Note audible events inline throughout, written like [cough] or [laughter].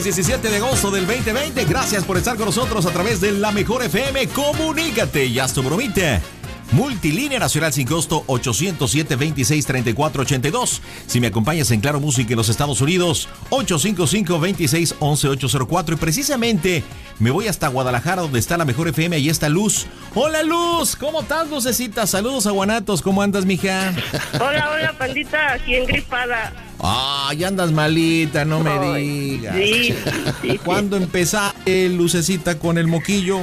todo en este lunes 17 de agosto del 2020. Gracias por estar con nosotros a través de La Mejor FM. Comunícate, ya tu bromite. Multilínea Nacional sin costo 807-2634-82. Si me acompañas en Claro Música en los Estados Unidos, 855-2611-804. Y precisamente me voy hasta Guadalajara, donde está la mejor FM. Ahí está Luz. Hola Luz, ¿cómo estás, Lucecita? Saludos a Guanatos, ¿cómo andas, mija? [laughs] Hola, hola, pandita, aquí engripada. Ah, ya andas malita, no me digas. Sí, sí, [laughs] ¿Cuándo empezaste, Lucecita, con el moquillo?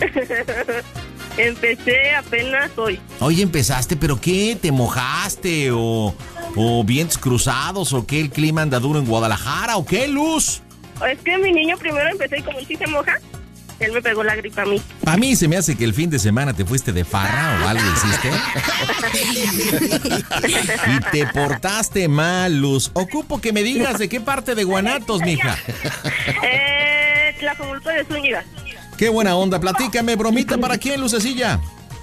[laughs] Empecé apenas hoy. Hoy empezaste, pero ¿qué? ¿Te mojaste? ¿O, o vientos cruzados? ¿O qué? ¿El clima anda duro en Guadalajara? ¿O qué, Luz? Es que mi niño primero empecé y como él sí se moja, él me pegó la gripa a mí. A mí se me hace que el fin de semana te fuiste de farra o algo hiciste. [laughs] y te portaste mal, Luz. Ocupo que me digas de qué parte de Guanatos, mija. Eh, Tlajomulco de Zúñiga. Qué buena onda. Platícame, bromita, ¿para quién, Lucecilla?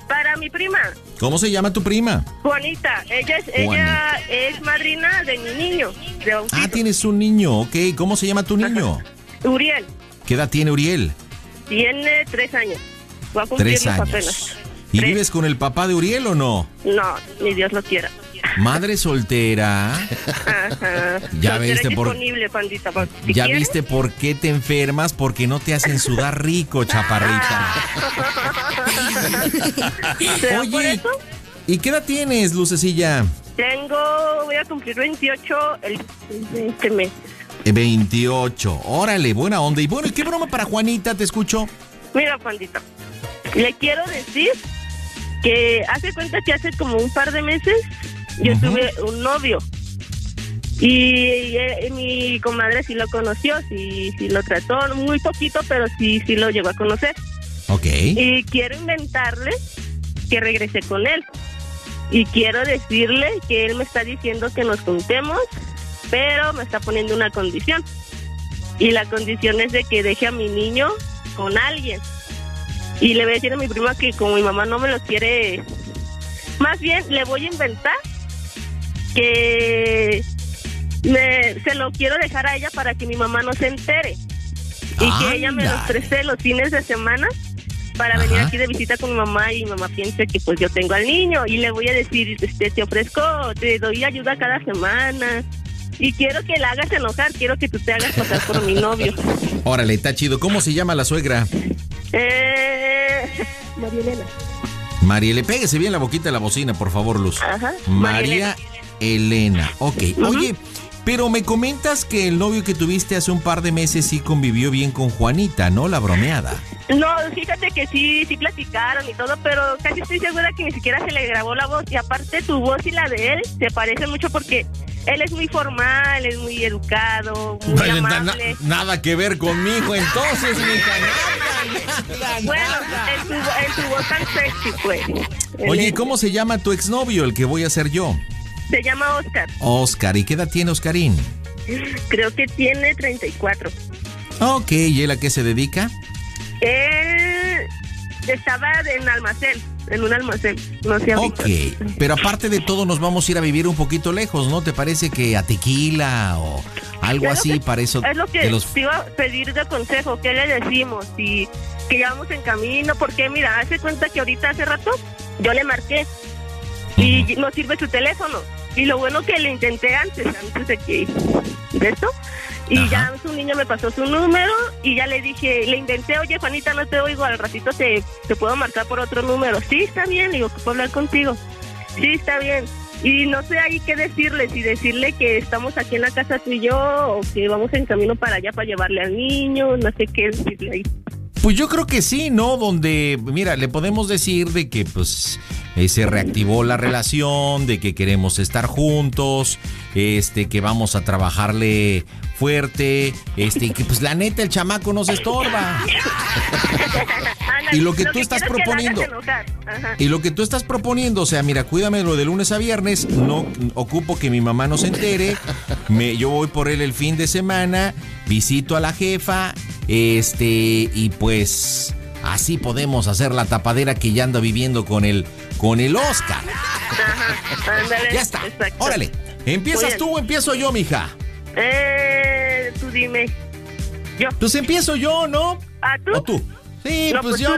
Para mi prima. ¿Cómo se llama tu prima? Juanita. Ella es, ella es madrina de mi niño. De ah, tienes un niño, ok. ¿Cómo se llama tu niño? [laughs] Uriel. ¿Qué edad tiene Uriel? Tiene tres años. Va a cumplir tres años. apenas. ¿Y vives con el papá de Uriel o no? No, ni Dios lo quiera. Madre soltera. Ajá. Ya viste por pandita, Ya viste por qué te enfermas porque no te hacen sudar rico, chaparrita. [laughs] Oye, ¿y qué edad tienes, Lucecilla? Tengo, voy a cumplir 28 el, este mes. 28. Órale, buena onda. Y bueno, ¿y qué broma para Juanita? Te escucho. Mira, pandita. Le quiero decir que hace cuenta que hace como un par de meses yo tuve un novio. Y, eh, mi comadre sí lo conoció, sí, sí lo trató, muy poquito, pero sí, sí lo llegó a conocer. Ok. Y quiero inventarle que regrese con él. Y quiero decirle que él me está diciendo que nos juntemos, pero me está poniendo una condición. Y la condición es de que deje a mi niño con alguien. Y le voy a decir a mi prima que como mi mamá no me lo quiere, más bien le voy a inventar que se lo quiero dejar a ella para que mi mamá no se entere. Y que ella me los preste los fines de semana para venir aquí de visita con mi mamá y mi mamá piense que pues yo tengo al niño y le voy a decir, este, te ofrezco, te doy ayuda cada semana. Y quiero que la hagas enojar, quiero que tú te hagas pasar por mi novio. Órale, está chido. ¿Cómo se llama la suegra? Eh, María Elena. María, le pégese bien la boquita de la bocina, por favor, Luz. Ajá. María Elena. Ok. Oye, pero me comentas que el novio que tuviste hace un par de meses sí convivió bien con Juanita, ¿no? La bromeada. No, fíjate que sí, sí platicaron y todo, pero casi estoy segura que ni siquiera se le grabó la voz. Y aparte tu voz y la de él se parecen mucho porque él es muy formal, es muy educado, muy amable. nada que ver conmigo entonces, hija, nada, Bueno, en tu, en tu voz tan sexy, pues. Oye, ¿cómo se llama tu exnovio, el que voy a ser yo? Se llama Oscar. Oscar, ¿y qué edad tiene Oscarín? Creo que tiene 34. Ok, ¿y él a qué se dedica? Él estaba en almacén, en un almacén, no Ok, pero aparte de todo nos vamos a ir a vivir un poquito lejos, ¿no? ¿Te parece que a tequila o algo así para eso? Es lo que te iba a pedir de consejo, ¿qué le decimos? Y que ya vamos en camino, porque mira, hace cuenta que ahorita hace rato yo le marqué y no sirve su teléfono. Y lo bueno que lo intenté antes, antes de que de esto. Y ya su niño me pasó su número y ya le dije, le inventé, oye Juanita, no te oigo, al ratito te, te puedo marcar por otro número. Sí, está bien, digo, que puedo hablar contigo. Sí, está bien. Y no sé ahí qué decirle, si decirle que estamos aquí en la casa tú y yo o que vamos en camino para allá para llevarle al niño, no sé qué decirle ahí. Pues yo creo que sí, ¿no? Donde, mira, le podemos decir de que pues eh, se reactivó la relación, de que queremos estar juntos, este, que vamos a trabajarle fuerte, este, y que pues la neta el chamaco no se estorba. y lo que tú estás proponiendo. y lo que tú estás proponiendo, o sea, mira, cuídame lo de lunes a viernes, no ocupo que mi mamá no se entere, me, yo voy por él el fin de semana, visito a la jefa, este, y pues así podemos hacer la tapadera que ya anda viviendo con el, con el Oscar. ya está. Órale. ¿Empiezas tú o empiezo yo, mija? Eh, tú dime. Yo. Pues empiezo yo, ¿no? ¿Ah, tú? ¿O tú? Sí, pues, pues, yo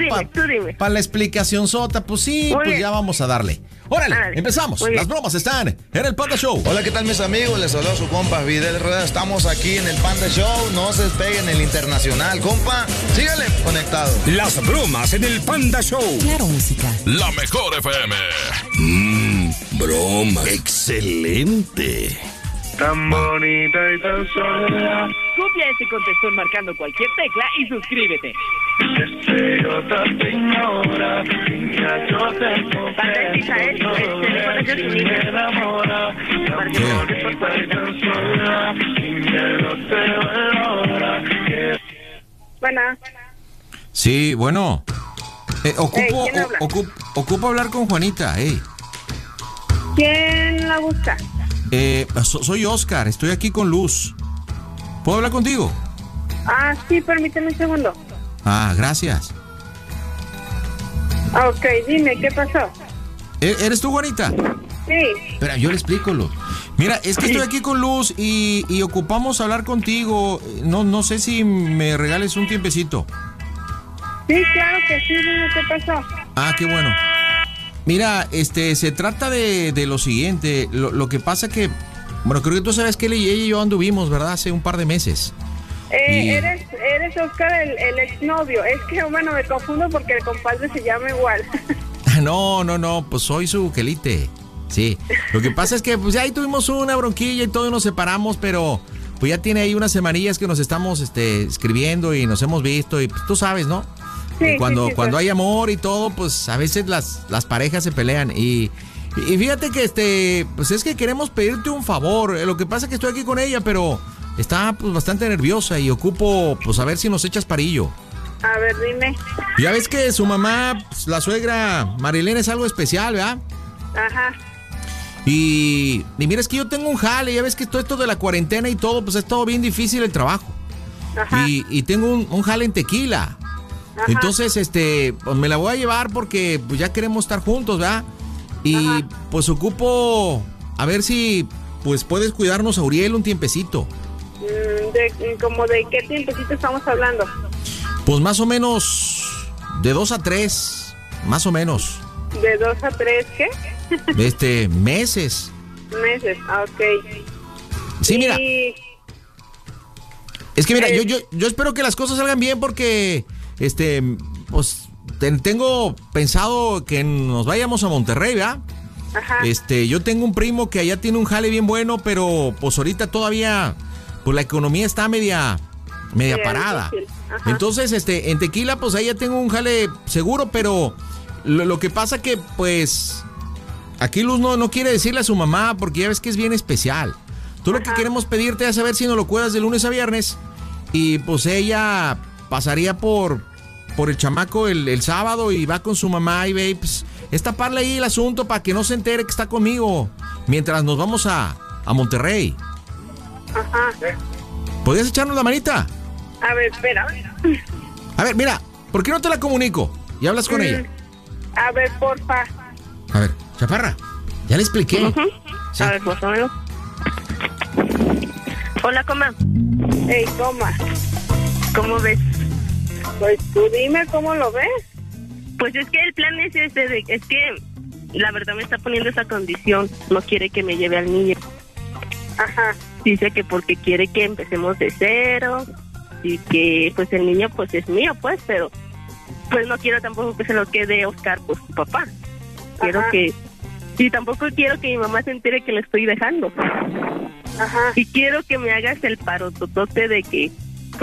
para la explicación sota, pues sí, pues ya vamos a darle. Órale, empezamos. Las bromas están en el Panda Show. Hola, ¿qué tal mis amigos? Les saluda su compa Videl Rueda. Estamos aquí en el Panda Show. No se despeguen el internacional, compa. Síganle conectado. Las bromas en el Panda Show. Claro, música. La mejor FM. Mmm, broma. Excelente tan bonita y tan sola. Copia ese contestó marcando cualquier tecla y suscríbete. Deseo te ignora, niña, yo te confieso todo y me enamora. Tan bonita y tan sola, niña, no te valora. Buena. Sí, bueno. Eh, ocupo, hey, ocupo, ocupo hablar con Juanita, hey. ¿Quién la busca? Eh, soy Oscar, estoy aquí con Luz. ¿Puedo hablar contigo? Ah, sí, permíteme un segundo. Ah, gracias. Ah, ok, dime, ¿qué pasó? ¿E-, ¿Eres tú, Juanita? Sí. Espera, yo le explico, Luz. Mira, es que estoy aquí con Luz y, ocupamos hablar contigo. No, no sé si me regales un tiempecito. Sí, claro que sí, dime qué pasó. Ah, qué bueno. Mira, este, se trata de, lo siguiente. Lo, que pasa que, bueno, creo que tú sabes que ella y yo anduvimos, ¿verdad? Hace un par de meses. Eh, eres, eres Oscar el, el exnovio. Es que, bueno, me confundo porque el compadre se llama igual. [laughs] no, no, no, pues soy su quelite. Sí. Lo que pasa es que, pues ya ahí tuvimos una bronquilla y todo y nos separamos, pero pues ya tiene ahí unas semanillas que nos estamos este, escribiendo y nos hemos visto y pues, tú sabes, ¿no? Cuando cuando hay amor y todo, pues a veces las, las parejas se pelean. Y, y fíjate que este, pues es que queremos pedirte un favor. Lo que pasa es que estoy aquí con ella, pero está pues bastante nerviosa y ocupo pues a ver si nos echas parillo. A ver, dime. Ya ves que su mamá, pues, la suegra Marilena es algo especial, ¿verdad? Ajá. Y, y mira, es que yo tengo un jale, ya ves que todo esto de la cuarentena y todo, pues es todo bien difícil el trabajo. Ajá. Y, y tengo un, un jale en tequila. Entonces, este, pues me la voy a llevar porque pues ya queremos estar juntos, ¿verdad? Y pues ocupo a ver si pues puedes cuidarnos a Uriel un tiempecito. Mm, de, ¿Como de qué tiempecito estamos hablando? Pues más o menos de dos a tres, más o menos. ¿De dos a tres qué? [laughs] Este, meses. Meses, ah, ok. Sí, mira. Es que mira, yo, yo, yo espero que las cosas salgan bien porque este, pues tengo pensado que nos vayamos a Monterrey, ¿verdad? Ajá. Este, yo tengo un primo que allá tiene un jale bien bueno, pero pues ahorita todavía, pues la economía está media, media parada. Entonces, este, en Tequila, pues ahí ya tengo un jale seguro, pero lo, que pasa que, pues, aquí Luz no, no quiere decirle a su mamá porque ya ves que es bien especial. Tú lo que queremos pedirte es saber si no lo cuidas de lunes a viernes y pues ella pasaría por, por el chamaco el, sábado y va con su mamá y ve, pues, es taparle ahí el asunto para que no se entere que está conmigo mientras nos vamos a, a Monterrey. Ajá. ¿Podrías echarnos la manita? A ver, espera. A ver, mira, ¿por qué no te la comunico? Y hablas con ella. Mm, a ver, porfa. A ver, chaparra, ya le expliqué. A ver, por favor. Hola, coma. Hey, coma. ¿Cómo ves? Pues tú dime cómo lo ves. Pues es que el plan es ese, de, es que la verdad me está poniendo esa condición, no quiere que me lleve al niño. Ajá. dice que porque quiere que empecemos de cero y que pues el niño pues es mío pues, pero pues no quiero tampoco que se lo quede Oscar pues su papá. Quiero Ajá. que y tampoco quiero que mi mamá se entere que le estoy dejando. Ajá. Y quiero que me hagas el parototote de que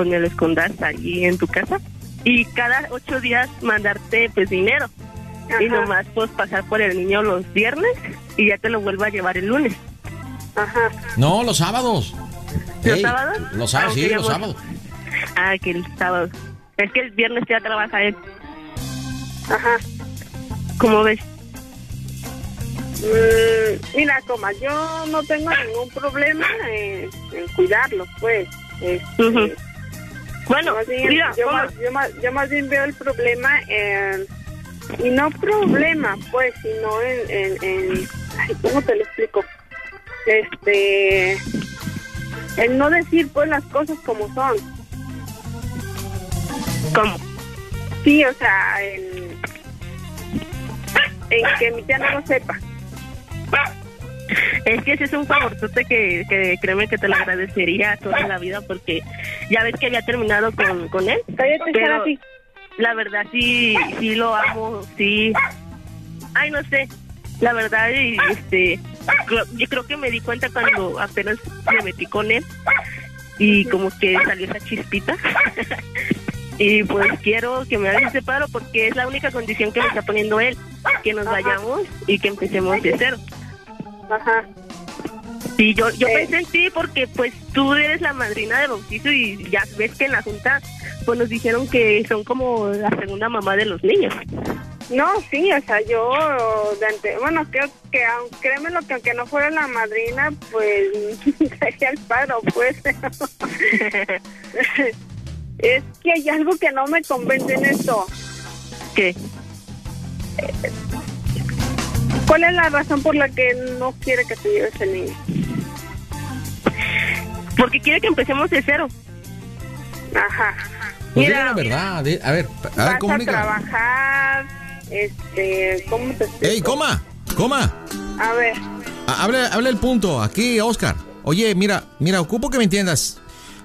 me lo escondas allí en tu casa y cada ocho días mandarte pues dinero y nomás pues pasar por el niño los viernes y ya te lo vuelvo a llevar el lunes. Ajá. No, los sábados. ¿Los Ey, sábados? Los sábados, Ah, sí, los sábados. Ah, que el sábado. Es que el viernes ya trabaja él. Ajá. ¿Cómo ves? Mm, mira, coma, yo no tengo ningún problema en, en cuidarlo, pues. Este. Bueno, más bien, mira, yo, más, yo, más, yo más bien veo el problema en... Y no problema, pues, sino en... en, en ay, ¿Cómo te lo explico? Este... El no decir, pues, las cosas como son. ¿Cómo? Sí, o sea, en... En que mi tía no lo sepa. Es que ese es un favorzote que, que créeme que te lo agradecería toda la vida porque ya ves que había terminado con, con él. Cállate, Pero la verdad sí, sí lo amo, sí. Ay, no sé. La verdad, y, este, creo- yo creo que me di cuenta cuando apenas me metí con él y como que salió esa chispita. [laughs] y pues quiero que me hagas ese paro porque es la única condición que me está poniendo él, que nos vayamos y que empecemos de cero. Ajá. Sí, yo, yo Eh. pensé en ti porque pues tú eres la madrina de bautizo y ya ves que en la junta pues nos dijeron que son como la segunda mamá de los niños. No, sí, o sea, yo, de ante- bueno, creo que, aun- créeme lo que aunque no fuera la madrina, pues, [laughs] sería el paro, pues. [laughs] es que hay algo que no me convence en esto. ¿Qué? ¿Cuál es la razón por la que no quiere que te lleves el niño? Porque quiere que empecemos de cero. Ajá. Pues Mira, la verdad. A ver, a ver, a trabajar, este, ¿cómo te explico? Ey, coma, coma. A ver, Ha- Hable, hable el punto. Aquí, Oscar. Oye, mira, mira, ocupo que me entiendas.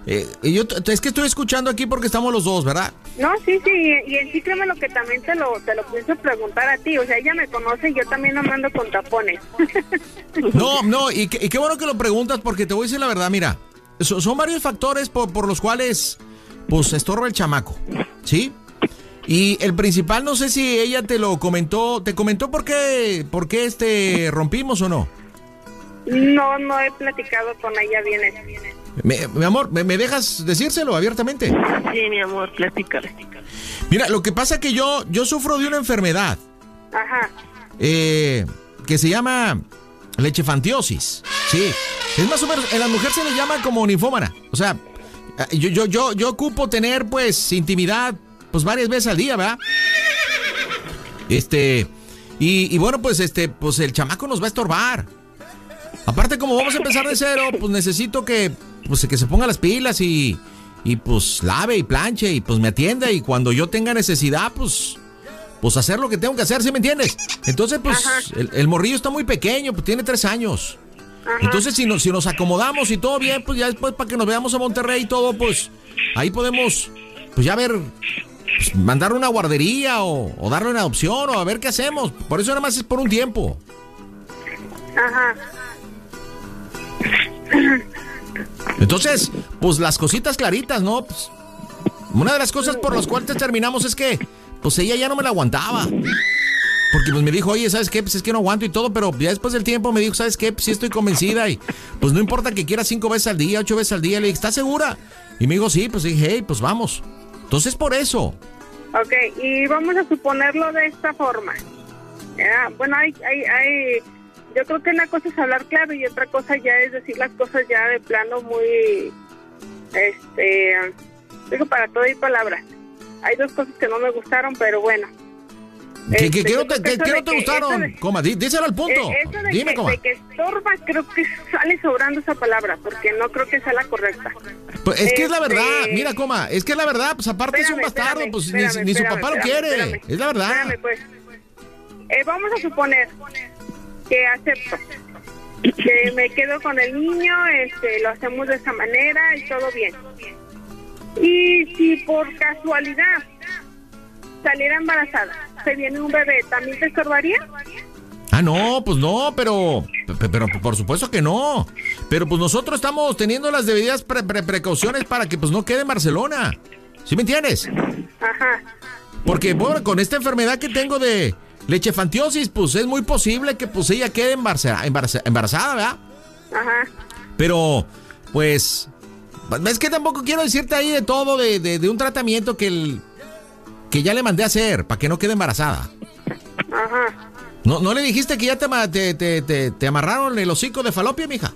Eh, yo es que estoy escuchando aquí porque estamos los dos, ¿verdad? No, sí, sí, y en sí créeme lo que también te lo, te lo pienso preguntar a ti, o sea, ella me conoce y yo también no me ando con tapones. [laughs] No, no, y, qué- y qué bueno que lo preguntas porque te voy a decir la verdad, mira, so- son varios factores por, por los cuales, pues, estorba el chamaco, ¿sí? Y el principal, no sé si ella te lo comentó, ¿te comentó por qué, por qué este, rompimos o no? No, no he platicado con ella bien. Me- mi amor, ¿me, me dejas decírselo abiertamente? Sí, mi amor, platícale. Mira, lo que pasa que yo, yo sufro de una enfermedad Ajá, eh, que se llama lechefantiosis. Sí, es más o menos, en la mujer se le llama como ninfómana. O sea, yo, yo, yo, yo ocupo tener pues intimidad pues varias veces al día, ¿verdad? Este, y, y bueno, pues este, pues el chamaco nos va a estorbar. Aparte, como vamos a empezar de cero, pues necesito que, pues, que se ponga las pilas y, y pues lave y planche y pues me atienda y cuando yo tenga necesidad, pues, pues hacer lo que tengo que hacer, ¿sí me entiendes? Entonces, pues el, el morrillo está muy pequeño, pues tiene tres años. Entonces, si nos, si nos acomodamos y todo bien, pues ya después para que nos veamos a Monterrey y todo, pues ahí podemos, pues ya ver, pues, mandar una guardería o, o darle una adopción o a ver qué hacemos. Por eso nada más es por un tiempo. ajá. Entonces, pues las cositas claritas, ¿no? Pues, una de las cosas por las cuales terminamos es que, pues ella ya no me la aguantaba. Porque pues me dijo, oye, ¿sabes qué? Pues es que no aguanto y todo, pero ya después del tiempo me dijo, ¿sabes qué? Pues sí estoy convencida y pues no importa que quiera cinco veces al día, ocho veces al día. Le dije, ¿estás segura? Y me dijo, sí, pues dije, hey, pues vamos. Entonces por eso. Ok, y vamos a suponerlo de esta forma. Bueno, hay, hay, hay, yo creo que una cosa es hablar claro y otra cosa ya es decir las cosas ya de plano muy, este, digo para todo y palabra. Hay dos cosas que no me gustaron, pero bueno. ¿Qué, Este, qué- qué yo no te, qué- no te que- gustaron? de- Coma, di- díselo al punto. Eh, eso de, Dime, que, coma. de que estorba, creo que sale sobrando esa palabra, porque no creo que sea la correcta. Pues es que es la Este- verdad, mira, coma, es que es la verdad, pues aparte es un Espérame, bastardo, espérame, pues ni- espérame, ni, su espérame, papá lo espérame, quiere, espérame. es la verdad. Espérame, pues. Eh, vamos a suponer que acepto. que me quedo con el niño, este, lo hacemos de esa manera y todo bien. Y si por casualidad saliera embarazada, se viene un bebé, ¿también te estorbaría? Ah, no, pues no, pero, pe- pero por supuesto que no. Pero pues nosotros estamos teniendo las debidas pre- pre- precauciones para que pues no quede en Barcelona. ¿Sí me entiendes? Ajá. Porque bueno, con esta enfermedad que tengo de lechefantiosis, pues es muy posible que pues ella quede embaraza- embaraza- embarazada, ¿verdad? Ajá. Pero, pues, es que tampoco quiero decirte ahí de todo, de, de- de un tratamiento que, el, que ya le mandé a hacer para que no quede embarazada. Ajá. ¿No, ¿No le dijiste que ya te, te, te, te- te amarraron el hocico de falopio, mija?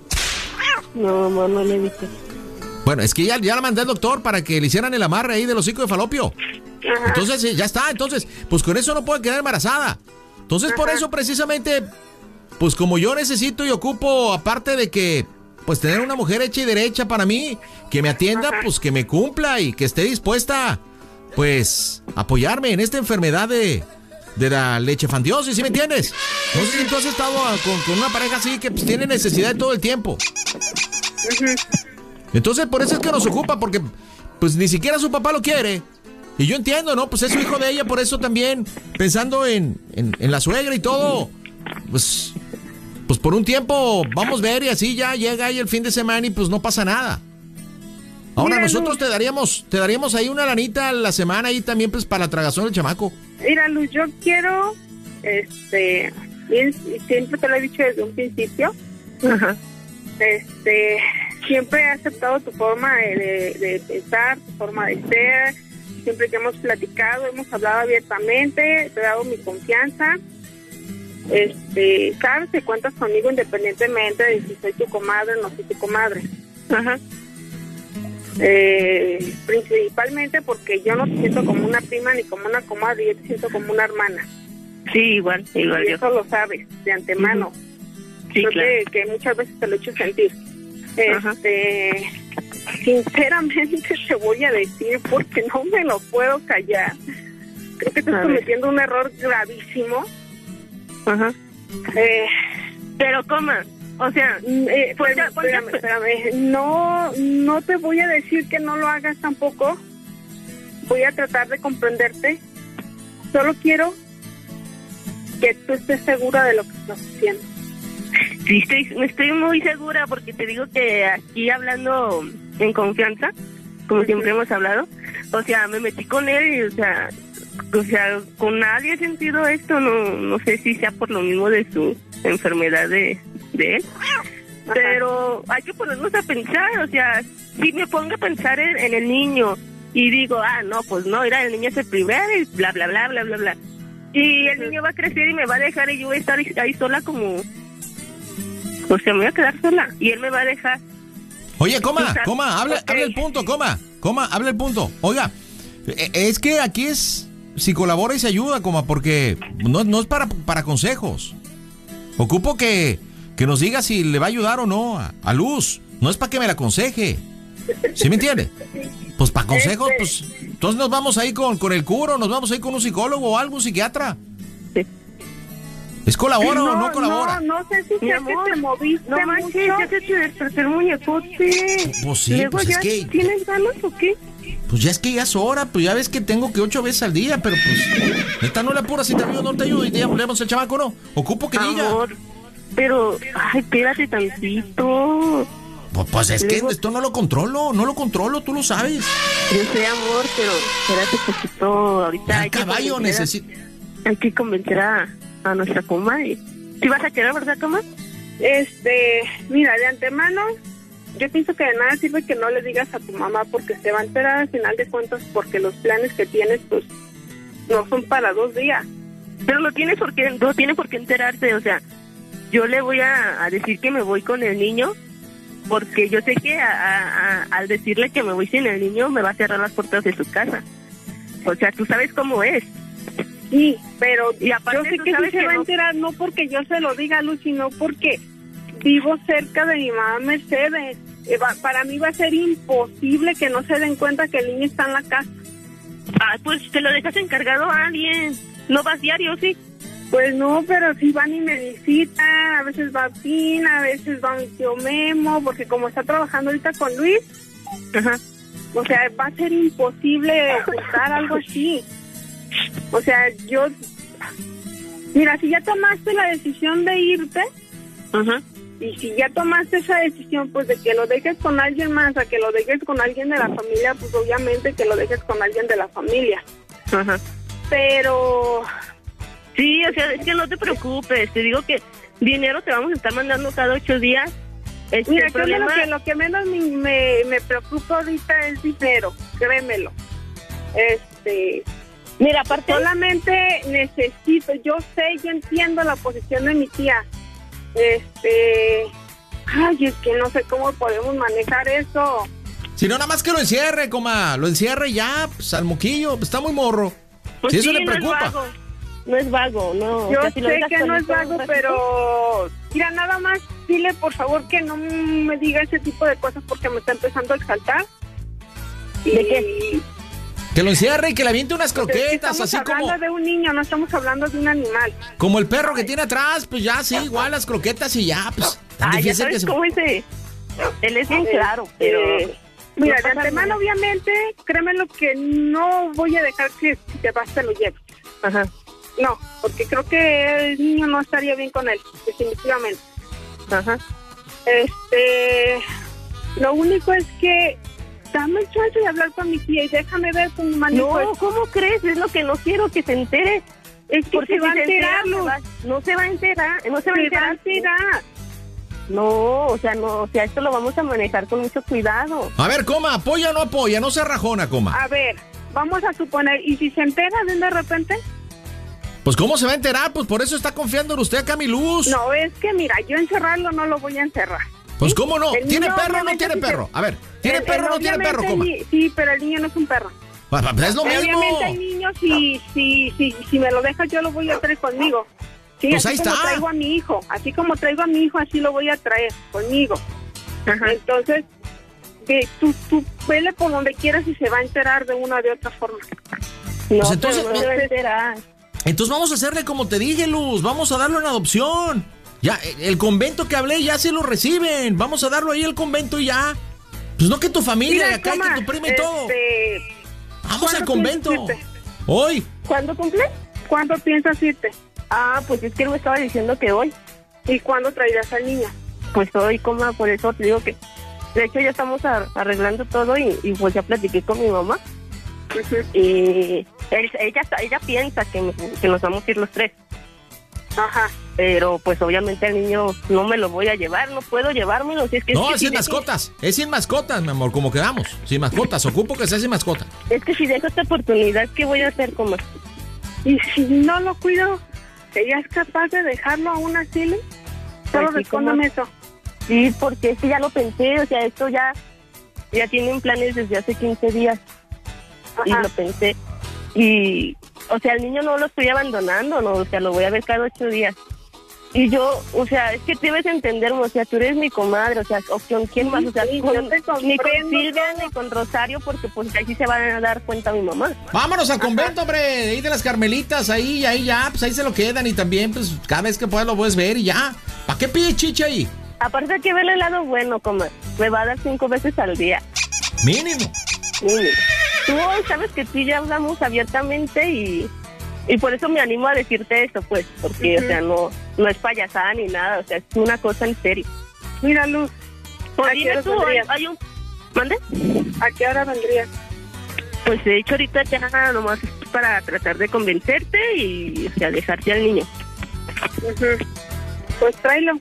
No, amor, no le dije. Bueno, es que ya, ya la mandé al doctor para que le hicieran el amarre ahí del hocico de falopio. Entonces, eh, ya está. Entonces, pues con eso no puede quedar embarazada. Entonces, por eso precisamente, pues como yo necesito y ocupo, aparte de que, pues tener una mujer hecha y derecha para mí, que me atienda, pues que me cumpla y que esté dispuesta, pues, apoyarme en esta enfermedad de, de la lechefantiosis, ¿sí me entiendes? No sé si tú has estado con, con una pareja así que pues, tiene necesidad de todo el tiempo. Entonces, por eso es que nos ocupa, porque pues ni siquiera su papá lo quiere. Y yo entiendo, ¿no? Pues es su hijo de ella, por eso también, pensando en, en, en la suegra y todo, pues, pues por un tiempo vamos a ver y así ya llega ahí el fin de semana y pues no pasa nada. Ahora Mira, nosotros Luz. te daríamos, te daríamos ahí una lanita a la semana ahí también pues para la tragazón del chamaco. Mira, Luz, yo quiero, este, bien- siempre te lo he dicho desde un principio, Ajá. este, siempre he aceptado tu forma de, de- de pensar, tu forma de ser, siempre que hemos platicado, hemos hablado abiertamente, te he dado mi confianza, este, sabes que cuentas conmigo independientemente de si soy tu comadre o no soy tu comadre. Ajá. Eh, principalmente porque yo no te siento como una prima ni como una comadre, yo te siento como una hermana. Sí, igual, igual y yo. eso lo sabes de antemano. Sí, Creo claro. que, que muchas veces te lo he hecho sentir. Ajá. Sinceramente te voy a decir porque no me lo puedo callar. Creo que estás cometiendo un error gravísimo. Ajá. Eh, Pero coma, o sea, eh, Pues espérame, pues espérame, espérame. No, no te voy a decir que no lo hagas tampoco. Voy a tratar de comprenderte. Solo quiero que tú estés segura de lo que estás haciendo. sí estoy, estoy muy segura porque te digo que aquí hablando en confianza, como siempre hemos hablado, o sea, me metí con él y, o sea, o sea, con nadie he sentido esto, no, no sé si sea por lo mismo de su enfermedad de, de él. Pero hay que ponernos a pensar, o sea, si me pongo a pensar en, en el niño y digo, ah, no, pues no, mira, el niño es el primero y bla, bla, bla, bla, bla, bla. Y el niño va a crecer y me va a dejar y yo voy a estar ahí sola como... O sea, me voy a quedar sola y él me va a dejar. Oye, coma, coma, habla, habla el punto, coma, coma, habla el punto. Oiga, eh, es que aquí es si colabora y se ayuda, coma, porque no, no es para, para consejos. Ocupo que, que nos diga si le va a ayudar o no a, a Luz. No es para que me la aconseje. ¿Sí me entiende? Pues para consejos, pues entonces nos vamos ahí con, con el curo, nos vamos ahí con un psicólogo o algo, un psiquiatra. ¿Es colabora o no colabora? No, no sé si Mi amor, que te moviste No manches, mucho. ya se te despertó el muñecote. Pues sí, Luego pues es ya que- ¿Tienes ganas o qué? Pues ya es que ya es hora, pues ya ves que tengo que ocho veces al día, pero pues, esta no le apuras si te ayudo no te ayudo y ya volvemos el chamaco, ¿no? Ocupo que diga. Amor, pero, ay, espérate tantito. Pues, pues es que esto no lo controlo, no lo controlo, tú lo sabes. Yo sé, amor, pero espérate poquito. Ahorita caballo necesita. Hay que convencer a, a nuestra comadre. ¿Sí vas a querer, verdad, comadre? Este, mira, de antemano, yo pienso que de nada sirve que no le digas a tu mamá porque se va a enterar al final de cuentas porque los planes que tienes, pues, no son para dos días. Pero no tiene por qué, no tiene por qué enterarse, o sea, yo le voy a, a decir que me voy con el niño, porque yo sé que a- al decirle que me voy sin el niño me va a cerrar las puertas de su casa. O sea, tú sabes cómo es. Sí, pero Y aparte yo sé que sí se va a enterar, no porque yo se lo diga, Luz, sino porque vivo cerca de mi mamá Mercedes. Eh, Para mí va a ser imposible que no se den cuenta que el niño está en la casa. Ah, pues te lo dejas encargado a alguien. No vas diario, sí. Pues no, pero sí van y me visitan, a veces va Pina, a veces va mi tío Memo, porque como está trabajando ahorita con Luis, Ajá. o sea, va a ser imposible ocultar algo así. O sea, yo... Mira, si ya tomaste la decisión de irte, Ajá. y si ya tomaste esa decisión, pues de que lo dejes con alguien más, a que lo dejes con alguien de la familia, pues obviamente que lo dejes con alguien de la familia. Ajá. Pero Sí, o sea, es que no te preocupes. Te digo que dinero te vamos a estar mandando cada ocho días. Este, Mira, problema... lo que, lo que menos me, me, me preocupa ahorita es dinero, créemelo. Este, Mira, aparte... solamente necesito, yo sé, yo entiendo la posición de mi tía. Este, ay, es que no sé cómo podemos manejar eso. Si no, nada más que lo encierre, coma. Lo encierre y ya, pues al moquillo. pues, está muy morro. Pues si eso sí, le no es preocupa. vago. No es vago, no. Yo O sea, si lo sé que no es vago, pero mira, nada más dile por favor que no me diga ese tipo de cosas porque me está empezando a exaltar. ¿De qué? Que lo encierre y que le aviente unas croquetas, estamos así hablando como, de un niño, no estamos hablando de un animal. como el perro que tiene atrás. Pues ya, sí, igual las croquetas y ya, pues. Tan Ah, ya difícil sabes que se. cómo es de- Él es bien claro, pero... Eh, mira, de antemano, obviamente, créeme lo que no voy a dejar que te vas te lo lleves. Ajá. No, porque creo que el niño no estaría bien con él, definitivamente. Ajá. Este, lo único es que dame chance de hablar con mi tía y déjame ver con mi manito. No, ¿cómo crees? Es lo que no quiero que se entere. es que Porque se va a si enterar, Luz. se va- no se va a enterar, no se Se va a va a enterar. enterar. No, o sea, no, o sea, esto lo vamos a manejar con mucho cuidado. A ver, coma, apoya o no apoya, no se rajona, coma. A ver, vamos a suponer, ¿y si se entera de de repente? Pues, ¿cómo se va a enterar? Pues por eso está confiando en usted acá, mi luz. No, es que mira, yo encerrarlo no lo voy a encerrar. Pues, ¿cómo no? El ¿Tiene perro o no tiene perro? A ver, ¿tiene El- perro o no tiene perro, coma? Sí, pero el niño no es un perro. Pues, pues, es lo mismo. Obviamente hay niños, si, si, si, si me lo dejas, yo lo voy a traer conmigo. Sí, Pues así ahí como está. traigo a mi hijo, así como traigo a mi hijo, así lo voy a traer conmigo. Entonces, que tú, tú vele por donde quieras y se va a enterar de una o de otra forma. No, Pues entonces- pero no enterar. Entonces vamos a hacerle como te dije, Luz. Vamos a darlo en adopción. Ya, el- convento que hablé ya se lo reciben. Vamos a darlo ahí al convento y ya. Pues no que tu familia, Mira, acá que tu prima y todo. este, Vamos al ¿cuándo convento. Hoy. ¿Cuándo cumple? ¿Cuándo piensas irte? Ah, pues es que él me estaba diciendo que hoy. ¿Y cuándo traerás al niño? Pues hoy, coma, por eso te digo que... De hecho, ya estamos ar- arreglando todo y, y pues ya platiqué con mi mamá. Y él- ella, ella piensa que, que nos vamos a ir los tres. Ajá. Pero pues obviamente el niño no me lo voy a llevar, no puedo llevármelo. Si es que, No, es, es que sin si mascotas. Es sin mascotas, mi amor, como quedamos. Sin mascotas. Ocupo que sea sin mascota. Es que si dejo esta oportunidad, ¿qué voy a hacer, coma? Y si no lo cuido, ¿ella es capaz de dejarlo aún así? Luz? Solo Pues sí, eso. Sí, porque es que ya lo pensé, o sea, esto ya, ya tienen planes desde hace 15 días y lo pensé. Y, o sea, el niño no lo estoy abandonando, no, o sea, lo voy a ver cada ocho días. Y yo, o sea, es que debes entenderme, o sea, tú eres mi comadre, o sea, o con quién más, o sea, Sí, con- ni con Silvia ni con Rosario, porque pues ahí sí se van a dar cuenta mi mamá. Vámonos al convento, hombre. Ahí de las Carmelitas, ahí, ahí ya, pues ahí se lo quedan. Y también, pues, cada vez que puedas lo puedes ver y ya. ¿Para qué pides chicha ahí? Aparte hay que verle el lado bueno, como me va a dar cinco veces al día. Mínimo. Niño. Tú sabes que tú y yo hablamos abiertamente y, y por eso me animo a decirte eso, pues, porque, o sea, no, no es payasada ni nada, o sea, es una cosa en serio. Mira, Luz, Pues ¿a qué dime hora tú, hay, hay un... ¿Mande? ¿A qué hora vendrías? Pues de hecho ahorita ya nomás es para tratar de convencerte y, o sea, dejarte al niño. Pues tráelo.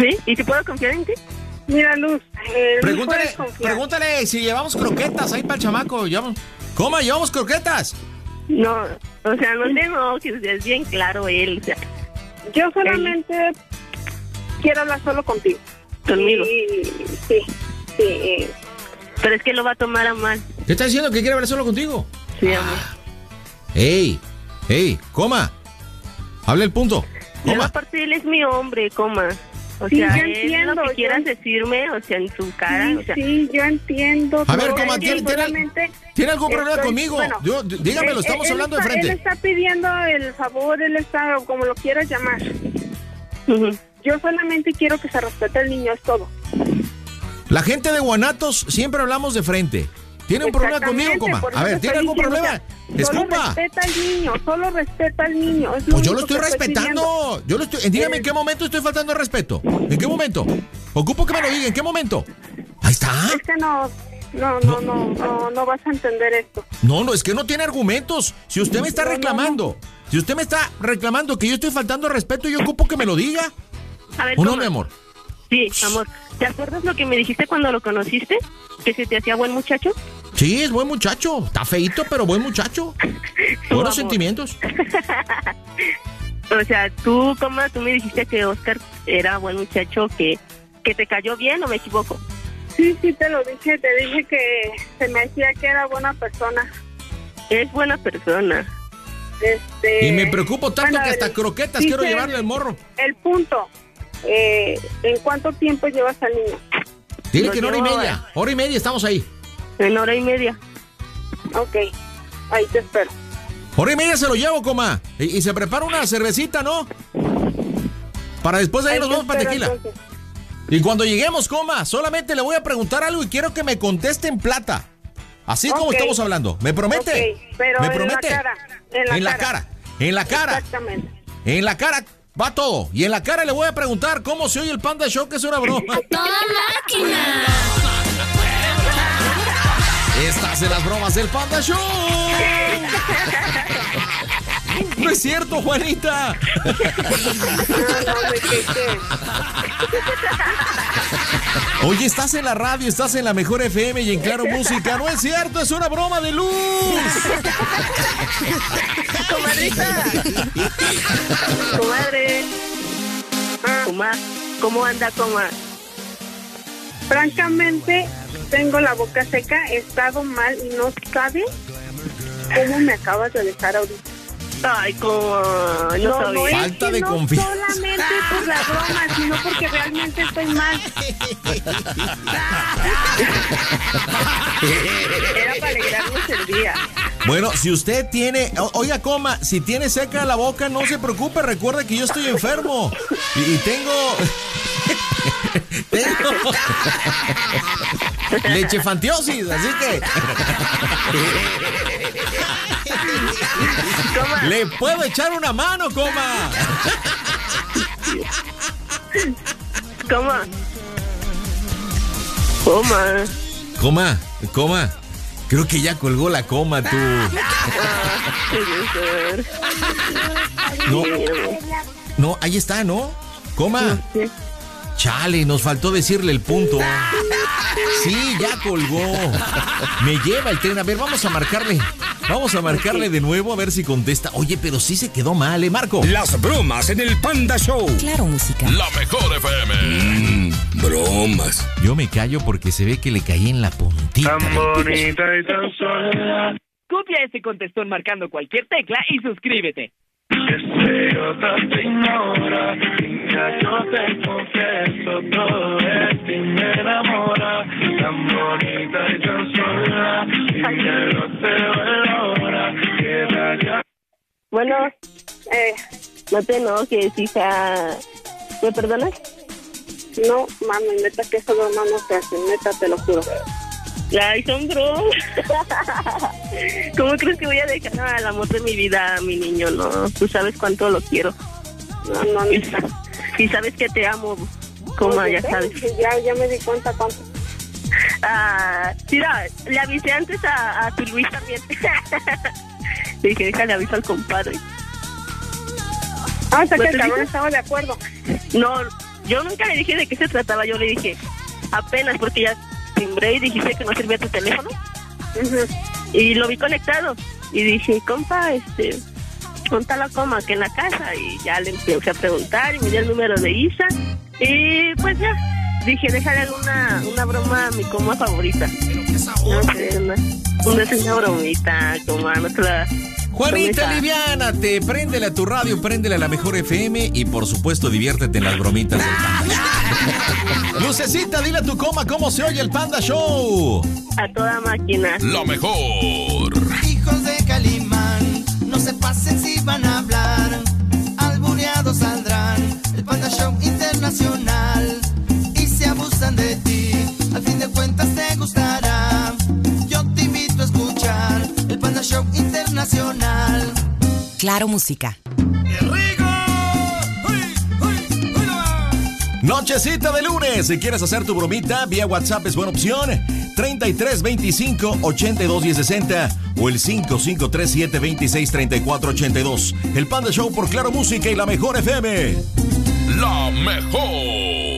¿Sí? ¿Y si puedo confiar en ti? Mira, Luz, eh, Pregúntale, si llevamos croquetas ahí para el chamaco. Llevamos- ¿Cómo? ¿Llevamos croquetas? No, o sea, no te enojes, o sea, es bien claro él, o sea, Yo solamente quiero hablar solo contigo. conmigo. Y- sí, sí. eh, Pero es que lo va a tomar a mal. ¿Qué está diciendo? ¿Que quiere hablar solo contigo? Sí, amor. ¡Ey! ¡Ey! ¡Coma! Hable el punto. Coma. aparte él es mi hombre, coma. O Sí, sea, yo es entiendo, lo que yo- quieras decirme, o sea, en tu cara, Sí, o sea, sí, yo entiendo. A ver, coma, ¿tiene- tiene- solamente ¿Tiene algún problema estoy- conmigo? bueno, Yo- dígamelo, estamos él hablando de está- frente. Él está pidiendo el favor, él está, como lo quieras llamar. ujú. Yo solamente quiero que se respete al niño, es todo. La gente de Guanatos siempre hablamos de frente. ¿Tiene un problema conmigo, coma? A ver, ¿tiene algún problema? sea, Solo respeta al niño, solo respeta al niño. es lo Pues yo lo estoy respetando. Yo lo estoy. Dígame en qué momento estoy faltando al respeto. ¿En qué momento? Ocupo que me lo diga. ¿En qué momento? Ahí está. Es que no, no, no, no, no, no vas a entender esto. No, no, es que no tiene argumentos. Si usted me está reclamando, si usted me está reclamando que yo estoy faltando al respeto, yo ocupo que me lo diga. A ver, ¿O no, mi amor? Sí, amor. ¿Te acuerdas lo que me dijiste cuando lo conociste? ¿Que se te hacía buen muchacho? Sí, es buen muchacho. Está feito, pero buen muchacho. [laughs] Buenos amor. sentimientos. [laughs] O sea, tú, ¿cómo tú me dijiste que Oscar era buen muchacho, que, que te cayó bien o me equivoco? Sí, sí, te lo dije, te dije que se me hacía que era buena persona. Es buena persona. Este, Y me preocupo tanto bueno, que hasta el- croquetas dice quiero llevarle al morro. El punto, eh, ¿en cuánto tiempo llevas al niño? Dile que en hora y media. Hora y media estamos ahí. En hora y media. Ok, ahí te espero. Hora y media se lo llevo, coma. Y, y se prepara una cervecita, ¿no? Para después de ahí Ahí nos vamos para tequila. entonces. Y cuando lleguemos, coma, solamente le voy a preguntar algo y quiero que me conteste en plata. Así como estamos hablando. ¿Me promete? Pero ¿Me en la promete? cara, en la cara. En la cara. Exactamente. En la cara va todo. Y en la cara le voy a preguntar cómo se oye el Panda Show, que es una broma. ¡Toda máquina! Estás en las bromas del Panda Show. [laughs] No es cierto, Juanita. No, no. Oye, estás en la radio, estás en la mejor FM y en Claro Música. No es cierto, es una broma de luz. Comadrita. Comadre. Coma, ¿Cómo anda, coma? Francamente, tengo la boca seca, he estado mal y no sabes cómo me acabas de dejar ahorita. Ay, como no, No, no es que de no confianza. solamente por la broma, sino porque realmente estoy mal. [laughs] Era para alegrarnos el día. Bueno, si usted tiene, oiga, coma, si tiene seca la boca, no se preocupe, recuerde que yo estoy enfermo y, y tengo, [laughs] tengo [laughs] lechefantiosis, así que Coma, le puedo echar una mano, coma. coma. Coma. Coma, coma. Creo que ya colgó la coma, tú. No, no, ahí está, ¿no? Coma. Chale, nos faltó decirle el punto. Sí, ya colgó. Me lleva el tren. A ver, vamos a marcarle. Vamos a marcarle de nuevo a ver si contesta. Oye, pero sí se quedó mal, ¿eh, Marco? Las bromas en el Panda Show. Claro, música. La mejor FM. bromas. Yo me callo porque se ve que le caí en la puntita. Tan bonita y tan sola. Copia ese contestón marcando cualquier tecla y suscríbete. Otra te ignora. Niña, yo te confieso todo de ti me enamora. Tan bonita y tan sola. Niña, no te valora. Queda ya. Bueno, Eh, no te enojes, hija. ¿Me perdonas? no, mami, neta que esa broma no se hace, neta, te lo juro. Ay, son bromas. [laughs] ¿Cómo crees que voy a dejar al amor de mi vida a mi niño? No, tú sabes cuánto lo quiero. No, no, neta. Y sabes que te amo, coma, ya sabes. Ya, ya me di cuenta cuánto. Ah, mira, le avisé antes a, a tu Luis también. [laughs] Le dije, déjale aviso al compadre. Ah, o sea que el cabrón estaba de acuerdo. No, yo nunca le dije de qué se trataba. Yo le dije, apenas, porque ya timbré y dijiste que no servía tu teléfono. Y lo vi conectado. Y dije, compa, este, ponta la coma que en la casa. Y ya le empecé a preguntar y me dio el número de Isa. Y pues ya, dije, déjale una, una broma a mi coma favorita. No sé, una, una, una bromita, coma, no te la, Juanita, aliviánate, préndele a tu radio, préndele a la mejor FM y por supuesto diviértete en las bromitas del Panda. [laughs] Lucecita, dile a tu coma cómo se oye el Panda Show. A toda máquina. La mejor. Hijos de Calimán, no se pasen si van a hablar. Albureados saldrán, el Panda Show Internacional. Y si abusan de ti, al fin de cuentas el Panda Show Internacional. Claro Música. Nochecita de lunes, si quieres hacer tu bromita, vía WhatsApp es buena opción. 33 25 82 10 60 o el 5537 26 34 82. El Panda Show por Claro Música y la mejor FM. La mejor.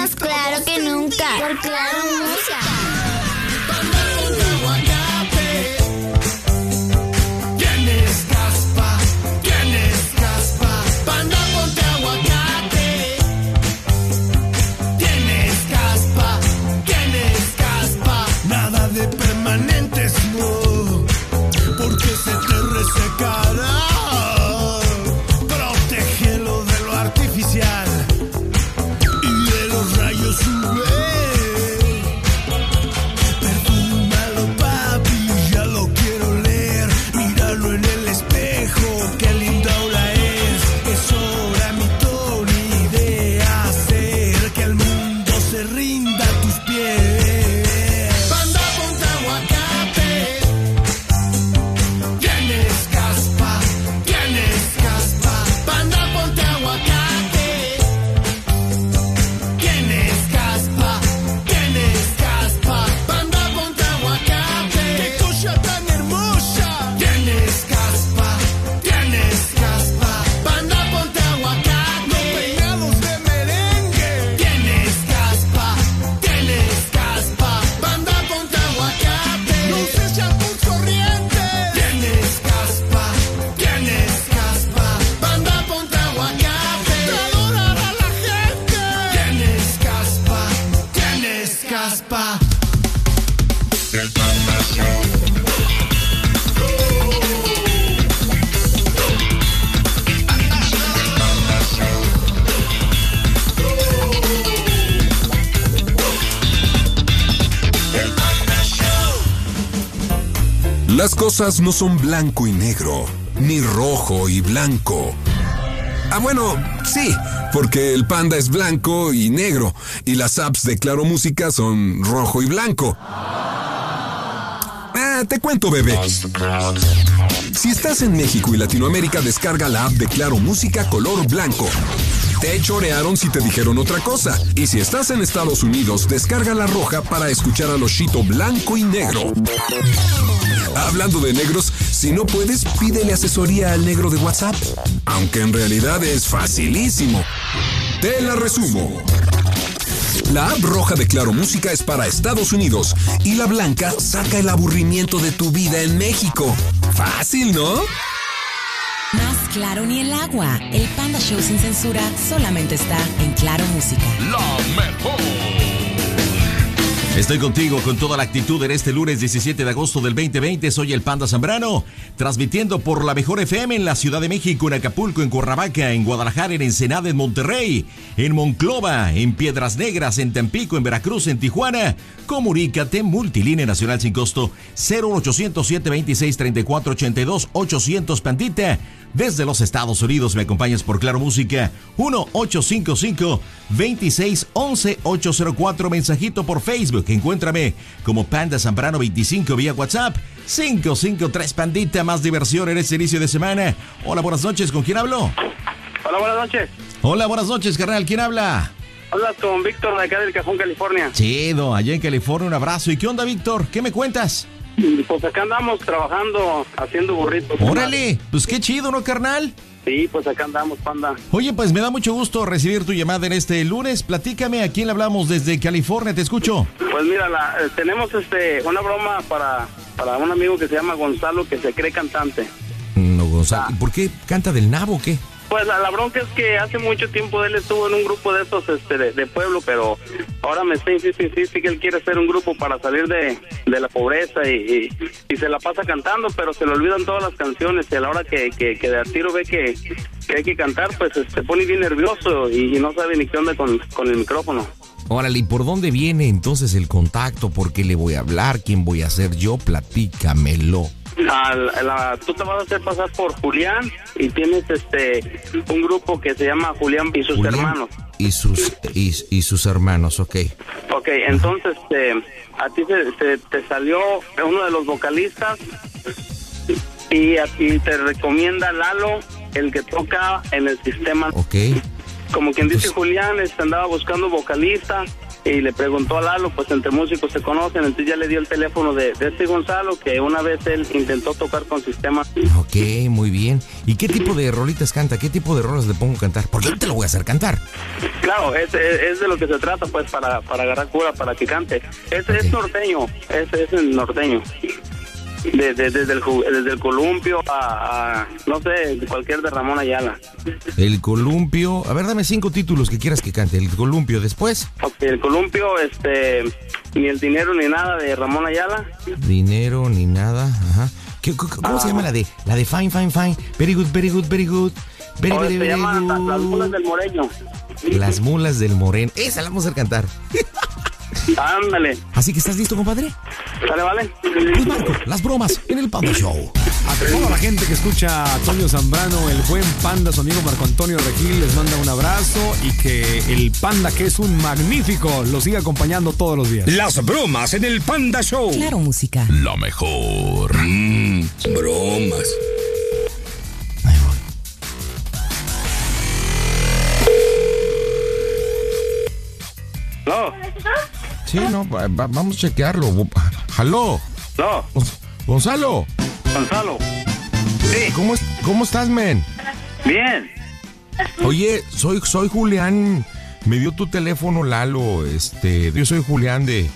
Más claro que nunca. Por Claro Música. No son blanco y negro, ni rojo y blanco. Ah, bueno, sí, porque el panda es blanco y negro, y las apps de Claro Música son rojo y blanco. Ah, te cuento, bebé. Si estás en México y Latinoamérica, descarga la app de Claro Música color blanco. Te chorearon si te dijeron otra cosa. Y si estás en Estados Unidos, descarga la roja para escuchar a los blanco y negro. Hablando de negros, si no puedes, pídele asesoría al negro de WhatsApp. Aunque en realidad es facilísimo. Te la resumo. La app roja de Claro Música es para Estados Unidos y la blanca saca el aburrimiento de tu vida en México. Fácil, ¿no? Más claro ni el agua. El Panda Show sin censura solamente está en Claro Música. La mejor. Estoy contigo con toda la actitud en este lunes 17 de agosto del 2020. Soy el Panda Zambrano, transmitiendo por la mejor FM en la Ciudad de México, en Acapulco, en Cuernavaca, en Guadalajara, en Ensenada, en Monterrey, en Monclova, en Piedras Negras, en Tampico, en Veracruz, en Tijuana. Comunícate, multilínea nacional sin costo 01800 726 3482 800 Pandita. Desde los Estados Unidos me acompañas por Claro Música 1855 2611 804 mensajito por Facebook. Encuéntrame como Panda Zambrano 25 vía WhatsApp 553 Pandita más diversión en este inicio de semana. Hola, buenas noches, ¿con quién hablo? Hola, buenas noches. Hola, buenas noches, carnal, ¿quién habla? Hablas con Víctor de acá del Cajón, California. Chido, allá en California, un abrazo. ¿Y qué onda, Víctor? ¿Qué me cuentas? Pues acá andamos trabajando, haciendo burritos. Órale, pues qué chido, ¿no, carnal? Sí, pues acá andamos, panda. Oye, pues me da mucho gusto recibir tu llamada en este lunes. Platícame, ¿a quién le hablamos desde California? Te escucho. Pues mira, la- eh, tenemos este una broma para, para un amigo que se llama Gonzalo, que se cree cantante. No, Gonzalo. ¿Y por qué canta del nabo o qué? Pues la, la bronca es que hace mucho tiempo él estuvo en un grupo de esos este, de, pueblo, pero ahora me está insiste, insiste que él quiere hacer un grupo para salir de, de la pobreza y, y, se la pasa cantando, pero se le olvidan todas las canciones y a la hora que, que, que de a tiro ve que, que hay que cantar, pues se se pone bien nervioso y, y no sabe ni qué onda con, con el micrófono. Órale, ¿y por dónde viene entonces el contacto? ¿Por qué le voy a hablar? ¿Quién voy a ser yo? Platícamelo. Al- la- tú te vas a hacer pasar por Julián y tienes este un grupo que se llama Julián y sus Julián hermanos. Y sus, y, y sus hermanos, ok. Ok, entonces este, a ti te- te salió uno de los vocalistas y a ti te recomienda Lalo, el que toca en el sistema. Ok. Como quien dice Julián, este, andaba buscando vocalista y le preguntó a Lalo, pues entre músicos se conocen, entonces ya le dio el teléfono de, de este Gonzalo, que una vez él intentó tocar con sistema. Ok, muy bien. ¿Y qué tipo de rolitas canta? ¿Qué tipo de rolas le pongo a cantar? Porque yo te lo voy a hacer cantar. Claro, es, es- es de lo que se trata, pues, para, para agarrar cura, para que cante. Ese es norteño, ese es el norteño. De- de- desde, el, desde el columpio a, a, no sé, cualquier de Ramón Ayala. El columpio. A ver, dame cinco títulos que quieras que cante. El columpio. Después, Ok, el columpio, este, ni el dinero ni nada de Ramón Ayala. dinero ni nada. Ajá. ¿Qué- ¿Cómo se llama la de? La de Fine, Fine, Fine. Very good, very good, very good. Very, se very llama good. Las, Las Mulas del Moreño. Las mulas del Morén. Esa la vamos a cantar. [laughs] Ándale. Así que estás listo, compadre. Sale, vale. Pues Marco, las bromas en el Panda Show. A toda la gente que escucha a Toño Zambrano, el buen panda, su amigo Marco Antonio Regil, les manda un abrazo y que el panda, que es un magnífico, lo siga acompañando todos los días. Las bromas en el Panda Show. Claro Música. La mejor. Mm, bromas. No. Sí, no, va- va- vamos a chequearlo. ¡Halo! No. Gonzalo. Gonzalo. Sí. ¿Cómo, es- cómo estás, men? Bien. Oye, soy, soy Julián. Me dio tu teléfono, Lalo. Este, yo soy Julián de,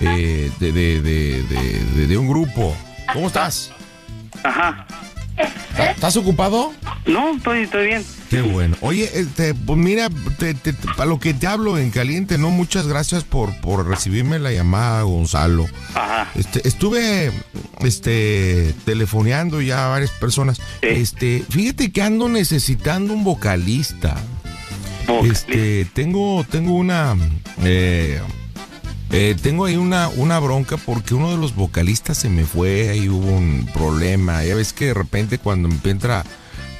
eh, de, de, de, de- de- de un grupo. ¿Cómo estás? Ajá. ¿Estás ocupado? No, estoy, estoy bien. Qué bueno. Oye, este, pues mira, te, te- para lo que te hablo en caliente, ¿no? Muchas gracias por, por recibirme la llamada, Gonzalo. Ajá. Este, estuve este, telefoneando ya a varias personas. Este, fíjate que ando necesitando un vocalista. Este, tengo, tengo una, eh, eh, tengo ahí una, una bronca porque uno de los vocalistas se me fue, ahí hubo un problema. Ya ves que de repente cuando entra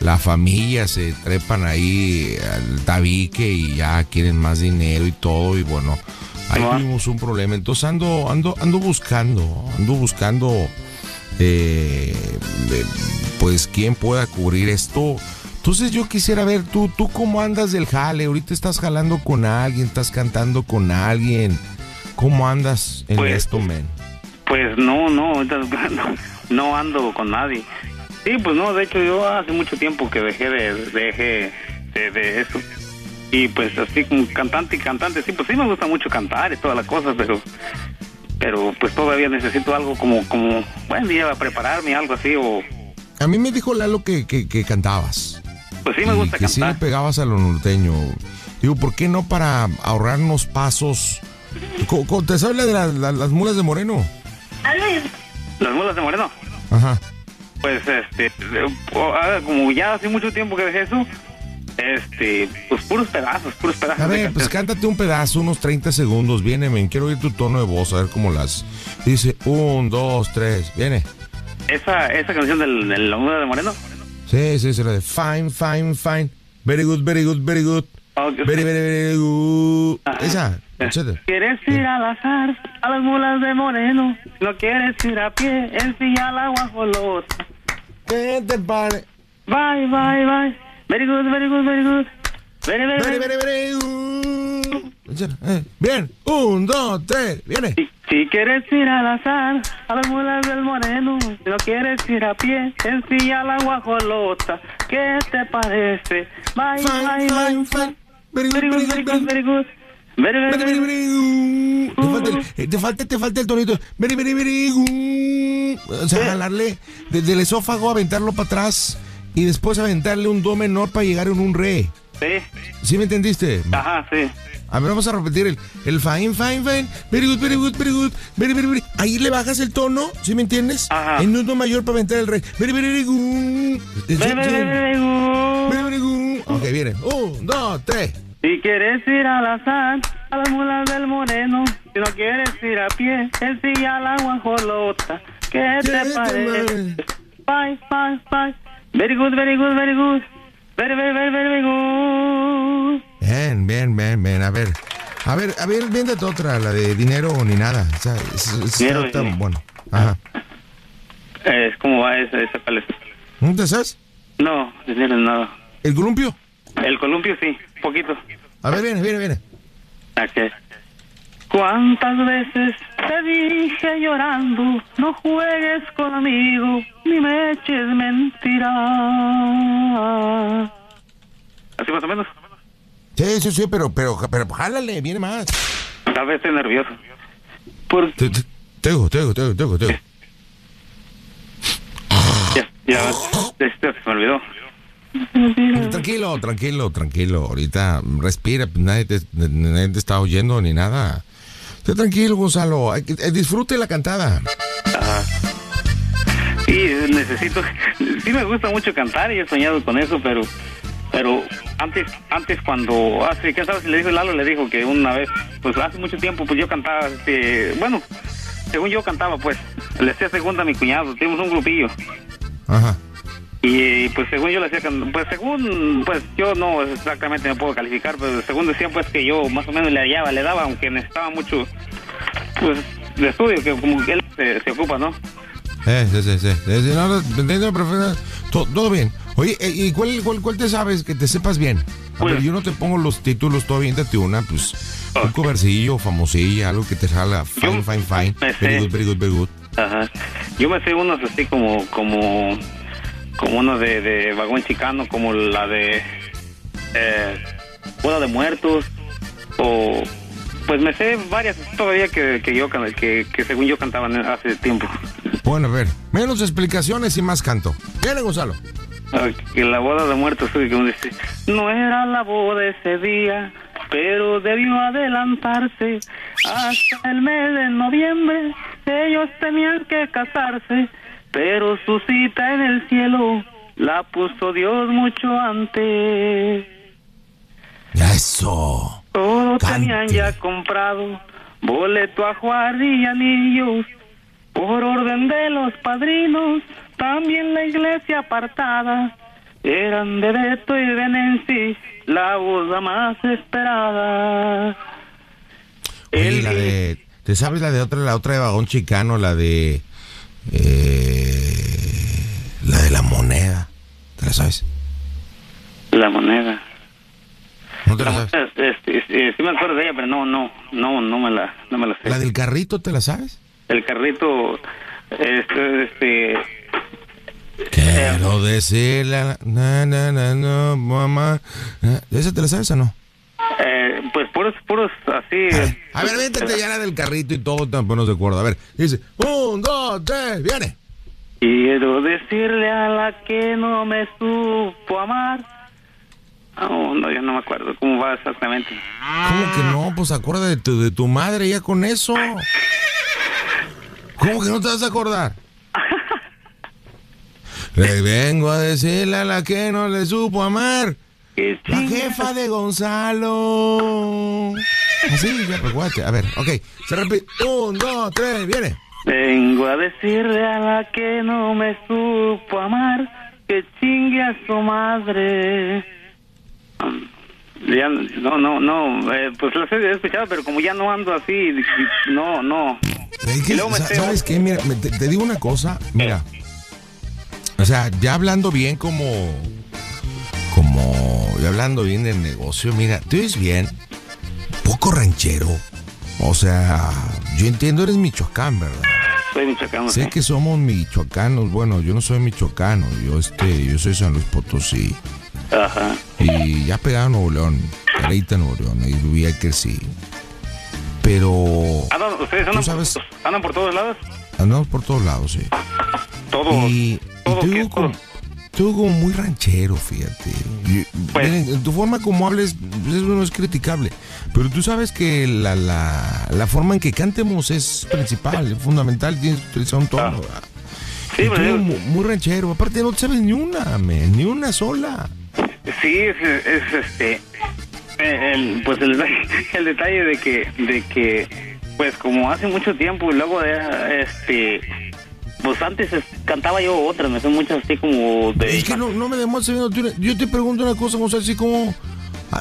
la familia se trepan ahí al tabique y ya quieren más dinero y todo y bueno, ahí tuvimos un problema. Entonces ando, ando, ando buscando, ando buscando, eh, eh, pues quién pueda cubrir esto. Entonces yo quisiera ver, tú, tú cómo andas del jale, ahorita estás jalando con alguien, estás cantando con alguien, ¿cómo andas en Pues- esto, men? Pues no, [laughs] no, no, ando con nadie. Sí, pues no, de hecho yo hace mucho tiempo que dejé de, dejé de, de eso. Y pues así como cantante y cantante, sí, pues sí me gusta mucho cantar y todas las cosas, pero pero pues todavía necesito algo como, como, buen día, prepararme, algo así, o A mí me dijo Lalo que, que, que cantabas. pues sí me gusta que sí le cantar. pegabas a lo norteño. Digo, ¿por qué no para ahorrarnos pasos? ¿Te sabes la de la- la- las mulas de Moreno? Las mulas de Moreno. Ajá. Pues este, ah, como ya hace mucho tiempo que dejé eso, este, pues puros pedazos, puros pedazos. A ver, pues cántate un pedazo, unos 30 segundos. Viene, men, quiero oír tu tono de voz, a ver cómo las... Dice, un, dos, tres, viene. Esa, esa canción del, de la mula de Moreno. Sí, sí, sí, la de fine, fine, fine. Very good, very good, very good. Very, very, very good. Esa, échate. ¿Quieres ir al azar a las mulas de Moreno? No quieres ir a pie, en silla la guajolota. ¿Qué te pare? Bye, bye, bye. Very good, very good, very good. Very, very, Very, very, very, good. Eh, Bien, un, dos, tres, viene. Si quieres ir al azar a las mulas del Moreno, no quieres ir a pie, en silla la guajolota. ¿Qué te parece? Bye, bye, bye, bye. Very good, very good, very good, Te falta, el, eh, te falta, te falta el tonito. Good. O sea, jalarle desde el esófago, aventarlo para atrás y después aventarle un do menor para llegar en un re. Sí. ¿Sí me entendiste? Ajá, sí. A ver, vamos a repetir el, el fine, fine, fine. Very good, very good, very good. Very, very, very. Ahí le bajas el tono, ¿sí me entiendes? Ajá. En un do mayor para aventar el re. Very, very, very good. Very. Very, very good. Ok, viene. Un, dos, tres. Si quieres ir al azar a las mulas del Moreno, si no quieres ir a pie, en silla la guajolota. ¿Qué te parece? Bye, bye, bye. Very good, very good, very good. Very, very, very, very good. Bien, bien, bien, bien. A ver. A ver, a ver, véndete otra, la de dinero ni nada. O sea, es- es- Dinero está bueno. Ajá. Es como va esa, esa cuál es? ¿No te sabes? No, dinero nada. ¿El columpio? El columpio sí, poquito. A ver, viene, viene, viene. Ok. ¿Cuántas veces te dije llorando, no juegues conmigo, ni me eches mentira? Así más o menos. Sí, sí, sí, pero, pero, pero, jálale, viene más. Tal vez estoy nervioso. Por... Te, te, tego, tego, tego, tego, tego. Ya, ya, este, se me olvidó. Tranquilo, tranquilo, tranquilo. Ahorita respira, pues, nadie te, nadie te está oyendo ni nada. Esté tranquilo, Gonzalo. Eh, Disfrute la cantada. Ajá. Sí, necesito. Sí, me gusta mucho cantar y he soñado con eso, pero. Pero antes, antes cuando hace, ¿qué sabes? Le dijo Lalo, le dijo que una vez, pues hace mucho tiempo, pues yo cantaba, este, bueno, según yo cantaba, pues, le hacía segunda a mi cuñado, tuvimos un grupillo. Ajá. Y pues según yo le hacía, pues según, pues yo no exactamente me puedo calificar, pero según decían pues que yo más o menos le hallaba, le daba, aunque necesitaba mucho, pues, de estudio, que como que él se, se ocupa, ¿no? Eh, sí, sí, sí. todo, todo bien. Oye, eh, ¿y cuál, cuál, cuál te sabes? Que te sepas bien. A ver, yo no te pongo los títulos, tú aviéntate una, pues, un covercillo, famosilla, algo que te jala. Fine, fine, fine. Very good, very good, very good. Ajá. Yo me sé unos así como, como, como uno de, de vagón chicano, como la de eh, boda de muertos, o pues me sé varias todavía que, que yo can- que, que según yo cantaban hace tiempo. Bueno, a ver, menos explicaciones y más canto. Viene, Gonzalo. Que la boda de muertos, no era la boda ese día, pero debió adelantarse hasta el mes de noviembre. Ellos tenían que casarse, pero su cita en el cielo la puso Dios mucho antes. Eso. Todo tenían ya comprado, boleto a jugar y anillos, por orden de los padrinos, también la iglesia apartada. Eran de Beto y Benenci, la boda más esperada. Oye, la de. ¿Te sabes la de otra, la otra de vagón chicano, la de. Eh, la de la moneda? ¿Te la sabes? La moneda. ¿No te la sabes? Este, este, sí me acuerdo de ella, pero no, no, no, no me la, no me la sé. ¿La del carrito te la sabes? El carrito, este, este, Quiero decirle. Na, na, na, no, mamá. Ah, ¿Esa te la sabes o no? Eh, pues puros, puros así. A ver, véntate ya la del carrito y todo, tampoco no se acuerda. A ver, dice: Un, dos, tres, viene. Quiero decirle a la que no me supo amar. No, no, yo no me acuerdo cómo va exactamente. ¿Cómo que no? Pues acuérdate de tu, de tu madre ya con eso. ¿Cómo que no te vas a acordar? [laughs] Le vengo a decirle a la que no le supo amar. La jefa de Gonzalo. Así, ya, pues, guate. A ver, ok. Se repite. Un, dos, tres, viene. Vengo a decirle a la que no me supo amar que chingue a su madre. Ya, no, no, no, eh, pues las he escuchado, pero como ya no ando así, no, no. ¿Sabes qué? Mira, te digo una cosa. Mira. O sea, ya hablando bien como. Como. Ya hablando bien del negocio, mira, tú eres bien. Poco ranchero. O sea, yo entiendo, eres Michoacán, ¿verdad? Soy michoacano. Sé que somos michoacanos. Bueno, yo no soy michoacano. Yo, este, yo soy San Luis Potosí. Ajá. Y ya pegado a Nuevo León. Careita, Nuevo León. Y vivía que sí. Pero. Andan- ¿Ustedes andan, ¿Tú sabes? Por, andan por todos lados? Andamos por todos lados, sí. Todo. Y, y todo como, tú como muy ranchero, fíjate. Pues- miren, tu forma como hables, eso no es criticable. Pero tú sabes que la, la, la forma en que cantemos es principal, es fundamental. Tienes que utilizar un tono. Sí, tú pero yo- muy, muy ranchero. Aparte, no te sabes ni una, men, ni una sola. Sí, es, es, este, eh, el, pues el, [laughs] el detalle de que, de que, pues como hace mucho tiempo y luego de, este, pues antes es- cantaba yo otras, me sé muchas así como de... Es que no, no me demuestres viendo. Yo te pregunto una cosa, Gonzalo, así como.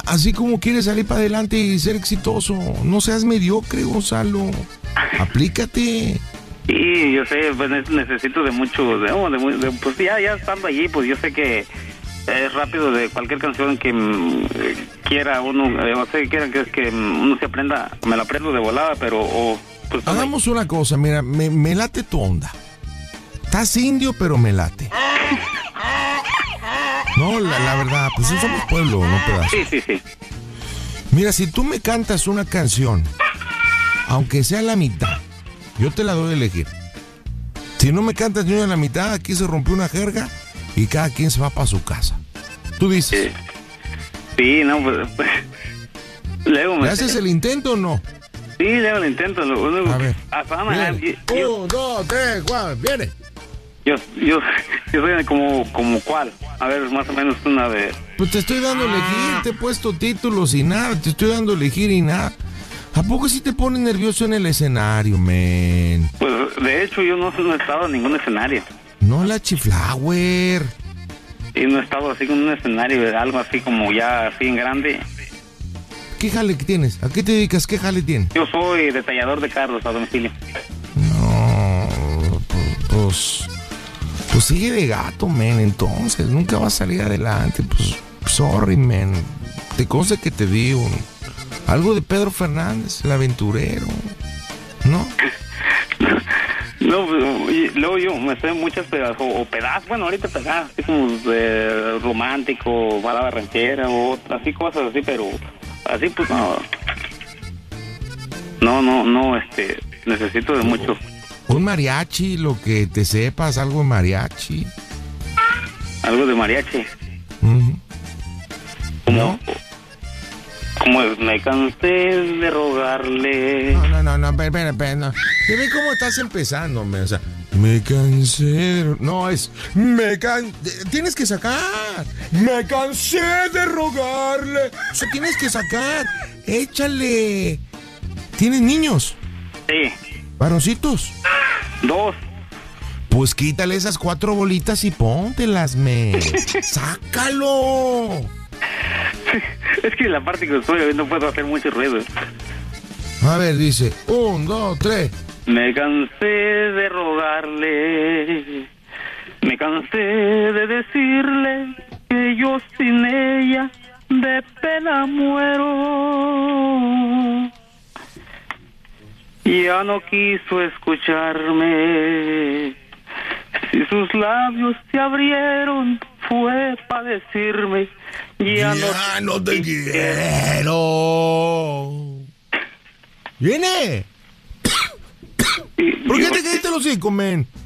Así como quieres salir para adelante y ser exitoso. No seas mediocre, Gonzalo. [laughs] Aplícate. Sí, yo sé, pues ne- necesito de mucho, de, oh, de pues ya, ya estando allí, pues yo sé que es rápido de cualquier canción que mm, eh, quiera uno, eh, o sea, que quieran que es que mm, uno se aprenda, me la aprendo de volada, pero, o, pues Hagamos una cosa, mira, me, me late tu onda. Estás indio, pero me late. No, la, la verdad, pues somos pueblo, no pedazo. sí, sí, sí. Mira, si tú me cantas una canción, aunque sea la mitad, yo te la doy a elegir. Si no me cantas ni una la mitad, aquí se rompió una jerga y cada quien se va para su casa. Tú dices, Sí, no, pues, pues, luego me... ¿le haces el intento o no? Sí, luego lo intento, lo único A ver. a ganar, Viene. yo, yo, Un, dos, tres, cuatro, viene. Yo, yo, yo soy como, como cuál, a ver, más o menos una de... Pues te estoy dando a elegir, te he puesto títulos y nada, te estoy dando a elegir y nada. ¿A poco sí te pones nervioso en el escenario, men? Pues de hecho yo no, no he estado en ningún escenario. No la chiflower. Y no he estado así con un escenario, algo así como ya así en grande. ¿Qué jale que tienes? ¿A qué te dedicas? ¿Qué jale tienes? Yo soy detallador de carros a domicilio. No, pues, pues, sigue de gato, men, entonces, nunca va a salir adelante, pues, sorry, men, te consta que te digo, algo de Pedro Fernández, el aventurero, ¿no? No, pues, luego yo me sé muchas pedazos, o pedazos, bueno, ahorita pedazos, como de romántico, balada ranchera, o así cosas así, pero así pues no. No, no, no, este, necesito de mucho. Un mariachi, lo que te sepas, algo de mariachi. algo de mariachi. Ujú. Como, como me cansé de rogarle. No, no, no, no, espera, espera, espera, no. ¿Qué ve cómo estás empezando, hombre? O sea, me cansé. de- No, es. Me can... Tienes que sacar. Me cansé de rogarle. O sea, tienes que sacar. Échale. ¿Tienes niños? Sí, ¿Varoncitos? dos. Pues quítale esas cuatro bolitas y póntelas, me. [laughs] ¡Sácalo! Es que la parte que estoy no puedo hacer mucho ruido. A ver, dice. Un, dos, tres. Me cansé de rogarle, me cansé de decirle que yo sin ella de pena muero. Ya no quiso escucharme, si sus labios se abrieron fue para decirme ya, Ya no te quiero. ¡Viene! ¿Por qué te caíste los hocico, men? [laughs]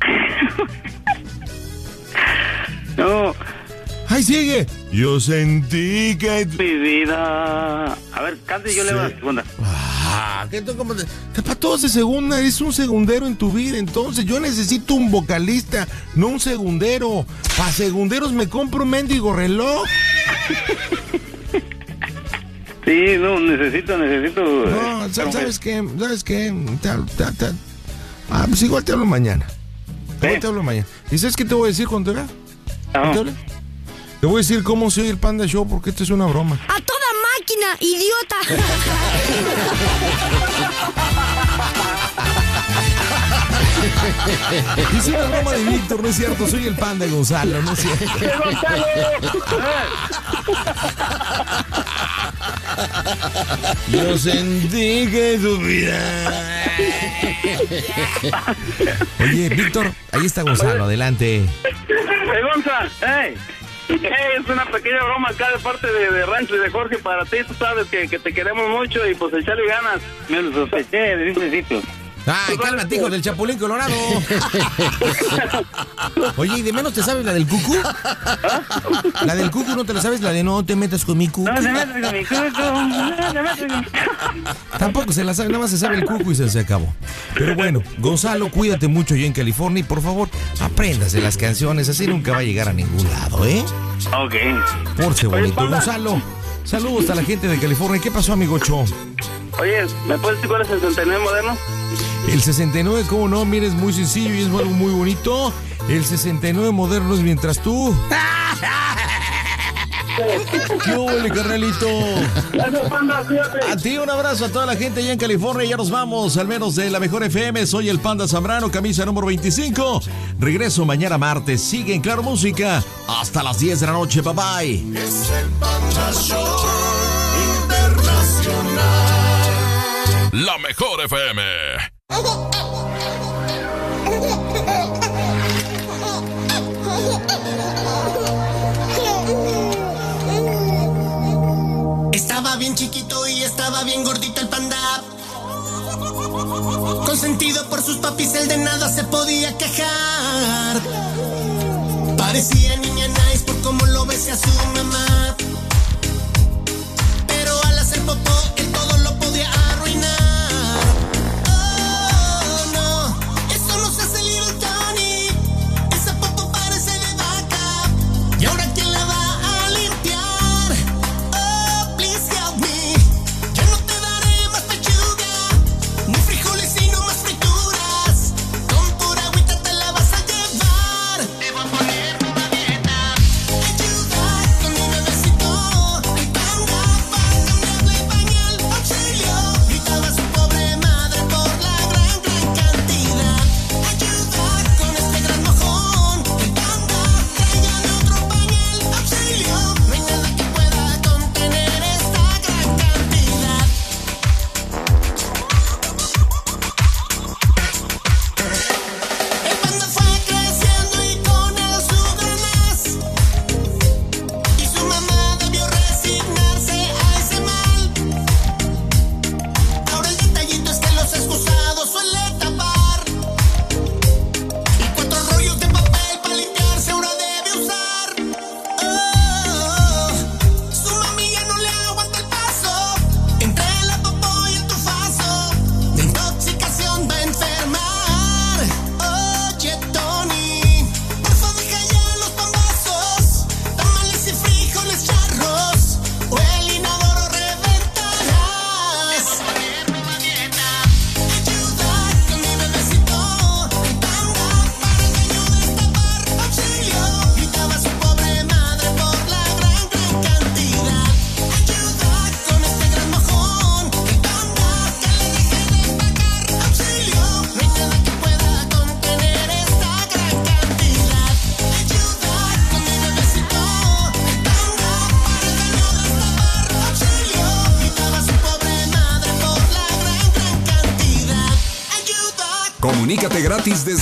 No. ¡Ay, sigue! Yo sentí que... Mi vida. A ver, cante y yo le voy a la segunda. Ah, ¿qué tú cómo te- te- Pa' todos de segunda, eres un segundero en tu vida. Entonces, yo necesito un vocalista, no un segundero. Pa' segunderos me compro un mendigo reloj. [laughs] Sí, no, necesito, necesito. No, eh, sa- ¿sabes qué? ¿Sabes qué? Ah, pues igual te hablo mañana. Igual te hablo mañana. ¿Y sabes qué te voy a decir cuando te vea? ¿Cuándo te? Te voy a decir cómo soy el Panda Show porque esto es una broma. ¡A toda máquina, idiota! [laughs] Es una broma de Víctor, no es cierto. Soy el Panda Gonzalo, no es cierto. Yo sentí que tu vida. Oye, Víctor, ahí está Gonzalo, adelante. ¡Eh, Gonza! Es una pequeña broma acá de parte de, de Rancho y de Jorge para ti. Tú sabes que, que te queremos mucho y pues echarle ganas. Me lo sospeché desde un principio. Ay, cálmate, hijo del Chapulín Colorado. Oye, ¿y de menos te sabes la del cucu? La del cucu no te la sabes, la de no te metas con mi cucu. No se mete con mi cuco, no se mete con... Tampoco se la sabe, nada más se sabe el cucu y se, se acabó. Pero bueno, Gonzalo, cuídate mucho allá en California y por favor, apréndase las canciones, así nunca va a llegar a ningún lado, ¿eh? Ok. Porse Oye, bonito. Gonzalo, saludos a la gente de California. ¿Qué pasó, amigo Cho? Oye, ¿me puedes decir cuál es el 69 moderno? El 69, ¿cómo no? Mira, es muy sencillo y es algo muy bonito. El 69 moderno es mientras tú. [laughs] ¿Qué huele, carnalito? A ti un abrazo a toda la gente allá en California. Ya nos vamos, al menos de la mejor FM. Soy el Panda Zambrano, camisa número 25. Regreso mañana martes. Sigue en Claro Música. Hasta las 10 de la noche. Bye bye. Es el Panda Show Internacional. La mejor FM. Estaba bien chiquito y estaba bien gordito el panda. Consentido por sus papis, el de nada se podía quejar. Parecía niña nice por cómo lo besé a su mamá. Pero al hacer popó,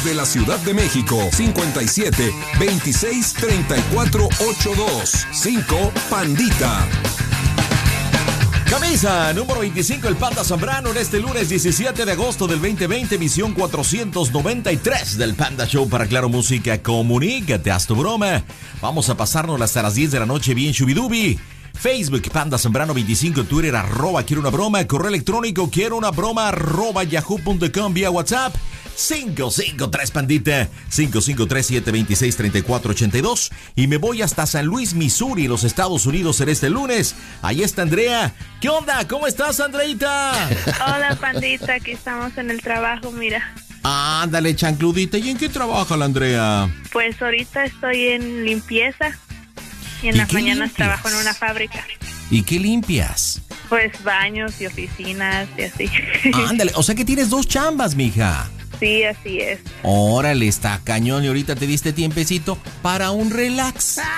desde la Ciudad de México. 57 26 34 82 5 Pandita. Camisa número 25, el Panda Zambrano en este lunes 17 de agosto del 2020, emisión 493 del Panda Show para Claro Música. Comunícate, haz tu broma. Vamos a pasarnos hasta las 10 de la noche bien chubidubi. Facebook Panda Zambrano 25, Twitter arroba quiero una broma, correo electrónico quiero una broma arroba yahoo.com vía WhatsApp 553 Pandita 553-726-3482 y me voy hasta San Luis, Missouri, los Estados Unidos en este lunes. Ahí está Andrea. ¿Qué onda? ¿Cómo estás, Andreita? Hola, pandita, aquí estamos en el trabajo, mira. Ándale, chancludita. ¿Y en qué trabaja la Andrea? Pues ahorita estoy en limpieza y en ¿Y las mañanas limpias? trabajo en una fábrica. ¿Y qué limpias? Pues baños y oficinas y así. [laughs] Ándale, o sea que tienes dos chambas, mija. Sí, así es. Órale, está cañón y ahorita te diste tiempecito para un relax. [laughs]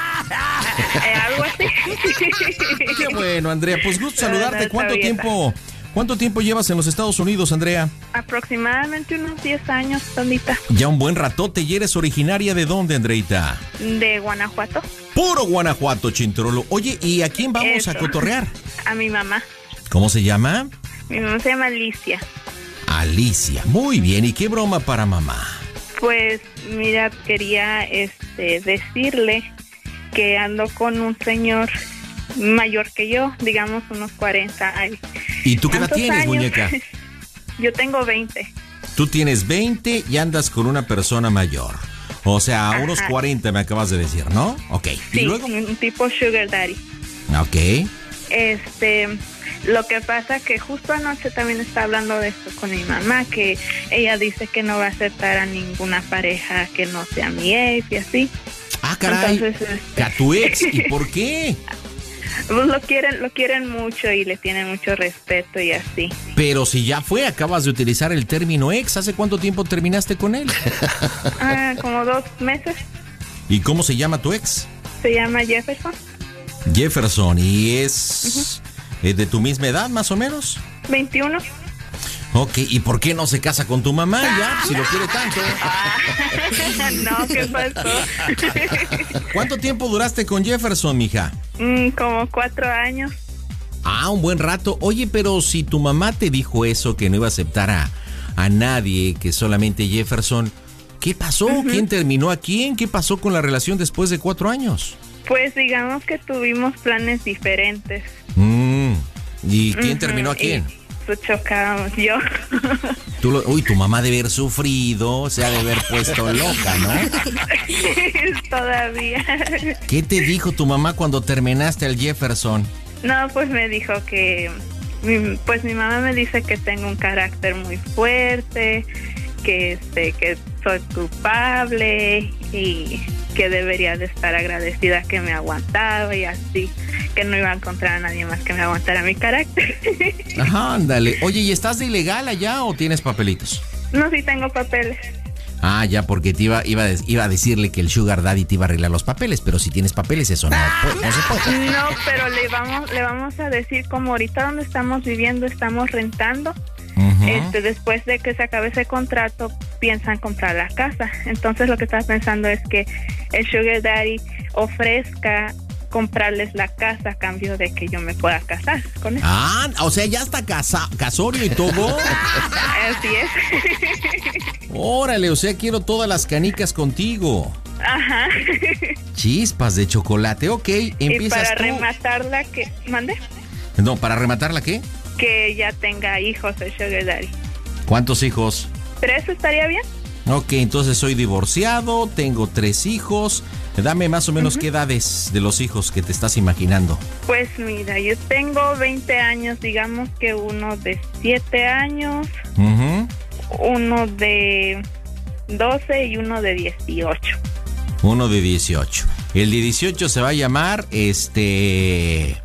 Eh, algo así. [laughs] Qué bueno, Andrea. Pues gusto No, no, saludarte. ¿Cuánto tiempo, cuánto tiempo llevas en los Estados Unidos, Andrea? Aproximadamente unos 10 años, pandita. Ya un buen ratote y eres originaria de dónde, Andreita? De Guanajuato. Puro Guanajuato, Chintrolo. Oye, ¿y a quién vamos a cotorrear? A mi mamá. ¿Cómo se llama? Mi mamá se llama Alicia. Alicia. Muy bien. ¿Y qué broma para mamá? Pues mira, quería este decirle que ando con un señor mayor que yo, digamos unos 40 años. ¿Y tú qué edad ¿Cuántos tienes, años? muñeca? [laughs] Yo tengo 20. Tú tienes 20 y andas con una persona mayor. O sea, a unos Ajá. 40 me acabas de decir, ¿no? Ok. Sí, ¿Y luego? un tipo sugar daddy. Ok. Este, lo que pasa que justo anoche también está hablando de esto con mi mamá, que ella dice que no va a aceptar a ninguna pareja que no sea mi ex y así. Ah, caray. Entonces, este, ¿A tu ex? ¿Y [laughs] por qué? pues lo quieren, lo quieren mucho y le tienen mucho respeto y así. Pero si ya fue, acabas de utilizar el término ex. ¿Hace cuánto tiempo terminaste con él? [laughs] Ah, como dos meses. ¿Y cómo se llama tu ex? Se llama Jefferson. Jefferson. ¿Y es eh, de tu misma edad, más o menos? 21. Ok. ¿Y por qué no se casa con tu mamá ya? Si lo quiere tanto. [laughs] no, ¿qué pasó? [laughs] ¿Cuánto tiempo duraste con Jefferson, mija? Mm, como cuatro años. Ah, un buen rato. Oye, pero si tu mamá te dijo eso, que no iba a aceptar a, a nadie, que solamente Jefferson, ¿qué pasó? ¿Quién terminó a quién? ¿Qué pasó con la relación después de cuatro años? Pues digamos que tuvimos planes diferentes. Mm, ¿Y quién terminó a quién? Pues chocábamos yo. [laughs] Tú lo- uy, tu mamá debe haber sufrido, se ha de haber puesto loca, ¿no? [laughs] Todavía. [laughs] ¿Qué te dijo tu mamá cuando terminaste al Jefferson? No, pues me dijo que, pues mi mamá me dice que tengo un carácter muy fuerte, que este, que soy culpable y que debería de estar agradecida que me aguantaba y así, que no iba a encontrar a nadie más que me aguantara mi carácter. [laughs] Ajá, ándale. Oye, ¿y estás de ilegal allá o tienes papelitos? no, sí tengo papeles. Ah, ya, porque te iba, iba, iba a decirle que el Sugar Daddy te iba a arreglar los papeles, pero si tienes papeles, eso no, pu- no se puede. No, pero le vamos, le vamos a decir como ahorita donde estamos viviendo estamos rentando. Ujú. Este, después de que se acabe ese contrato, piensan comprar la casa. Entonces lo que estaba pensando es que el Sugar Daddy ofrezca comprarles la casa a cambio de que yo me pueda casar con él. Ah, o sea, ya está casa, casorio y todo. [laughs] Así es. Órale, o sea, quiero todas las canicas contigo. Ajá. Chispas de chocolate, ok. Y Empiezas para tú. rematarla que mande No, para rematarla, ¿qué? Que ya tenga hijos el Sugar Daddy. ¿Cuántos hijos? ¿Tres estaría bien? Ok, entonces soy divorciado, tengo tres hijos. Dame más o menos qué edades de los hijos que te estás imaginando. Pues mira, yo tengo 20 años, digamos que uno de 7 años, uno de 12 y uno de 18. Uno de 18. El de 18 se va a llamar este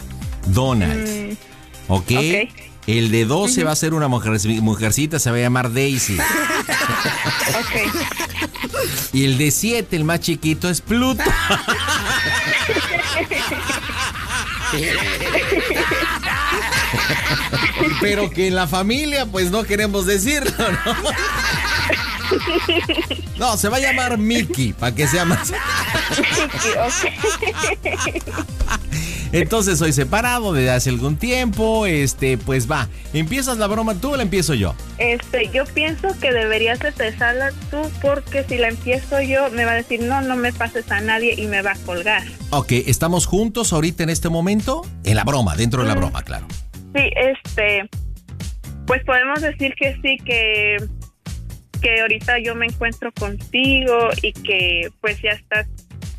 Donald. Mm, ¿Ok? ok. El de 12 va a ser una mujer, mujercita, se va a llamar Daisy. [laughs] Y el de 7, el más chiquito, es Pluto. [laughs] Pero que en la familia, pues no queremos decirlo, ¿no? No, se va a llamar Mickey, para que sea más. Entonces soy separado desde hace algún tiempo. Este, pues va. ¿Empiezas la broma tú o la empiezo yo? Este, yo pienso que deberías empezarla tú porque si la empiezo yo me va a decir no, no me pases a nadie y me va a colgar. Ok, ¿estamos juntos ahorita en este momento? En la broma, dentro de la broma, claro. Sí, este, pues podemos decir que sí, que, que ahorita yo me encuentro contigo y que pues ya estás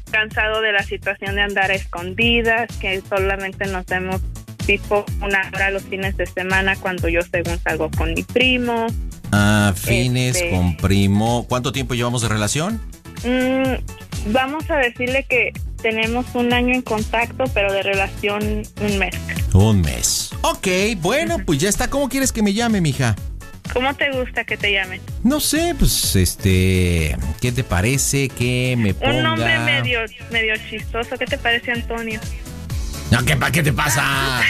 cansado de la situación de andar a escondidas, que solamente nos vemos tipo una hora los fines de semana cuando yo según salgo con mi primo. Ah, fines Este- con primo. ¿Cuánto tiempo llevamos de relación? Mm, vamos a decirle que tenemos un año en contacto, pero de relación un mes. Un mes. Ok, bueno, pues ya está. ¿Cómo quieres que me llame, mija? ¿Cómo te gusta que te llamen? No sé, pues este. ¿Qué te parece que me ponga? Un nombre medio, medio chistoso. ¿Qué te parece, Antonio? No, ¿qué, ¿qué te pasa? [laughs]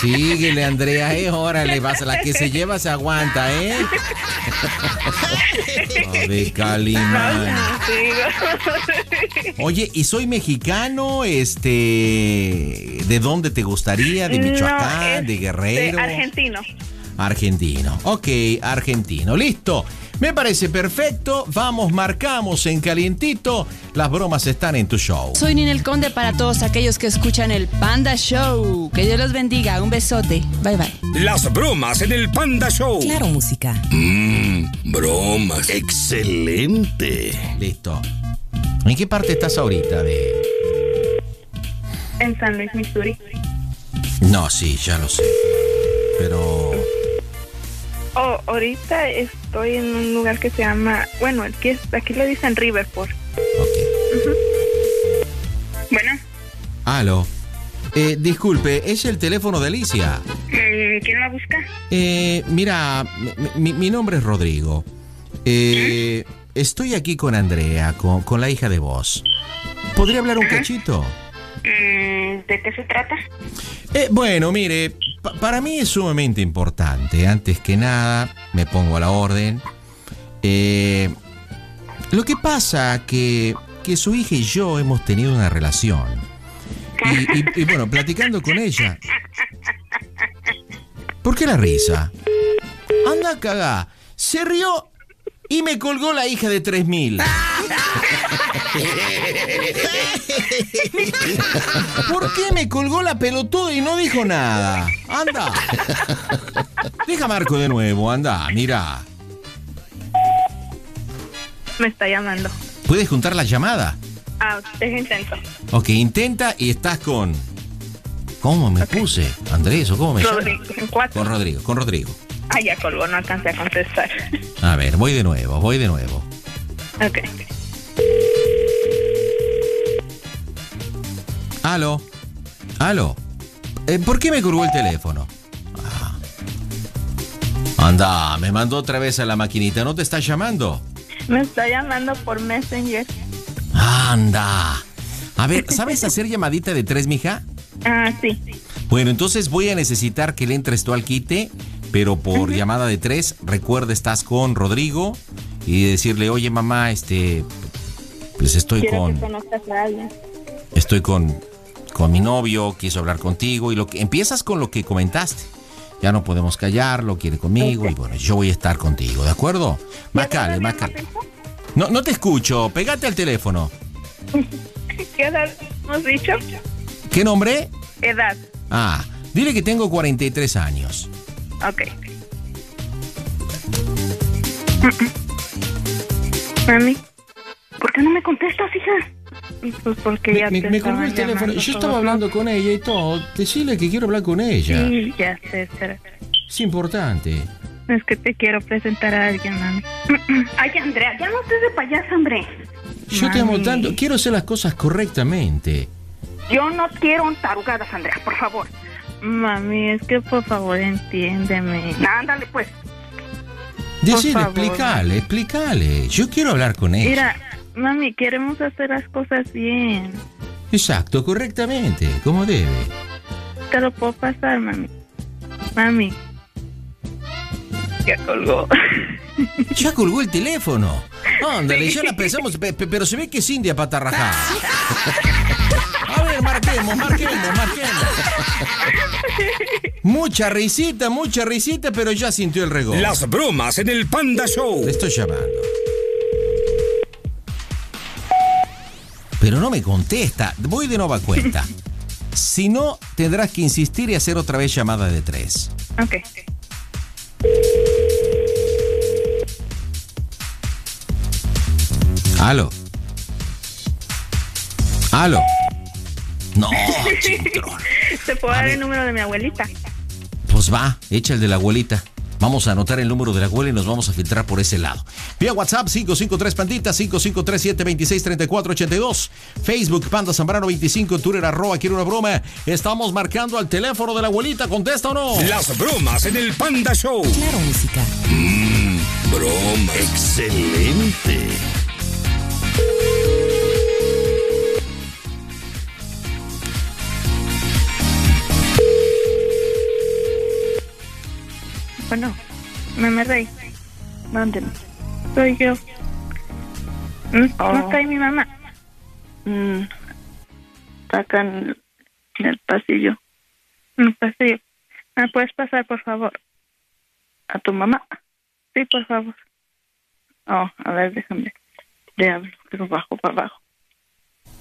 Síguele, Andrea, eh. Órale, vas. La que se lleva se aguanta, ¿eh? [laughs] Ave Calimán. Oye, ¿y soy mexicano? Este. ¿De dónde te gustaría? ¿De Michoacán? ¿De Guerrero? de argentino. Argentino. Ok, argentino. Listo. Me parece perfecto. Vamos, marcamos en calientito. Las bromas están en tu show. Soy Ninel Conde para todos aquellos que escuchan el Panda Show. Que Dios los bendiga. Un besote. Bye bye. Las bromas en el Panda Show. Claro, música. Mmm, bromas. Excelente. Listo. ¿En qué parte estás ahorita de.? En San Luis, Missouri. No, sí, ya lo sé. Pero. Oh, ahorita estoy en un lugar que se llama, bueno, aquí, aquí le dicen Riverport. Ujú. Bueno, Aló. Eh, disculpe, ¿es el teléfono de Alicia? mm, ¿quién la busca? Eh, mira, mi, nombre es Rodrigo. Eh, estoy aquí con Andrea, con, con la hija de vos. ¿Podría hablar un cachito? Mm, ¿De qué se trata? Eh, bueno, mire, pa- para mí es sumamente importante. Antes que nada, me pongo a la orden. Eh, lo que pasa que, que su hija y yo hemos tenido una relación. Y bueno, platicando con ella. ¿Por qué la risa? Anda cagá. Se rió y me colgó la hija de 3000. [laughs] [laughs] ¿Por qué me colgó la pelotuda y no dijo nada? Anda. Deja Marco de nuevo, anda, mira. Me está llamando. ¿Puedes juntar la llamada? Ah, deja intento. Ok, intenta y estás con. ¿Cómo me puse? Andrés, ¿o cómo me? Rodrigo, en cuatro. Con Rodrigo, con Rodrigo. Ah, ya colgó, no alcancé a contestar. A ver, voy de nuevo, voy de nuevo. ok. Aló. Aló. Eh, ¿Por qué me colgó el teléfono? Ah. Anda, me mandó otra vez a la maquinita. ¿No te está llamando? Me está llamando por Messenger. Anda. A ver, ¿sabes hacer llamadita de tres, mija? Ah, sí. Bueno, entonces voy a necesitar que le entres tú al quite, pero por llamada de tres, recuerda, estás con Rodrigo y decirle, oye mamá, este, pues estoy Quiero con, que conozcas a alguien. estoy con, con mi novio, quiso hablar contigo y lo que empiezas con lo que comentaste. Ya no podemos callarlo, quiere conmigo y bueno, yo voy a estar contigo, ¿de acuerdo? Macale, macale. No, no te escucho, pégate al teléfono. [laughs] ¿Qué edad hemos dicho? ¿Qué nombre? Edad. Ah, dile que tengo 43 años. Ok. [laughs] Mami, ¿por qué no me contestas, hija? Pues porque ya Me, te me colgó el teléfono. Yo estaba hablando con ella y todo. Decirle que quiero hablar con ella. Sí, ya sé, espera. Es importante. Es que te quiero presentar a alguien, mami. [clears throat] Ay, Andrea, ya no estés de payaso, hombre. Yo te amo Mami. tanto. Quiero hacer las cosas correctamente. Yo no quiero tarugadas, Andrea, por favor. Mami, es que por favor entiéndeme. Ándale, pues. Decirle, favor. explícale, explícale. Yo quiero hablar con ella. Mira, mami, queremos hacer las cosas bien. Exacto, correctamente, como debe. Te lo puedo pasar, mami. Mami. Ya colgó. [laughs] Ya colgó el teléfono. Ándale, ya la pensamos, pe- pe- pero se ve que es India patarrajada. [laughs] A ver, marquemos, marquemos, marquemos. Mucha risita, mucha risita, pero ya sintió el regalo. Las bromas en el Panda Show. Le estoy llamando. Pero no me contesta. Voy de nueva cuenta. [laughs] Si no, tendrás que insistir y hacer otra vez llamada de tres. Ok. Aló. Aló. No. [laughs] ¿Te puedo dar el número de mi abuelita? Pues va, echa el de la abuelita. Vamos a anotar el número de la abuela y nos vamos a filtrar por ese lado. Vía WhatsApp 553 Pandita 553-726-3482. Facebook Panda Zambrano 25, Twitter arroba quiero una broma. Estamos marcando al teléfono de la abuelita, ¿contesta o no? Las bromas en el Panda Show. Claro, música. Mmm, broma. Excelente. Bueno, me rey. Mándeme. Soy yo. Mm, Oh. ¿No está ahí mi mamá? Mm, está acá en, en el pasillo. En el pasillo. ¿Me puedes pasar, por favor? ¿A tu mamá? Sí, por favor. Oh, a ver, déjame. Le hablo, pero bajo para abajo.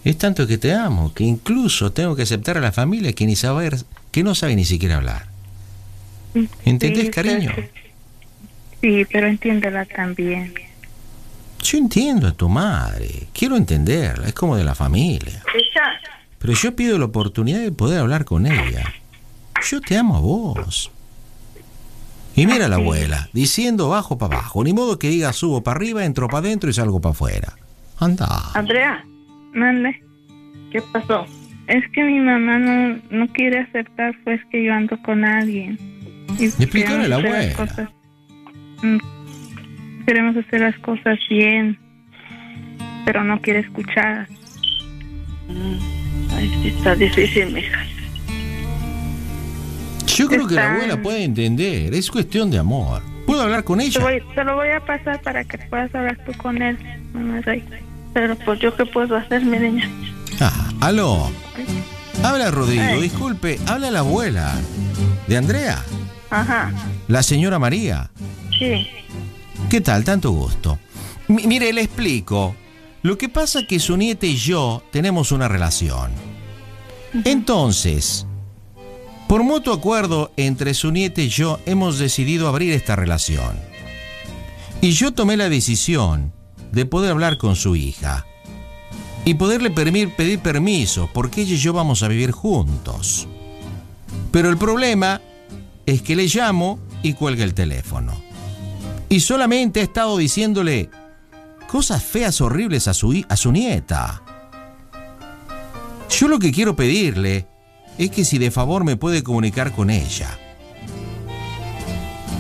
Es tanto que te amo que incluso tengo que aceptar a la familia que ni saber, que no sabe ni siquiera hablar. ¿Entendés, Sí, cariño? pero- Sí, pero entiéndela también. Yo entiendo a tu madre, quiero entenderla, es como de la familia. Pero yo pido la oportunidad de poder hablar con ella. Yo te amo a vos. Y mira a la abuela, diciendo bajo para abajo, ni modo que diga subo para arriba, entro para adentro y salgo para afuera. Anda. Andrea, Mande. ¿qué pasó? Es que mi mamá no, no quiere aceptar pues que yo ando con alguien. Y Explícale a la abuela. cosas- Mm, Queremos hacer las cosas bien, pero no quiere escuchar. Ay, sí, está difícil, mija. Yo creo que la abuela puede entender, es cuestión de amor. ¿Puedo hablar con Te, ella? voy, te lo voy a pasar para que puedas hablar tú con él, mamá Rey. Pero pues yo qué puedo hacer, mi niña. Ah, aló. Habla Rodrigo, Ay. disculpe, habla la abuela. ¿De Andrea? Ajá, La señora María. sí. ¿Qué tal? Tanto gusto. Mi- mire, le explico. Lo que pasa es que su nieta y yo tenemos una relación. Entonces, por mutuo acuerdo entre su nieta y yo hemos decidido abrir esta relación. Y yo tomé la decisión de poder hablar con su hija y poderle pedir permiso porque ella y yo vamos a vivir juntos. Pero el problema es que le llamo y cuelga el teléfono. Y solamente ha estado diciéndole cosas feas, horribles a su, a su nieta. Yo lo que quiero pedirle es que si de favor me puede comunicar con ella.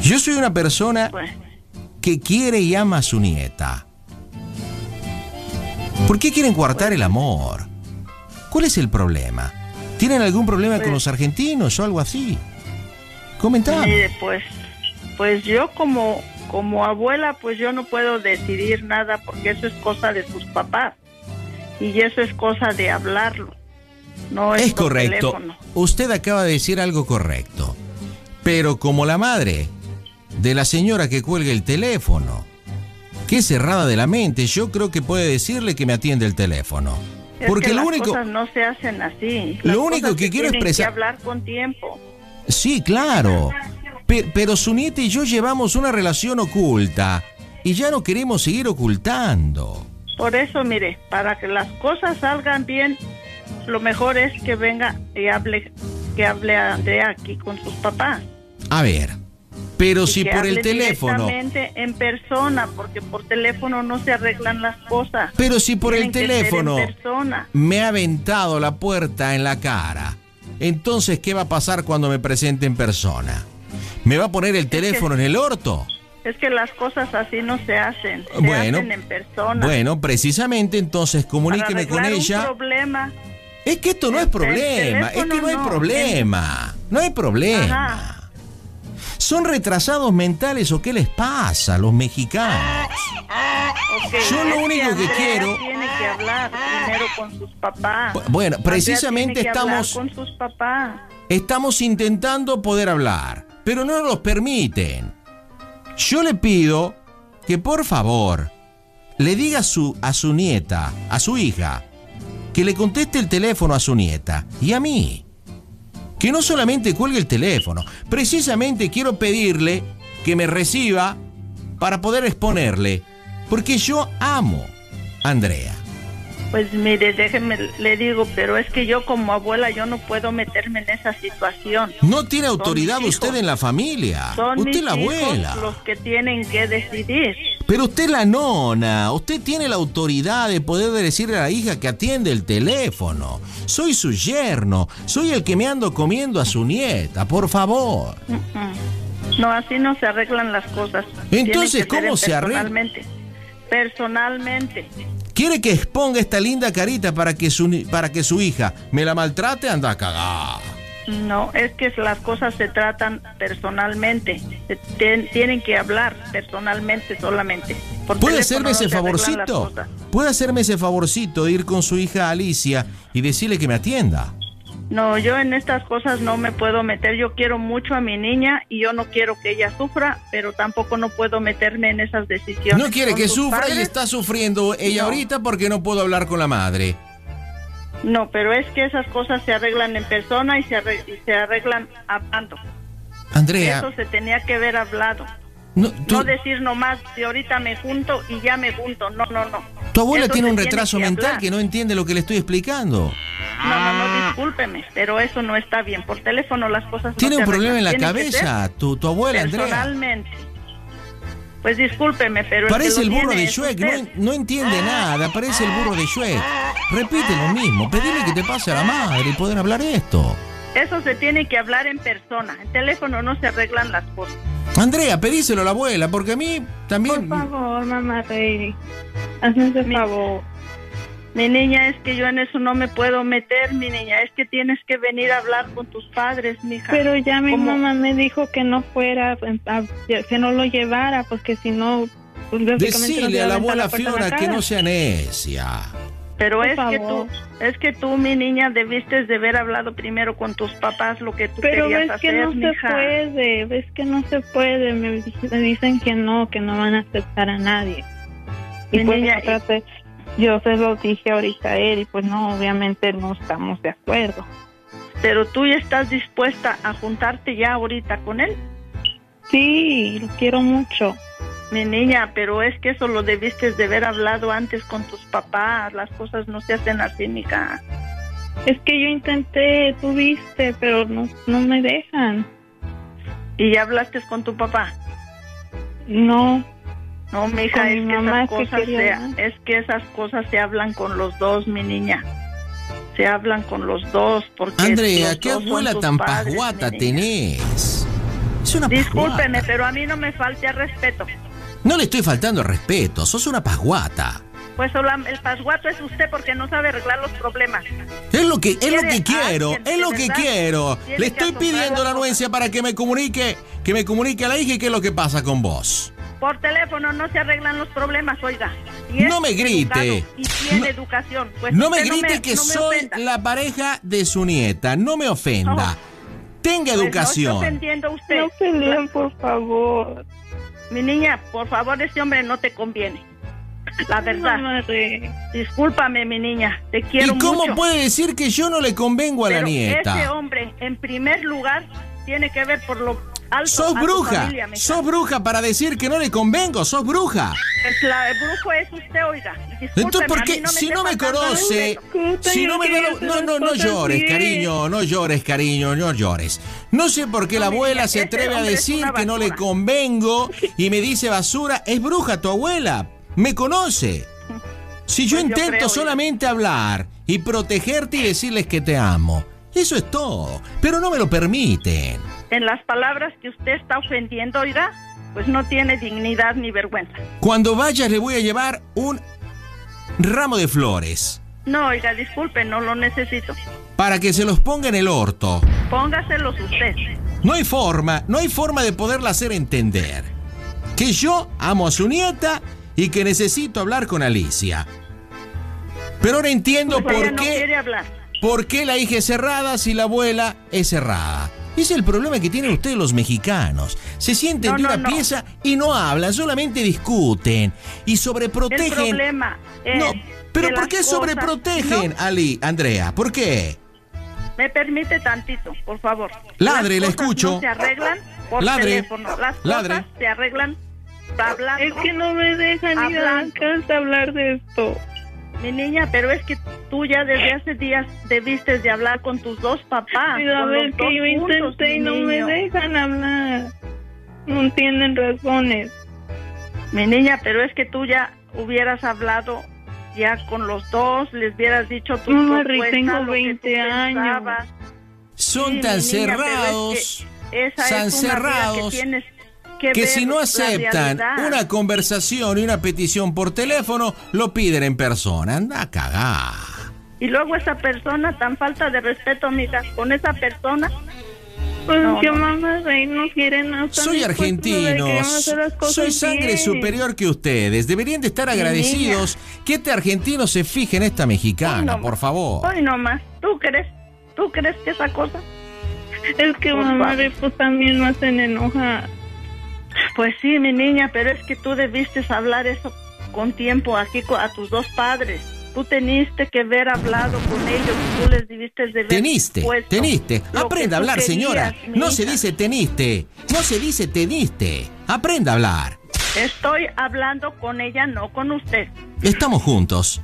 Yo soy una persona que quiere y ama a su nieta. ¿Por qué quieren coartar el amor? ¿Cuál es el problema? ¿Tienen algún problema con los argentinos o algo así? Comentame. Mire, pues, pues yo como, como abuela, pues yo no puedo decidir nada porque eso es cosa de sus papás. Y eso es cosa de hablarlo. No es, correcto. teléfono. Usted acaba de decir algo correcto. Pero como la madre de la señora que cuelga el teléfono, que es cerrada de la mente, yo creo que puede decirle que me atiende el teléfono. Es Porque que lo las único... cosas no se hacen así. Lo único cosas que quiero expresar- que hablar con tiempo. Sí, claro. Pe- pero su nieta y yo llevamos una relación oculta y ya no queremos seguir ocultando. Por eso, mire, para que las cosas salgan bien, lo mejor es que venga y hable, que hable a Andrea aquí con sus papás. A ver, pero Y si por el teléfono... En persona, porque por teléfono no se arreglan las cosas. Pero si por el Tienen teléfono persona. me ha aventado la puerta en la cara, entonces ¿qué va a pasar cuando me presente en persona? ¿Me va a poner el teléfono en el orto? Es que las cosas así no se hacen. Se Bueno, hacen en persona. Bueno, precisamente entonces Para comuníqueme con ella. Un problema. Es que esto no es problema, es que teléfono no hay no, problema, no hay problema. Ajá. ¿Son retrasados mentales o qué les pasa a los mexicanos? Yo lo único que quiero- Tiene que hablar primero con sus papás. Bu- bueno, precisamente tiene que hablar estamos- con sus papás. Estamos intentando poder hablar, pero no nos permiten. Yo le pido que por favor le diga a su, a su nieta, a su hija, que le conteste el teléfono a su nieta y a mí. Que no solamente cuelgue el teléfono, precisamente quiero pedirle que me reciba para poder exponerle, porque yo amo a Andrea. Pues mire, déjeme, le digo, pero es que yo como abuela yo no puedo meterme en esa situación. No tiene autoridad usted hijos. en la familia. Son usted mis la abuela. hijos los que tienen que decidir. Pero usted es la nona, usted tiene la autoridad de poder decirle a la hija que atiende el teléfono. Soy su yerno, soy el que me ando comiendo a su nieta, por favor. No, así no se arreglan las cosas. Entonces, ¿cómo se arregla? Personalmente. Personalmente. ¿Quiere que exponga esta linda carita para que su, para que su hija me la maltrate? Anda a cagar. No, es que las cosas se tratan personalmente. Se ten- tienen que hablar personalmente solamente. Por ¿Puede hacerme ese favorcito? ¿Puede hacerme ese favorcito de ir con su hija Alicia y decirle que me atienda? No, yo en estas cosas no me puedo meter. Yo quiero mucho a mi niña y yo no quiero que ella sufra, pero tampoco no puedo meterme en esas decisiones. No quiere que sufra y está sufriendo ella No. ahorita porque no puedo hablar con la madre. No, pero es que esas cosas se arreglan en persona y se, arre- y se arreglan hablando. Andrea, Eso se tenía que haber hablado. no, No decir nomás, de ahorita me junto y ya me junto. No, no, no. tu abuela Eso tiene un retraso que mental hablar. que no entiende lo que le estoy explicando. No, no, no, discúlpeme, pero eso no está bien. Por teléfono las cosas Tiene un problema en la arreglan. Cabeza, tu, tu abuela, Andrea. Personalmente. Pues discúlpeme, pero Parece el burro de es Shrek, no, no entiende nada, parece el burro de Shrek. Repite lo mismo, pedile que te pase a la madre y poder hablar esto. Eso se tiene que hablar en persona. En teléfono no se arreglan las cosas. Andrea, pedíselo a la abuela, porque a mí también... Por favor, mamá Rey. Hazme ese favor. Mi niña, es que yo en eso no me puedo meter, mi niña. Es que tienes que venir a hablar con tus padres, mija. Pero ya mi ¿Cómo? mamá me dijo que no fuera, a- que no lo llevara, porque si no, pues, Decile a la abuela Fiona que no sea necia. Pero es que tú, es que tú, mi niña, debiste de haber hablado primero con tus papás lo que tú Pero querías ves que no se mija. puede, ves que no se puede, me, di- me dicen que no, que no van a aceptar a nadie. Y Mi pues niña, traté- yo se lo dije ahorita a él y pues no, obviamente no estamos de acuerdo. Pero tú ya estás dispuesta a juntarte ya ahorita con él. Sí, lo quiero mucho. Mi niña, pero es que eso lo debiste de haber hablado antes con tus papás. Las cosas no se hacen así, mija. Es que yo intenté, tú viste, pero no, no me dejan. ¿Y ya hablaste con tu papá? No. No, mija, es mi que mamá esas es que cosas quería se, es que esas cosas se hablan con los dos, mi niña. Se hablan con los dos porque Andrea, los ¿qué abuela tan padres, niña. tenés? Es una Discúlpeme, pero a mí no me falte al respeto. No le estoy faltando el respeto, sos una pasguata. Pues el pasguato es usted porque no sabe arreglar los problemas. Es lo que, es lo ¿Quiere que quiero, alguien es lo que quiero. Le estoy pidiendo la anuencia para que me comunique, que me comunique a la hija y qué es lo que pasa con vos. Por teléfono no se arreglan los problemas, oiga. Y No me grite. Y tiene educación. Pues no me grite que no me soy ofenda. la pareja de su nieta, no me ofenda. Tenga Pues no educación. está ofendiendo a usted. No peleen, por favor. Mi niña, por favor, ese hombre no te conviene. La verdad. Discúlpame, mi niña. Te quiero ¿Y cómo mucho. puede decir que yo no le convengo a la Pero nieta? hombre, en primer lugar, tiene que ver por lo alto Sos bruja, familia, sos bruja para decir que no le convengo, sos bruja. La- el brujo es usted, oiga. Discúlpeme, Entonces, ¿por qué? no si no me conoce, si no me da- no, no, no llores, cariño, no llores, cariño, no llores. No sé por qué la abuela se ese atreve a decir que no le convengo y me dice basura. Es bruja tu abuela, me conoce. Si yo Pues yo intento creo, solamente hablar y protegerte y decirles que te amo, eso es todo, pero no me lo permiten. En las palabras que usted está ofendiendo, oiga, pues no tiene dignidad ni vergüenza. Cuando vayas le voy a llevar un ramo de flores No, oiga, disculpe, no lo necesito. para que se los ponga en el orto. Póngaselos usted. No hay forma, no hay forma de poderla hacer entender. Que yo amo a su nieta y que necesito hablar con Alicia. Pero ahora entiendo Pues por no qué. quiere hablar. ¿Por qué la hija es cerrada si la abuela es cerrada? Es el problema que tienen ustedes los mexicanos. Se sienten No, de no, una no. pieza y no hablan, solamente discuten y El sobreprotegen. problema es No, pero ¿por qué sobreprotegen, No, Ali, Andrea? ¿Por qué? me permite tantito, por favor. Ladre, la escucho. No se arreglan por Ladre. teléfono. Las Ladre. cosas se arreglan hablando. Es que no me dejan ir a la casa hablar de esto. Mi niña, pero es que tú ya desde hace días debiste de hablar con tus dos papás. Pero a ver que juntos, intenté y no me dejan hablar. No tienen razones. Mi niña, pero es que tú ya hubieras hablado ya con los dos, les hubieras dicho tu Mamá, propuesta, tengo lo que tú 20 años. pensabas. Son Sí, tan niña, pero es que cerrados. esa Tan es una vida cerrados que tienes que, que si no aceptan una conversación y una petición por teléfono, lo piden en persona. Anda a cagar. Y luego esa persona, tan falta de respeto, amiga, con esa persona. Pues No, que no. Rey no quieren Soy argentino, soy sangre superior que ustedes. Deberían de estar agradecidos que este argentino se fije en esta mexicana, por favor. Hoy nomás, ¿tú crees? ¿Tú crees que esa cosa? Es que Por mamá pues también me hacen enojar. Pues sí, mi niña, pero es que tú debiste hablar eso con tiempo aquí a tus dos padres. Tú teniste que haber hablado con ellos, tú les debiste de haber Teniste, teniste. Aprenda a hablar, querías, señora. No se hija. dice teniste. No se dice teniste. Aprenda a hablar. Estoy hablando con ella, no con usted. Estamos juntos.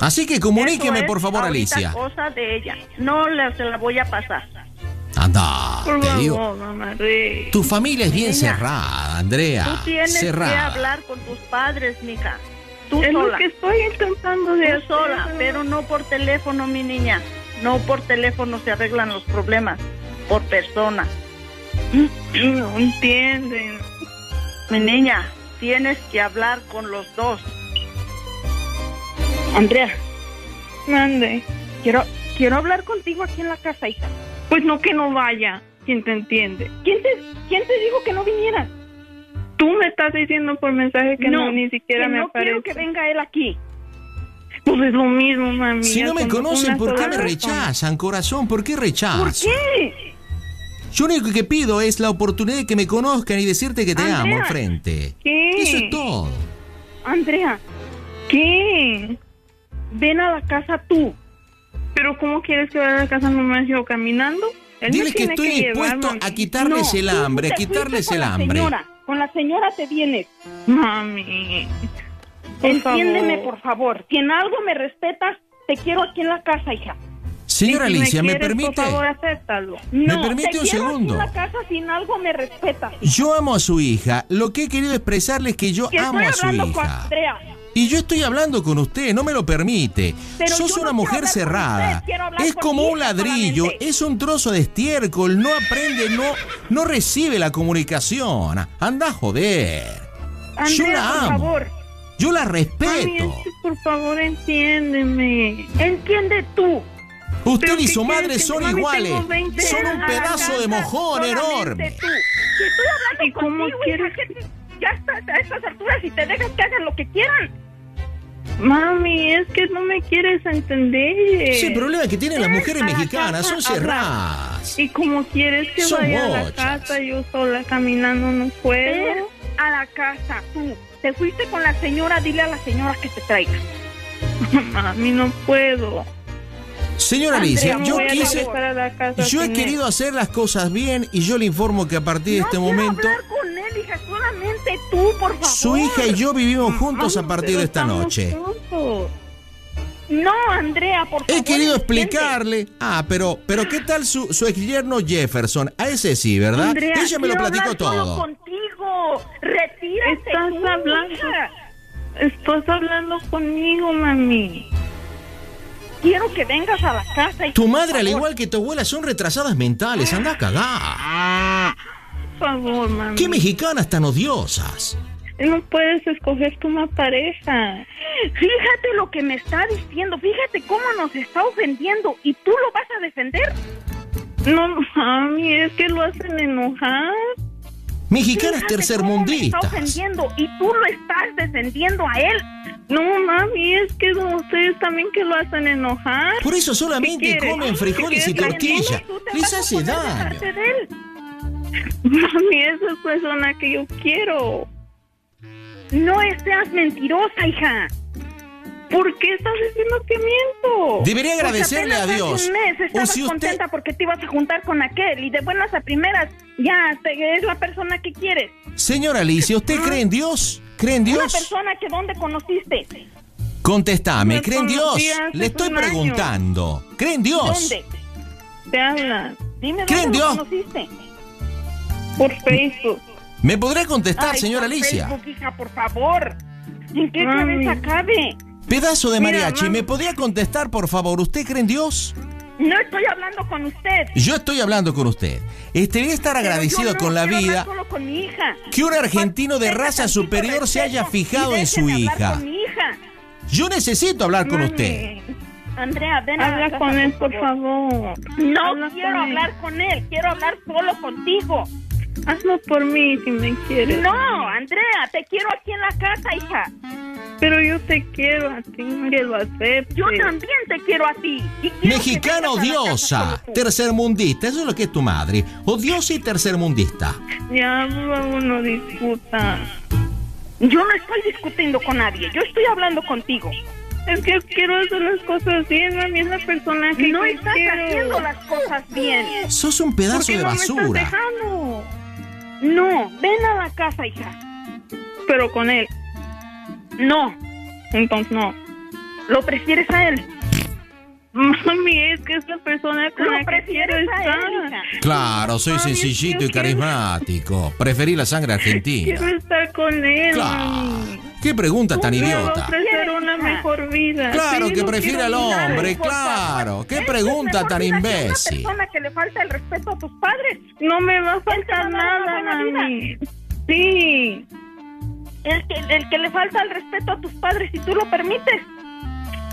Así que comuníqueme, es por favor, Alicia. cosa de ella. No la, se la voy a pasar. Anda, Por te digo. favor, mamá. Tu familia es bien Niña, cerrada, Andrea. Tú tienes que hablar con tus padres, mija. Tú Es lo sola. que estoy intentando de Tú hacer. sola, pero no por teléfono, mi niña. No por teléfono se arreglan los problemas, por persona. No entienden. Mi niña, tienes que hablar con los dos. Andrea. Mande. Quiero, quiero hablar contigo aquí en la casa, hija. Pues no que no vaya. ¿Quién te entiende? ¿Quién te, quién te dijo que no vinieras? Tú me estás diciendo por mensaje que no, ni siquiera que me no aparece. quiero que venga él aquí. Pues es lo mismo, mami. Si no me conocen, ¿por qué me razón. rechazan, corazón? ¿Por qué rechazan? ¿Por qué? Yo lo único que pido es la oportunidad de que me conozcan y decirte que te Andrea. amo enfrente. ¿Qué? Eso es todo. Andrea, ¿Qué? ven a la casa tú. ¿Pero cómo quieres que vaya a la casa nomás yo caminando? Él me Dile que estoy dispuesto a quitarles No, el hambre, a te fuiste quitarles con el la hambre. Señora, con la señora te vienes. Mami. Por Entiéndeme, favor. por favor. Si en algo me respetas, te quiero aquí en la casa, hija. Señora si Alicia, ¿me, quieres, permite? Por favor, acéptalo. No, permite te un quiero segundo? Aquí en la casa sin algo me respetas. Yo amo a su hija. Lo que he querido expresarle es que yo Que amo a su hablando con hija. Andrea. Y yo estoy hablando con usted, no me lo permite. Pero Sos no una mujer cerrada. usted, Es como un ladrillo, solamente. es un trozo de estiércol, no aprende, no, no recibe la comunicación. Anda a joder. Andrea, yo la por amo. favor. Yo la Mami, respeto. por favor, entiéndeme. Entiende tú. Usted ¿Pero y su madre son mami, iguales. tengo 20 Son un pedazo de mojón enorme. tú. Si estoy hablando ¿Y cómo contigo, hija, que ya está a estas alturas y te dejas que hagan lo que quieran. Mami, es que no me quieres entender. Ese problema que tienen las mujeres mexicanas son cerradas. Y como quieres que Son vaya a la casa yo sola caminando no Ven puedo. a la casa, tú. Te fuiste con la señora, dile a la señora que te traiga. [laughs] Mami, no puedo. Señora Andrea, Alicia, yo quise, yo he querido hacer las cosas bien y yo le informo que a partir de no este quiero momento hablar con él, hija, solamente tú, por favor. su hija y yo vivimos juntos a partir de esta noche. juntos. No, Andrea, por favor. He querido entiende. explicarle. Ah, pero, pero ¿qué tal su, su ex yerno Jefferson? A ese sí, ¿verdad? Andrea, Ella me lo platicó todo. contigo. Retírate Estás tú, hablando. hija. Estás hablando conmigo, mami. Quiero que vengas a la casa y Tu madre, al igual que tu abuela, son retrasadas mentales. Anda a cagar. Por favor, mami. ¿Qué mexicanas tan odiosas? No puedes escoger tú una pareja. Fíjate lo que me está diciendo, fíjate cómo nos está ofendiendo y tú lo vas a defender. No, mami, es que lo hacen enojar. Mexicanas Fíjate tercermundistas. está ofendiendo y tú lo estás defendiendo a él. No, mami, es que ustedes también que lo hacen enojar. Por eso solamente comen frijoles y tortilla. Les hace daño. [laughs] Mami, esa es persona que yo quiero. No seas mentirosa, hija. ¿Por qué estás diciendo que miento? Debería Porque agradecerle a hace Dios. Un mes O estabas si usted, contenta porque te ibas a juntar con aquel y de buenas a primeras ya te- es la persona que quieres. señora Alicia, ¿usted cree en Dios? ¿Cree en Una Dios? persona que dónde conociste. Contestame, Me ¿cree en Dios? Le estoy año. preguntando. ¿Cree en Dios? ¿Dónde? Te hablan. Dime ¿Cree en dónde lo Dios? conociste. Por Facebook. ¿Me podrá contestar, Ay, señora Alicia? Facebook, hija, por favor. ¿En qué Mami. cabeza cabe? Pedazo de Mira, mariachi. ¿me podría contestar, por favor? ¿Usted cree en Dios? No estoy hablando con usted. Yo estoy hablando con usted. Este debe estar Pero agradecido no con la vida solo con mi hija. que un argentino de raza superior se haya fijado en su hija. con mi hija. Yo necesito hablar con Mami, usted. Andrea, ven a la Habla con él, por favor. No Habla quiero con él. hablar con él, quiero hablar solo contigo. Hazlo por mí si me quieres. No, Andrea, te quiero aquí en la casa, hija. Pero yo te quiero a ti, que lo aceptes. Yo también te quiero a ti. Mexicana odiosa, tercermundista, eso es lo que es tu madre. Odiosa y tercermundista. Ya, uno disputa. Yo no estoy discutiendo con nadie, yo estoy hablando contigo. Es que quiero hacer las cosas bien, mami. Es la persona que No estás quiero. haciendo las cosas bien. Sos un ¿Por pedazo qué de no me estás basura. dejando? No, ven a la casa, hija. Pero con él. No, Entonces no. lo prefieres a él. Mami, es que es la persona con la que quiero estar. Claro, soy Mami, sencillito y carismático. Preferí la sangre [laughs] argentina. Quiero estar con él. Claro. ¿Qué pregunta tan idiota? ofrecer una mejor vida. Claro Sí, que no prefiere quiero al hombre, claro. ¿Qué pregunta tan imbécil? Una persona que le falta el respeto a tus padres. No me va a faltar una nada, mami. Sí. El que, el que le falta el respeto a tus padres y tú lo permites.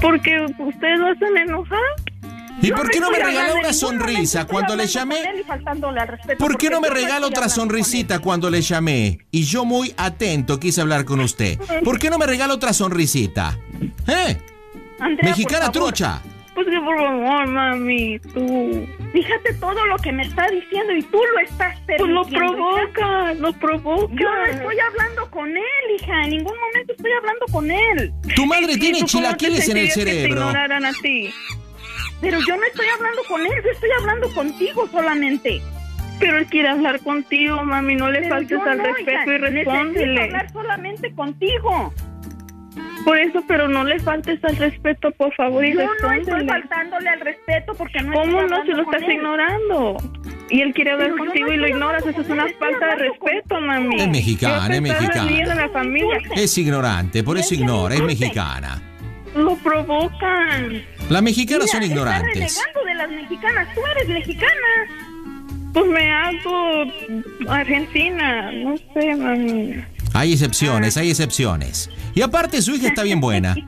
Porque ustedes lo hacen enojar. ¿Y Yo por qué no me hablando una sonrisa cuando le llamé? ¿Por qué no me regala otra sonrisita cuando le llamé? Y yo muy atento quise hablar con usted. ¿Por qué no me regala otra sonrisita? ¿Eh? Andrea, Mexicana trucha. Pues que por favor, mami, tú. Fíjate todo lo que me está diciendo y tú lo estás Pues lo permitiendo. hija. provoca, lo provoca. Yo no estoy hablando con él, hija. En ningún momento estoy hablando con él. Tu madre ¿Y tiene chilaquiles en el sentirías que te cerebro. ignoraran a ti? Pero yo no estoy hablando con él, yo estoy hablando contigo solamente. Pero él quiere hablar contigo, mami. No le Pero faltes al no, respeto hija, y Necesito respóndele. hablar solamente contigo. Por eso, pero no le faltes al respeto, por favor, y Yo no estoy faltándole al respeto porque no ¿Cómo no se lo estás él. ignorando? Y él quiere hablar Pero contigo no y lo ignoras. Eso es una falta de respeto, mami. Es mexicana, es mexicana. la familia. Es ignorante, por eso ignora, es mexicana. Lo provocan. Las mexicanas Mira, son ignorantes. renegando de las mexicanas. Tú eres mexicana. Pues me hago argentina. No sé, mami. Hay excepciones, hay excepciones. Y aparte su hija está bien buena. [laughs]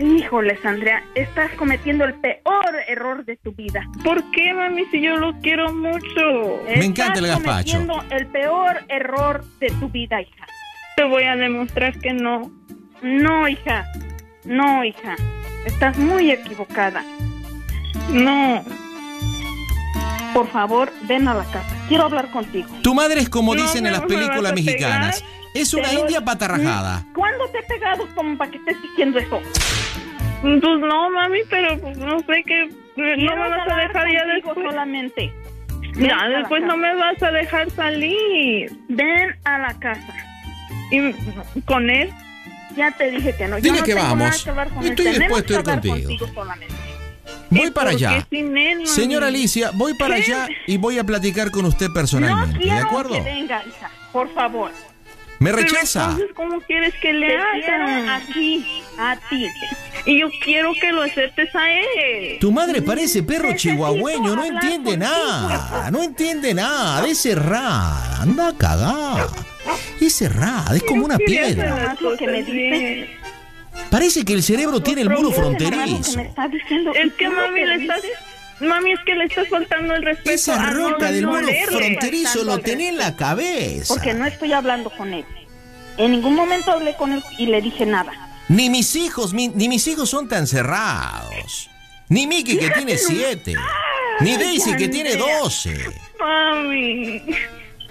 Híjoles, Andrea, estás cometiendo el peor error de tu vida. ¿Por qué, mami, si yo lo quiero mucho? Me encanta el Estás gazpacho. cometiendo el peor error de tu vida, hija. Te voy a demostrar que no. No, hija. No, hija. Estás muy equivocada. No. Por favor, ven a la casa. Quiero hablar contigo. Tu madre es como No, dicen en las películas mexicanas. Es una Pero- india patarrajada. ¿Cuándo te he pegado como para que estés diciendo eso? Pues no, mami, pero pues, no sé qué. No Quiero me vas a dejar ya después. solamente. Ven Ya, después no me vas a dejar salir. Ven a la casa. ¿Y con él? Ya te dije que no. Yo Dile no que tengo vamos. nada que con. Estoy dispuesto a ir que contigo. contigo solamente. Voy para ¿Por qué allá. él? Señora Alicia, voy para ¿Qué? allá y voy a platicar con usted No personalmente, ¿de quiero acuerdo? que venga, hija. Por favor. ¿Me Pero rechaza? entonces, ¿cómo quieres que le haga? quiero aquí, a ti. Y yo quiero que lo aceptes a él. Tu madre parece perro Necesito chihuahueño, no entiende nada, no entiende nada, es cerrada, anda a cagar. Es cerrada, es como una piedra. lo que me. Parece que el cerebro tiene el muro fronterizo. Es ¿Y que mami le estás... Mami, es que le estás faltando el respeto. Esa no- roca del no muro fronterizo lo tenés en la cabeza. Porque no estoy hablando con él. En ningún momento hablé con él y le dije nada. Ni mis hijos, mi- ni mis hijos son tan cerrados. Ni Mickey que tiene siete. Ni Daisy que tiene doce. Mami.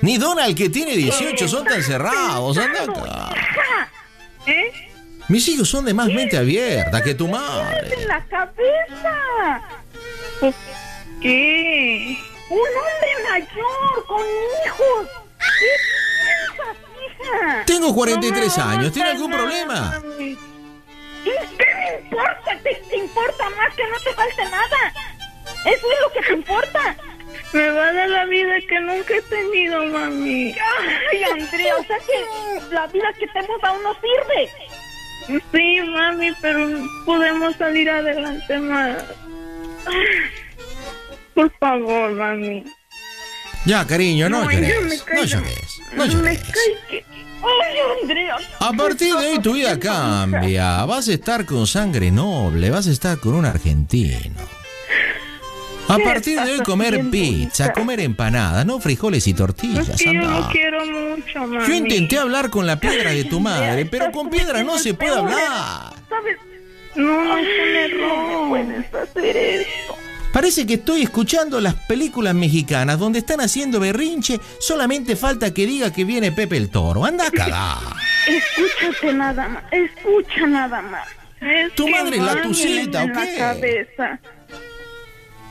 Ni Donald que tiene 18 son tan cerrados. Anda acá. ¿Eh? Mis hijos son de más mente abierta que tu madre. en la cabeza? ¿Qué? Un hombre mayor con hijos. ¿Qué piensas, hija? Tengo 43 años. ¿Tiene algún problema? ¿Y qué me importa? ¿Te, te importa más que no te falte nada? Eso es lo que te importa. Me va a dar la vida que nunca he tenido, mami. Ay, Andrea, o sea que la vida que te hemos dado no sirve. Sí, mami, pero podemos salir adelante más. Por favor, mami. Ya, cariño, no, No, llores. No llores. No llores. Ay, Andrea. A partir de hoy tu vida cambia. Vas a estar con sangre noble. Vas a estar con un argentino. A ¿Qué partir de hoy comer pizza, comer empanadas, no frijoles y tortillas. Es que yo anda. lo quiero mucho, mami. Yo intenté hablar con la piedra de tu [laughs] madre, pero con piedra no se puede hablar. ¿Sabes? No, no es un error. No puedes hacer eso. Parece que estoy escuchando las películas mexicanas donde están haciendo berrinche. Solamente falta que diga que viene Pepe el Toro. Anda a cagar. [laughs] Escúchate nada más. Escucha nada más. Es Tu madre es la tucita, ¿o la qué? cabeza.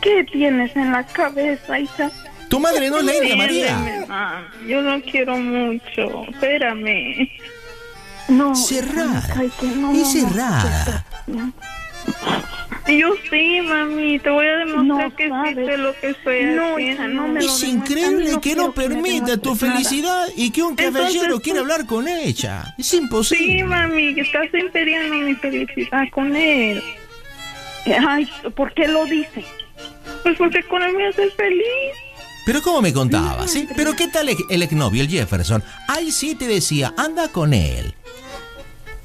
¿Qué tienes en la cabeza, hija? Tu madre no es la India María. Yo lo quiero mucho. Espérame. No. Cerrada. no, Es no, cerrada. Yo sí, mami. Te voy a demostrar No que sí sé lo que estoy No, haciendo. hija, no me lo Es increíble No que no que permita tu nada. felicidad y que un caballero Entonces, quiera pues- hablar con ella. Es Sí, imposible. mami, que estás impidiendo mi felicidad con él. Ay, ¿por qué lo dice? Pues porque con él me haces feliz. Pero ¿cómo me contabas? eh? ¿Pero qué tal el el exnovio, el Jefferson? Ahí sí te decía, anda con él.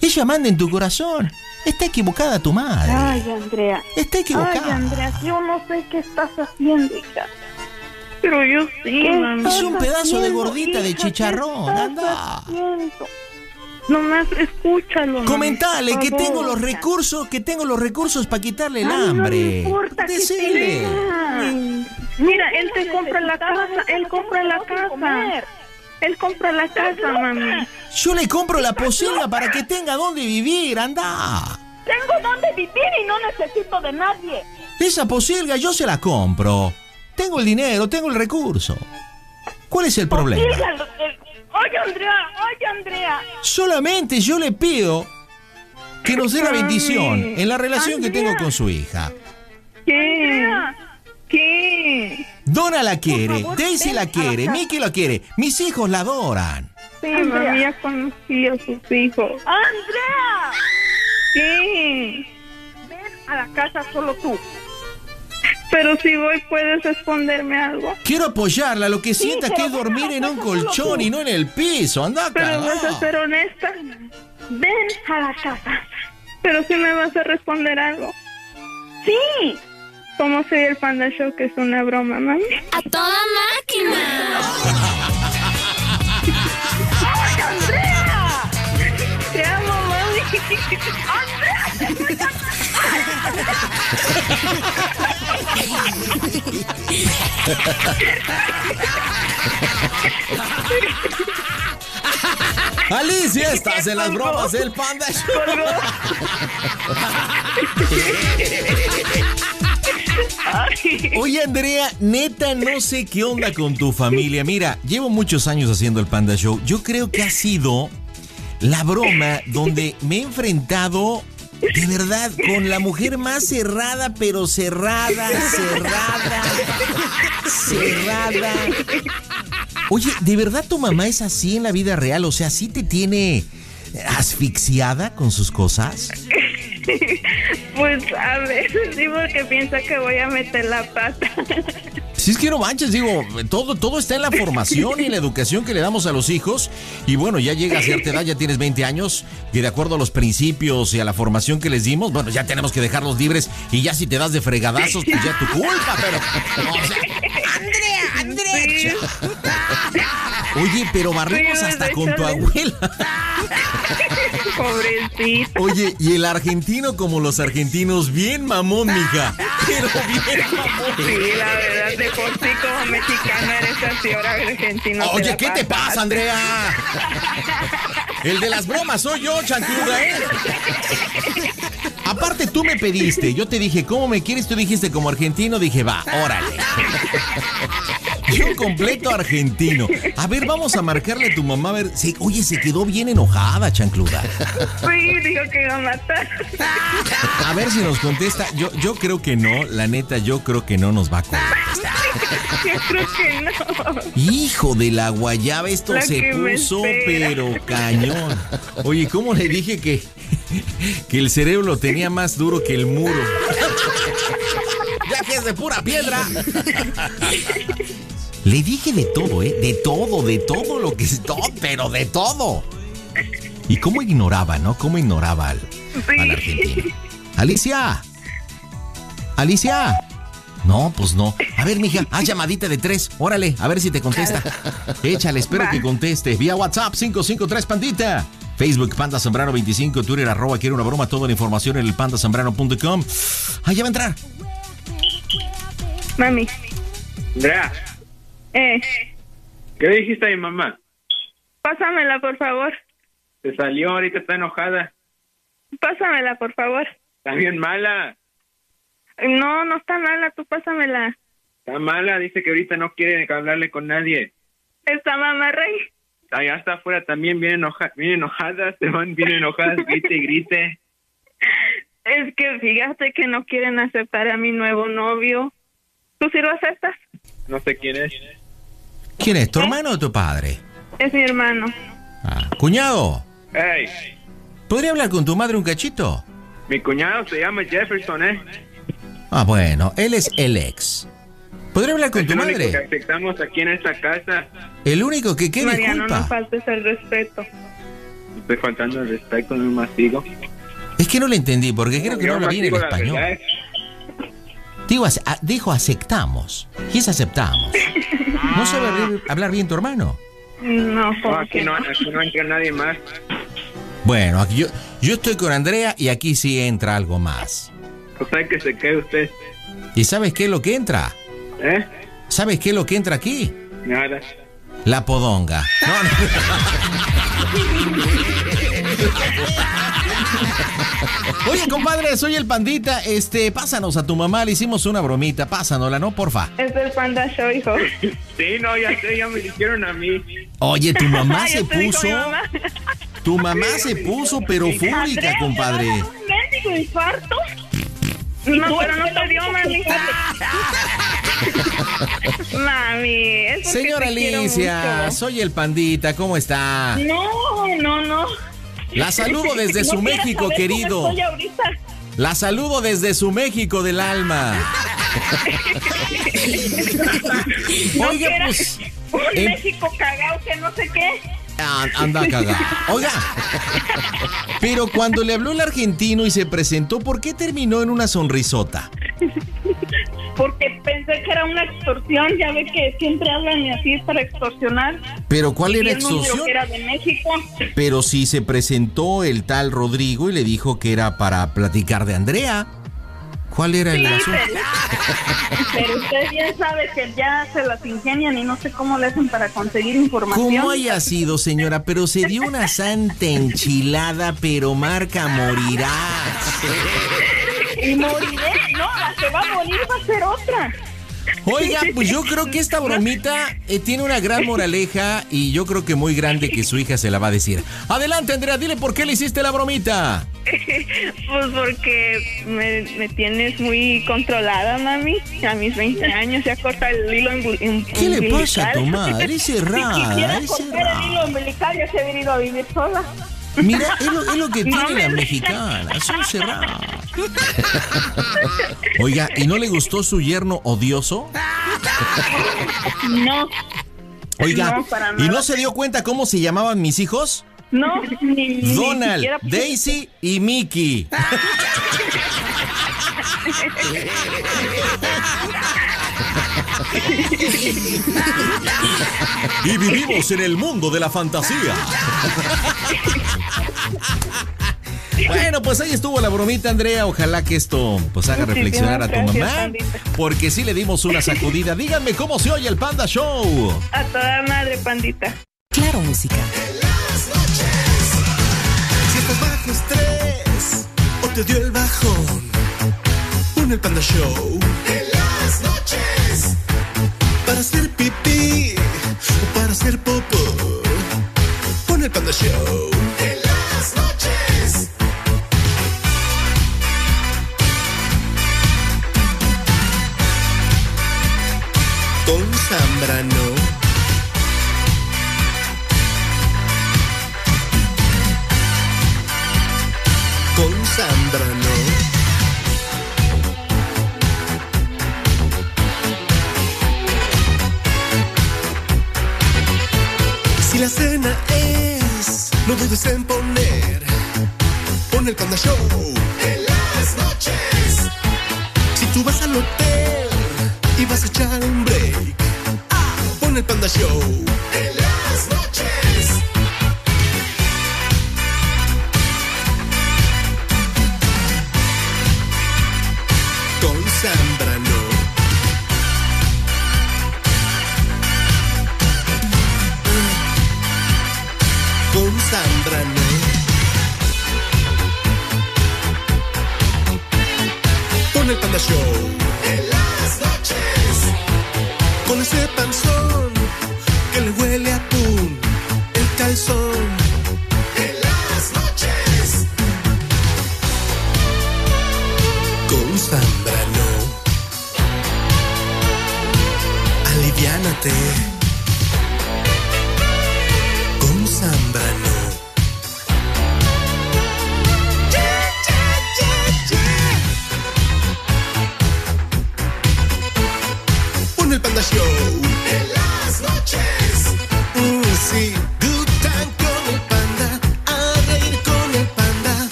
Ella manda en tu corazón. Está equivocada tu madre. Ay, Andrea. Está equivocada. Ay, Andrea, yo no sé qué estás haciendo, hija. Pero yo sí, ¿Qué mami. estás Es un pedazo de gordita de chicharrón, estás anda. haciendo? Nomás escúchalo. Comentale que tengo los recursos, que tengo los recursos para quitarle el Ay, no me hambre. importa que Decile. tenga. Mira, él te compra la casa, él compra la que casa. Él compra la casa, mami. Yo le compro la posilga para que tenga dónde vivir, anda. Tengo donde vivir y no necesito de nadie. Esa posilga yo se la compro. Tengo el dinero, tengo el recurso. ¿Cuál es el problema? Oye, Andrea, oye, Andrea. Solamente yo le pido que nos dé la bendición en la relación que tengo con su hija. ¿Qué? ¿Qué? Donna la quiere, favor, Daisy la quiere. Mickey la quiere, mis hijos la adoran. Sí, Andrea. mami, ya conocí a sus hijos. Andrea, ¿Qué? ven a la casa solo tú. Pero si voy, ¿puedes responderme algo? Quiero apoyarla, lo que sienta que es dormir en un colchón y no en el piso, anda Pero vas a ser honesta. Ven a la casa. Pero si me vas a responder algo. Sí. ¿Cómo soy el Panda Show? Que es una broma, mami. A toda máquina. ¡Ay, Andrea! Te amo, mami. ¡Andrea! Alicia, [laughs] estás en las bromas del Panda Show. [laughs] Oye, Andrea, neta, no sé qué onda con tu familia. Mira, llevo muchos años haciendo el Panda Show. Yo creo que ha sido la broma donde me he enfrentado de verdad con la mujer más cerrada, pero cerrada, cerrada, cerrada. Oye, ¿de verdad tu mamá es así en la vida real? O sea, ¿sí te tiene asfixiada con sus cosas? [laughs] Pues a veces digo que piensa que voy a meter la pata. [laughs] Si es que no manches, digo, todo, todo está en la formación y en la educación que le damos a los hijos. Y bueno, ya llega a cierta edad, ya tienes 20 años, y de acuerdo a los principios y a la formación que les dimos, bueno, ya tenemos que dejarlos libres. Y ya si te das de fregadazos, pues ya tu culpa, pero. o sea, Andrea, Andrea. Oye, pero barremos hasta con tu abuela. [laughs] Pobrecito. Oye, y el argentino como los argentinos, bien mamón, mija. Pero bien mamón. Sí, la verdad, de por sí como mexicano eres así, ahora argentino. Oye, ¿qué te pasa, Andrea? El de las bromas soy yo, chancluda, ¿eh? Aparte, tú me pediste, yo te dije, ¿cómo me quieres? Tú dijiste como argentino, dije, va, órale. Yo completo argentino. A ver, vamos a marcarle a tu mamá, a ver. se- oye, se quedó bien enojada, chancluda. Sí, dijo que iba a matar. A ver si nos contesta. Yo, yo creo que no, la neta, yo creo que no nos va a contestar. [laughs] Yo creo que no. Hijo de la guayaba, esto La se puso pero cañón. Oye, ¿cómo le dije que, que el cerebro lo tenía más duro que el muro? Ya que es de pura piedra. [laughs] Le dije de todo, ¿eh? De todo, de todo lo que [laughs] es todo, pero de todo. ¿Y cómo ignoraba, no? ¿Cómo ignoraba al, al argentino? Alicia. Alicia. No, pues no. A ver, mija, haz llamadita de tres. Órale, a ver si te contesta. [laughs] Échale, espero Va. que conteste. Vía WhatsApp 553 Pandita. Facebook Panda Zambrano 25, Twitter arroba quiero una broma, toda la información en el pandasambrano.com. Ah, ya va a entrar. Mami, Andrea, eh, ¿qué le dijiste a mi mamá? pásamela, por favor. Se salió, ahorita está enojada. Pásamela, por favor. Está bien mala. No, no está mala, tú pásamela. Está mala, dice que ahorita no quiere hablarle con nadie. Está mamá rey. Allá está afuera también bien, enoja bien enojadas, se van bien enojadas, grite y grite. [laughs] Es que fíjate que no quieren aceptar a mi nuevo novio. ¿Tú sí lo aceptas? No sé quién es. ¿Quién es? ¿Tu hermano o tu padre? Es mi hermano. Cuñado, Hey, ¿podría hablar con tu madre un cachito? mi cuñado se llama Jefferson, ¿eh? Ah, bueno, él es el ex. ¿Podría hablar con Es tu el único que madre? aceptamos aquí en esta casa. El único que quede Mariano, no culpa. faltes el respeto. Estoy faltando el respeto, no más digo. Es que no le entendí, porque creo que Yo no habla bien el español. Digo, dijo aceptamos. ¿Qué es aceptamos? [laughs] ¿No sabe hablar, hablar bien tu hermano? No, No, aquí no, aquí no entra nadie más. Bueno, aquí yo, yo estoy con Andrea y aquí sí entra algo más. O sea que se quede usted. ¿Y sabes qué es lo que entra? ¿Eh? ¿Sabes qué es lo que entra aquí? Nada. La podonga. No, no. [laughs] Oye, compadre, soy el pandita. Este, pásanos a tu mamá, le hicimos una bromita. Pásanosla, ¿no? Porfa. Es del Panda Show, hijo. [laughs] Sí, no, ya sé, ya me dijeron a mí. Oye, tu mamá [laughs] se puso. mamá. Tu mamá se puso, pero fúrica, Andrea, compadre. ¿te va a dar un mendigo infarto? No, pero no te dio, mami. [laughs] Mami, es Señora Alicia, mucho. soy el pandita, ¿cómo está? No, no, no. La saludo [laughs] desde su México, querido. La saludo desde su México del alma. [laughs] No Oiga, pues, Un en- México cagado que no sé qué. Anda a cagar. Oiga, pero cuando le habló el argentino y se presentó, ¿por qué terminó en una sonrisota? Porque pensé que era una extorsión. Ya ve que siempre hablan y así es para extorsionar. Pero ¿cuál era extorsión? era de México. Pero si se presentó el tal Rodrigo y le dijo que era para platicar de Andrea. ¿Cuál era el asunto? pero, [laughs] pero usted bien sabe que ya se las ingenian y no sé cómo le hacen para conseguir información. Como haya sido, señora, pero se dio una santa enchilada, pero marca morirás. [laughs] Y moriré. No, la que va a morir va a ser otra. Oiga, pues yo creo que esta bromita eh, tiene una gran moraleja y yo creo que muy grande que su hija se la va a decir. Adelante, Andrea, dile por qué le hiciste la bromita. [laughs] Pues porque me, me tienes muy controlada, mami. A mis 20 años ya corta el hilo umbil- um- ¿Qué le pasa a tu umbilical. madre? Es [laughs] Si quisiera cortar el hilo umbilical, ya se hubiera ido a vivir sola. Mira, es lo, es lo que [laughs] No tiene me digas. mexicana, son cerradas. Oiga, ¿y no le gustó su yerno odioso? No. Oiga, No, para ¿y no se dio cuenta cómo se llamaban mis hijos? No, ni, Donald, Daisy y Mickey. [laughs] [laughs] Y vivimos en el mundo de la fantasía. Bueno, pues ahí estuvo la bromita, Andrea. Ojalá que esto pues haga reflexionar a tu mamá. Porque sí le dimos una sacudida. Díganme cómo se oye el Panda Show. A toda madre, pandita. Claro, música. Si estás bajo estrés o te dio el bajón, pon el Panda Show. En las noches. Hacer pipí o para hacer popó, pon el Panda Show. En las noches. Con Zambrano. Con Zambrano. La cena es, no dudes en poner. Pon el Panda Show. En las noches. Si tú vas al hotel y vas a echar un break. ah, Pon el Panda Show. En las noches. Con Zambrano. Zambrano. Con el Panda Show. En las noches. Con ese panzón que le huele a atún. El calzón.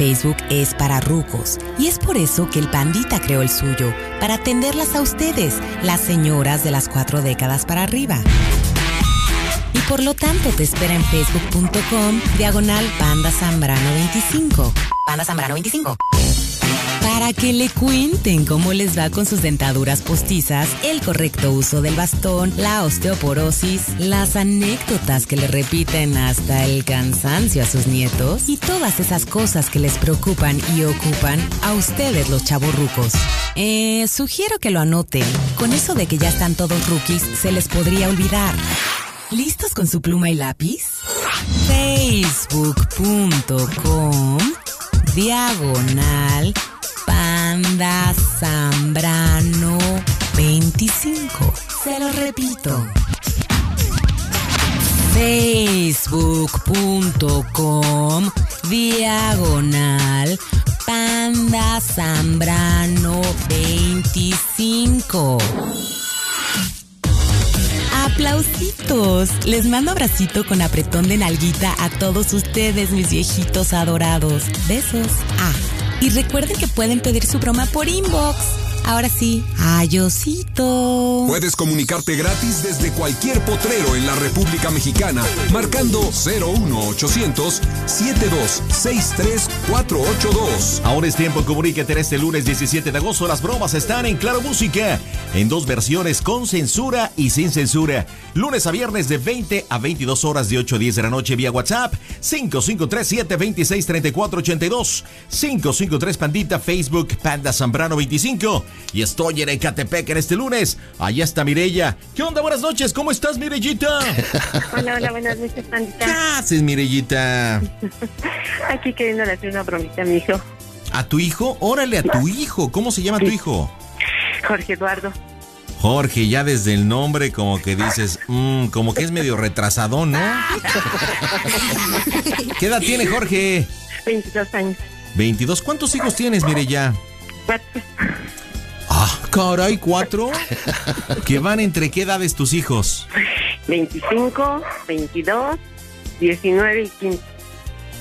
Facebook es para rucos y es por eso que el pandita creó el suyo, para atenderlas a ustedes, las señoras de las cuatro décadas para arriba. Y por lo tanto te espera en facebook.com diagonal panda zambrano 25. Panda zambrano 25. Que le cuenten cómo les va con sus dentaduras postizas, el correcto uso del bastón, la osteoporosis, las anécdotas que le repiten hasta el cansancio a sus nietos y todas esas cosas que les preocupan y ocupan a ustedes los chavorrucos. Eh, sugiero que lo anoten. Con eso de que ya están todos rookies, se les podría olvidar. ¿Listos con su pluma y lápiz? Facebook.com Diagonal Panda Zambrano 25. Se lo repito. Facebook.com Diagonal Panda Zambrano 25. Aplausitos. Les mando abracito con apretón de nalguita a todos ustedes, mis viejitos adorados. Besos. Ah, y recuerden que pueden pedir su broma por inbox. Ahora sí, adiosito. Puedes comunicarte gratis desde cualquier potrero en la República Mexicana, marcando 01800 7263 482. Ahora es tiempo, comuníquete este lunes 17 de agosto. Las bromas están en Claro Música, en dos versiones, con censura y sin censura. Lunes a viernes de 20 a 22 horas de 8 a 10 de la noche vía WhatsApp, 5537 26 34 82, 553 Pandita, Facebook, Panda Zambrano 25. Y estoy en Ecatepec en este lunes. Allá está Mirella. ¿Qué onda? Buenas noches. ¿Cómo estás, Mirellita? [laughs] Hola, hola, buenas noches, Pandita. ¿Qué haces, Mirellita? [laughs] Aquí queriendo hacer una bromita a mi hijo, ¿A tu hijo? Órale, a tu hijo. ¿Cómo se llama tu hijo? Jorge Eduardo. Jorge, ya desde el nombre como que dices, mm, como que es medio retrasado, ¿no? [laughs] ¿Qué edad tiene Jorge? 22 años. 22. ¿Cuántos hijos tienes, Mirella? Cuatro. Ah, caray, cuatro. ¿Que van entre qué edades tus hijos? 25, 22, 19 y 15.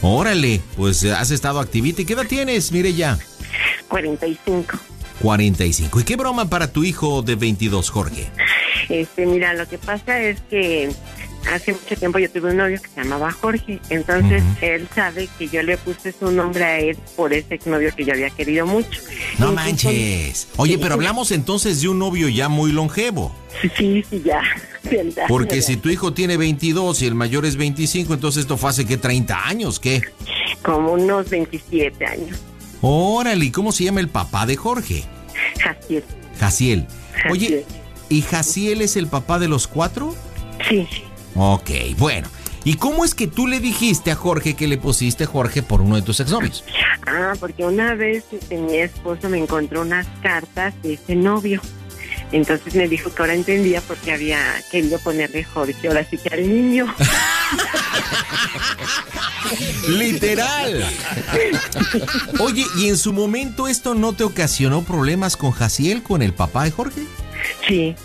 Órale, pues eh, has estado activita. ¿Y qué edad tienes, Mirella? 45. 45. ¿Y qué broma para tu hijo de 22, Jorge? Este, mira, lo que pasa es que hace mucho tiempo yo tuve un novio que se llamaba Jorge. Entonces él sabe que yo le puse su nombre a él por ese exnovio que yo había querido mucho. No manches. Oye, pero hablamos entonces de un novio ya muy longevo. Sí, sí, ya. [laughs] ¿verdad? Porque si tu hijo tiene 22 y el mayor es 25, entonces esto fue hace que 30 años, ¿qué? Como unos 27 años. Órale, ¿y cómo se llama el papá de Jorge? Jaciel. Jaciel. Oye, ¿y Jaciel es el papá de los cuatro? Sí. Ok, bueno. ¿Y cómo es que tú le dijiste a Jorge que le pusiste Jorge por uno de tus exnovios? Ah, porque una vez este, mi esposo me encontró unas cartas de ese novio. Entonces me dijo que ahora entendía por qué había querido ponerle Jorge, ahora sí que al niño. [laughs] Literal. Oye, ¿y en su momento esto no te ocasionó problemas con Jaciel, con el papá de Jorge? Sí,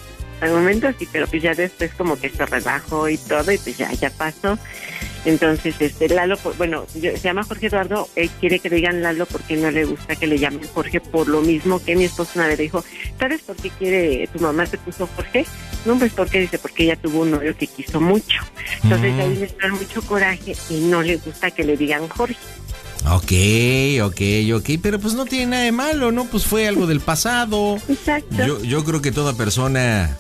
al momento sí, pero pues ya después como que se rebajó y todo y pues ya, ya pasó. Entonces, este Lalo, pues, bueno, se llama Jorge Eduardo, él quiere que le digan Lalo porque no le gusta que le llamen Jorge por lo mismo que mi esposo una vez dijo, ¿sabes por qué quiere tu mamá te puso Jorge? No, pues porque dice, porque ella tuvo un novio que quiso mucho. Entonces Mm. ahí le mucho coraje y no le gusta que le digan Jorge. Ok, ok, ok, pero pues no tiene nada de malo, ¿no? Pues fue algo del pasado. Exacto. Yo, yo creo que toda persona,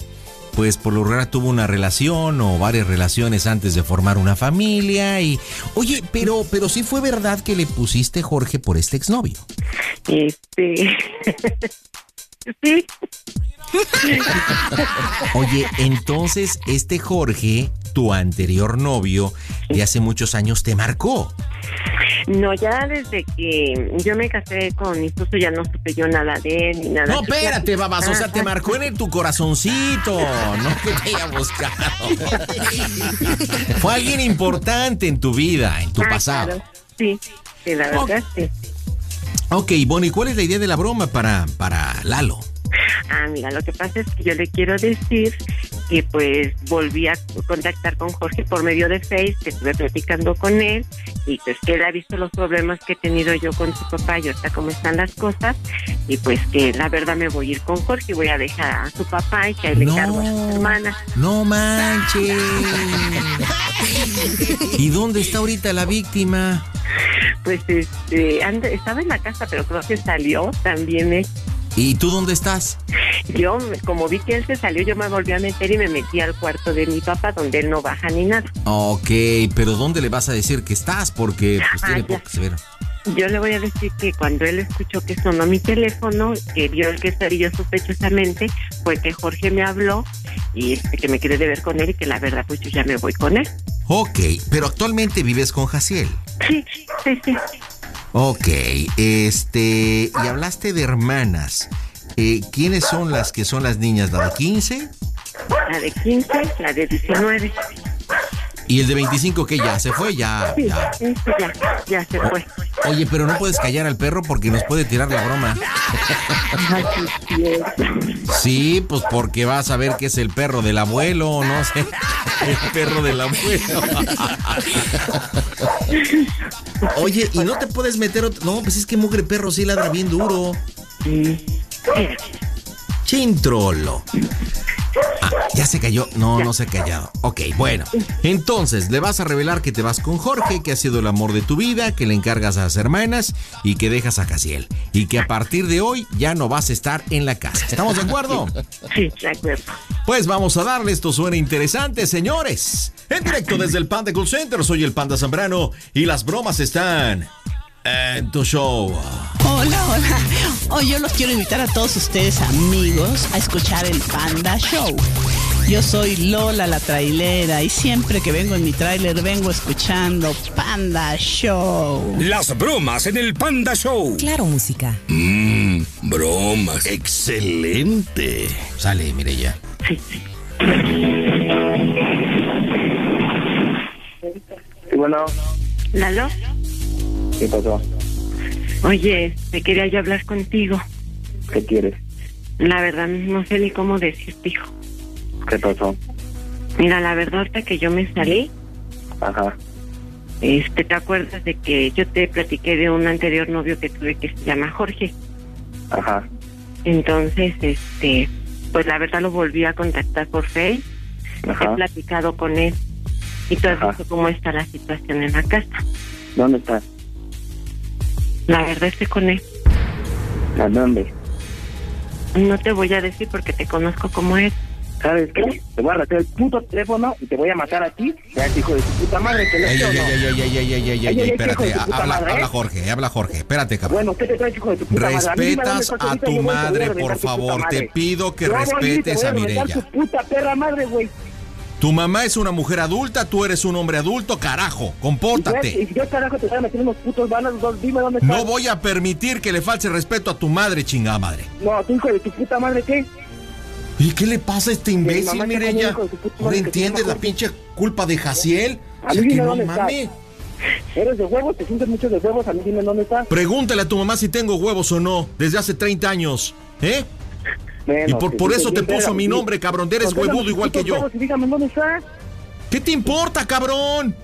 pues por lo regular tuvo una relación o varias relaciones antes de formar una familia y... Oye, pero, pero sí fue verdad que le pusiste Jorge por este exnovio. Este... [laughs] sí. Oye, entonces este Jorge, tu anterior novio, de hace muchos años te marcó. No, ya desde que yo me casé con mi esposo ya no supe yo nada de él ni nada. No, espérate, babas, o sea, te marcó en el- tu corazoncito, no que te haya buscado. [laughs] Fue alguien importante en tu vida, en tu Ah, pasado. claro. Sí, sí, la verdad, sí. Ok, ¿y cuál es la idea de la broma para, para Lalo? Ah, mira, lo que pasa es que yo le quiero decir que pues volví a contactar con Jorge por medio de Face, que estuve platicando con él y pues que él ha visto los problemas que he tenido yo con su papá y ahorita cómo están las cosas y pues que la verdad me voy a ir con Jorge y voy a dejar a su papá y que ahí le encargo a su hermana. No manches. ¿Y dónde está ahorita la víctima? Pues este, estaba en la casa, pero creo que salió también. eh. ¿Y tú dónde estás? Yo, como vi que él se salió, yo me volví a meter y me metí al cuarto de mi papá, donde él no baja ni nada. Ok, pero ¿dónde le vas a decir que estás? Porque pues, Ah, tiene ya. poco que se ver. Yo le voy a decir que cuando él escuchó que sonó mi teléfono, que vio el que estaría sospechosamente, fue que Jorge me habló y este, que me quiere de ver con él y que la verdad, pues yo ya me voy con él. Ok, pero actualmente vives con Jaciel. Sí, sí, sí. Ok, este, y hablaste de hermanas. Eh, ¿Quiénes son las que son las niñas? ¿La de 15? La de 15, la de 19. ¿Y el de 25 que ya se fue? Ya, Sí, ya. sí, ya, ya se fue. Oye, pero no puedes callar al perro porque nos puede tirar la broma. [laughs] Sí, pues porque vas a ver que es el perro del abuelo, no sé. [laughs] El perro del abuelo. [laughs] Oye, ¿y no te puedes meter otro? No, pues es que mugre perro sí ladra bien duro. Chintrolo. Ya se cayó. No, no se ha callado. Ok, bueno. Entonces, le vas a revelar que te vas con Jorge, que ha sido el amor de tu vida, que le encargas a las hermanas y que dejas a Casiel. Y que a partir de hoy ya no vas a estar en la casa. ¿Estamos de acuerdo? Sí, de acuerdo. Pues vamos a darle, esto suena interesante, señores. En directo desde el Panda Cool Center, soy el Panda Zambrano y las bromas están en tu show. Hola, hola. Hoy yo los quiero invitar a todos ustedes, amigos, a escuchar el Panda Show. Yo soy Lola la trailera y siempre que vengo en mi trailer vengo escuchando Panda Show. Las bromas en el Panda Show. Claro, música. Mmm, bromas. Excelente. Sale, Mireya. Sí, sí. Sí, bueno, Lalo, ¿qué pasó? oye, te quería yo hablar contigo. ¿Qué quieres? La verdad, no sé ni cómo decirte, hijo. ¿Qué pasó? Mira, la verdad, ahorita que yo me salí, Ajá. este, ¿te acuerdas de que yo te platiqué de un anterior novio que tuve que se llama Jorge? Ajá. Entonces, este, pues la verdad lo volví a contactar por Face. Ajá. He platicado con él. Y tú has Ajá. visto cómo está la situación en la casa. ¿Dónde estás? La verdad estoy con él. ¿A dónde? No te voy a decir porque te conozco como es. ¿Sabes qué? Te voy a arrastrar el puto teléfono y te voy a matar a ti y a hijo de tu puta madre. ¿Te lo Ey, ey, ey, ey, ey, ey, ey, ey, ey, Ey, ey, ey, espérate, habla, madre, habla ¿eh? Jorge, habla Jorge, espérate, cabrón. Bueno, ¿qué te traes, hijo de tu puta madre? A Respetas estás a ahorita, tu a madre, por favor, madre. te pido que respetes voy a reventar Mireya. tu puta perra madre, güey. Tu mamá es una mujer adulta, tú eres un hombre adulto, carajo, Y compórtate. yo carajo te voy a meter unos putos vanos, dos, dime dónde estás. No voy a permitir que le falte respeto a tu madre, chingada madre. No, tu hijo de tu puta madre, ¿qué? ¿Y qué le pasa a este imbécil, Mireya? ¿No entiendes la pinche culpa de Jaciel? A O sea, mí que no mames. ¿Eres de huevos? ¿Te sientes mucho de huevos? A mí dime dónde estás. Pregúntale a tu mamá si tengo huevos o no, desde hace 30 años. ¿Eh? Bueno, y por, por eso te puso mi nombre, cabrón. Eres huevudo igual que yo. dígame dónde estás. ¿Qué te importa, cabrón?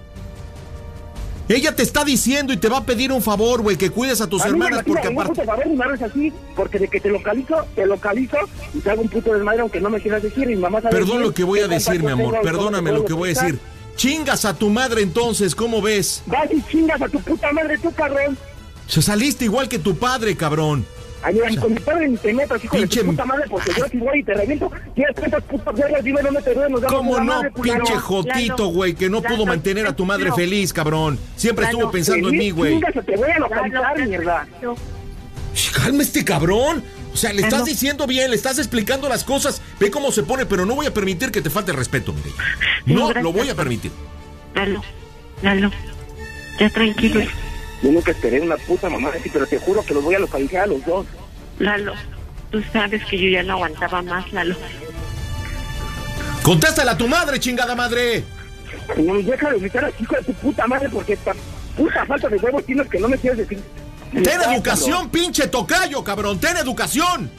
Ella te está diciendo y te va a pedir un favor, güey, que cuides a tus A hermanas porque aparte... Un puto hables así, porque de que te localizo, te localizo y te hago un puto desmadre aunque no me quieras decir. Y mamá sabe Perdón lo que voy a decir, mi amor. Perdóname lo que voy a decir. Chingas a tu madre entonces, ¿cómo ves? Vas y chingas a tu puta madre, tú, cabrón. Se saliste igual que tu padre, cabrón. Ay, mira, con mi padre ni te metas, hijo de Pinche- tu puta madre, porque yo si voy y te reviento, tienes tantas putas vergas, dime dónde te duele, nos damos ¿Cómo no, madre, pinche jotito, güey, que no pudo mantener a tu madre feliz, cabrón? Siempre Lalo, estuvo pensando en mí, güey. te voy a localizar, mierda. Shh, Calma este cabrón. O sea, le estás diciendo bien, le estás explicando las cosas. Ve cómo se pone, pero no voy a permitir que te falte el respeto, mire. No, lo voy a permitir. Lalo, Lalo, ya tranquilo. Yo nunca esperé una puta mamá así, pero te juro que los voy a localizar a los dos. Lalo, tú sabes que yo ya no aguantaba más, Lalo. Contéstale a tu madre, chingada madre. No, deja de gritar a hijo de tu puta madre porque esta puta falta de huevos tienes que no me quieres decir. Ten educación, cabrón. pinche tocayo, cabrón. Ten educación.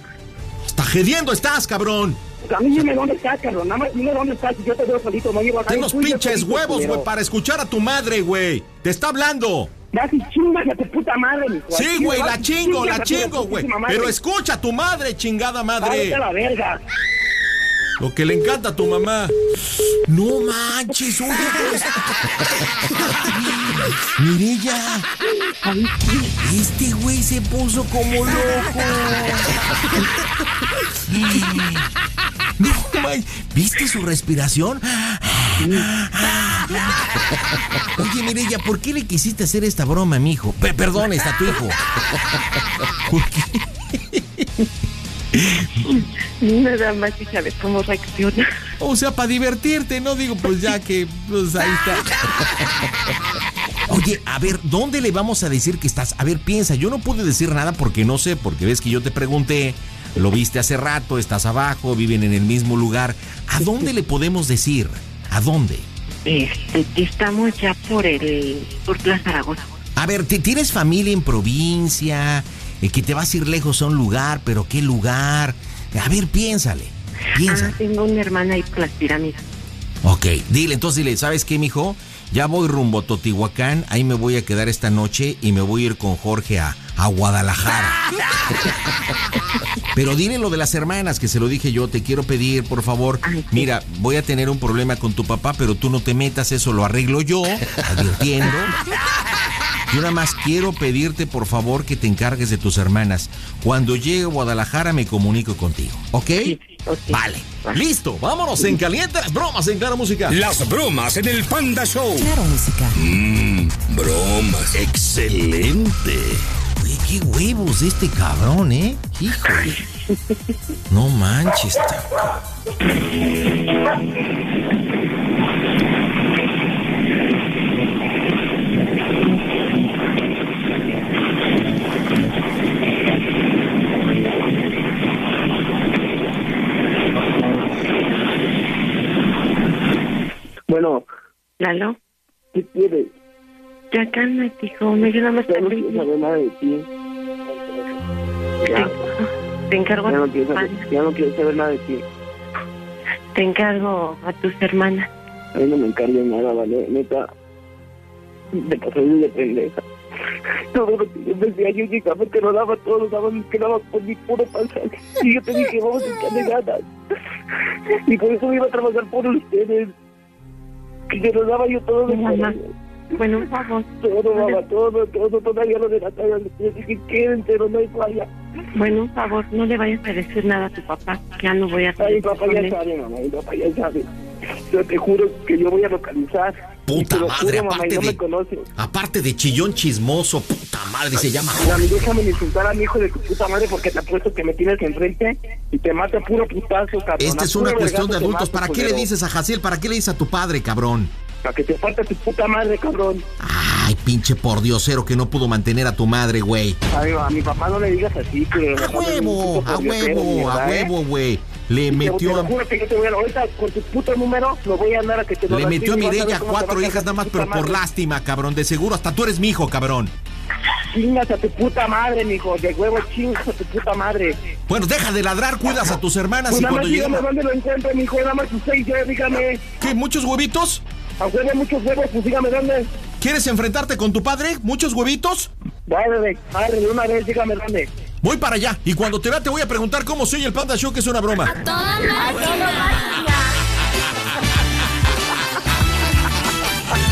Hasta gediendo estás, cabrón. A mí dime dónde estás, cabrón. Nada más dime dónde estás y yo te veo solito. No llevo a Ten los pinches huevos, güey, para escuchar a tu madre, güey. Te está hablando. Vas y chingas a tu puta madre, mijo. Sí, güey, la chingo, la chingo, güey. Pero escucha a tu madre, chingada madre. A la verga. Lo que le encanta a tu mamá. No manches, oye. [laughs] Mirilla. Este güey se puso como loco. [laughs] No manches. ¿Viste su respiración? Oye, Mirella, ¿por qué le quisiste hacer esta broma a mi hijo? Pe- perdón, está tu hijo. ¿Por qué? Nada más y sabes cómo reacciona. O sea, para divertirte, no digo, pues ya que, pues ahí está. Oye, a ver, ¿dónde le vamos a decir que estás? A ver, piensa, yo no pude decir nada porque no sé, porque ves que yo te pregunté, lo viste hace rato, estás abajo, viven en el mismo lugar. ¿A dónde le podemos decir? ¿A dónde? Este, estamos ya por el, por Plaza Zaragoza. A ver, ¿te- ¿tienes familia en provincia? Eh, que te vas a ir lejos a un lugar, pero ¿qué lugar? A ver, piénsale. Ah, Piénsale. tengo una hermana ahí por las pirámides. Ok, dile, entonces dile, ¿sabes qué, mijo? ya voy rumbo a Totihuacán, ahí me voy a quedar esta noche y me voy a ir con Jorge a, a Guadalajara. [laughs] Pero dile lo de las hermanas, que se lo dije yo, te quiero pedir, por favor. Mira, voy a tener un problema con tu papá, pero tú no te metas, eso lo arreglo yo, advirtiendo. Yo nada más quiero pedirte, por favor, que te encargues de tus hermanas. Cuando llegue a Guadalajara me comunico contigo, ¿ok? Vale. Listo, vámonos en caliente las bromas en Claro Música. Las bromas en el Panda Show. Claro Música. Mmm, bromas. Excelente. Qué huevos de este cabrón, ¿eh? Híjole. No manches. Bueno. ¿Lalo? ¿Qué quieres? Ya cálmate, hijo. Me yo nada más te no quiero saber nada de ti. Ya. Te encargo Ya a no, quiero saber, ya no quiero saber nada de ti. Te encargo a tus hermanas. A mí no me encargues nada, ¿vale? Neta, me pasó de pendeja. Todo lo que yo decía, yo llegaba, te lo daba todo, daba, me quedaba con mi puro pasaje. Y yo te dije, vamos a echarle ganas. Y por eso me iba a trabajar por ustedes. Que te lo daba yo todo de corazón. Bueno, un favor. Todo, mamá, todo, todo, todavía lo de la casa. Les dije, quédense, no hay falla. Bueno, un favor, no le vayas a decir nada a tu papá. Ya no voy a Ay, mi papá ya sabe, mamá, mi papá ya sabe. Yo te juro que yo voy a localizar. Puta madre, juro, mamá, aparte de- me. Aparte de chillón chismoso, puta madre, se llama Mira, déjame insultar a mi hijo de tu puta madre porque te apuesto que me tienes enfrente y te mata puro putazo, cabrón. Esta es una cuestión de adultos. mato, ¿Para qué le dices a Jaciel? ¿Para qué le dices a tu padre, cabrón? Para que te falta tu puta madre, cabrón. Ay, pinche pordiosero que no pudo mantener a tu madre, güey. Ay, a mi papá no le digas así, que... A huevo, a huevo, a huevo, güey. Le metió te a, lo juro que yo te voy a... Ahorita, con tu puto número, lo voy a andar a que te lo le metió a Mireya cuatro hijas nada más, pero por lástima, cabrón. De seguro hasta tú eres mi hijo, cabrón. Chingas a tu puta madre, mijo. De huevo, chingas a tu puta madre. Bueno, deja de ladrar, cuidas a tus hermanas Pues y nada más cuando dígame dónde lo encuentro, mijo. Nada más usted y yo, dígame. ¿Qué, muchos huevitos? A huevo, muchos huevos, pues dígame dónde. ¿Quieres enfrentarte con tu padre? ¿Muchos huevitos? Dale, dale, de una vez, dígame dónde. Voy para allá y cuando te vea te voy a preguntar cómo soy el Panda Show, que es una broma.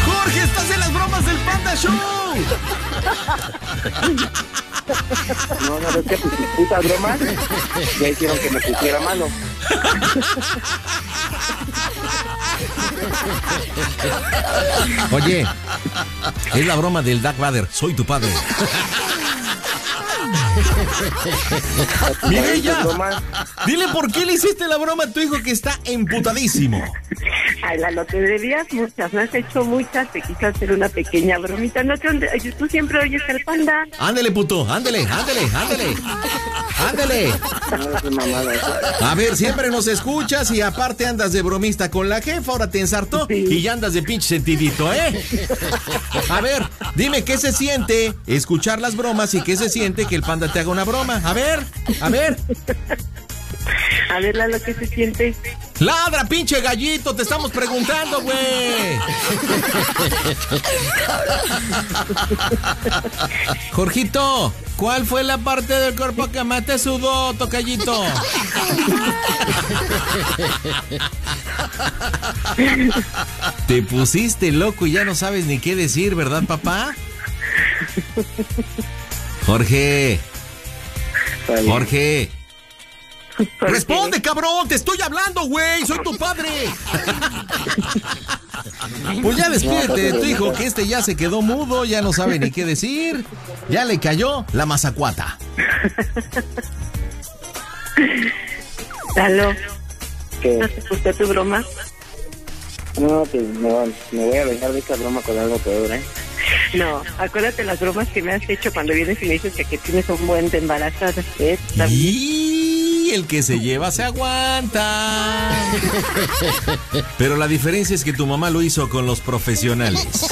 Jorge, estás en las bromas del Panda Show. No, no, es que tus putas bromas ya hicieron que me pusiera mano. [laughs] Oye, es la broma del Dark Vader. Soy tu padre. Mireya, dile por qué le hiciste la broma a tu hijo que está emputadísimo. Ay, Lalo, te debías muchas. Me has hecho muchas. Te quise hacer una pequeña bromita. No te... Tú siempre oyes el panda. Ándele, puto, ándele, ándele, ándele. Ándele. A ver, siempre nos escuchas y aparte andas de bromista con la jefa, ahora te ensartó y ya andas de pinche sentidito, ¿eh? A ver, dime qué se siente escuchar las bromas y qué se siente que el panda te haga una broma. A ver, a ver. A ver, Lalo, ¿qué se siente? Ladra, pinche gallito, te estamos preguntando, güey. Jorgito, ¿cuál fue la parte del cuerpo que más te sudó, tocallito? Te pusiste loco y ya no sabes ni qué decir, ¿verdad, papá? Jorge. Jorge. Responde, cabrón, te estoy hablando, güey, soy tu padre. Pues ya despídete de tu hijo, que este ya se quedó mudo, ya no sabe ni qué decir. Ya le cayó la mazacuata. Lalo, ¿Qué? ¿no te gustó tu broma? No, pues no, me voy a dejar de esta broma con algo peor, ¿eh? No, acuérdate las bromas que me has hecho cuando vienes y me dices que, que tienes un buen de embarazadas. ¿eh? Y el que se lleva se aguanta. Pero la diferencia es que tu mamá lo hizo con los profesionales.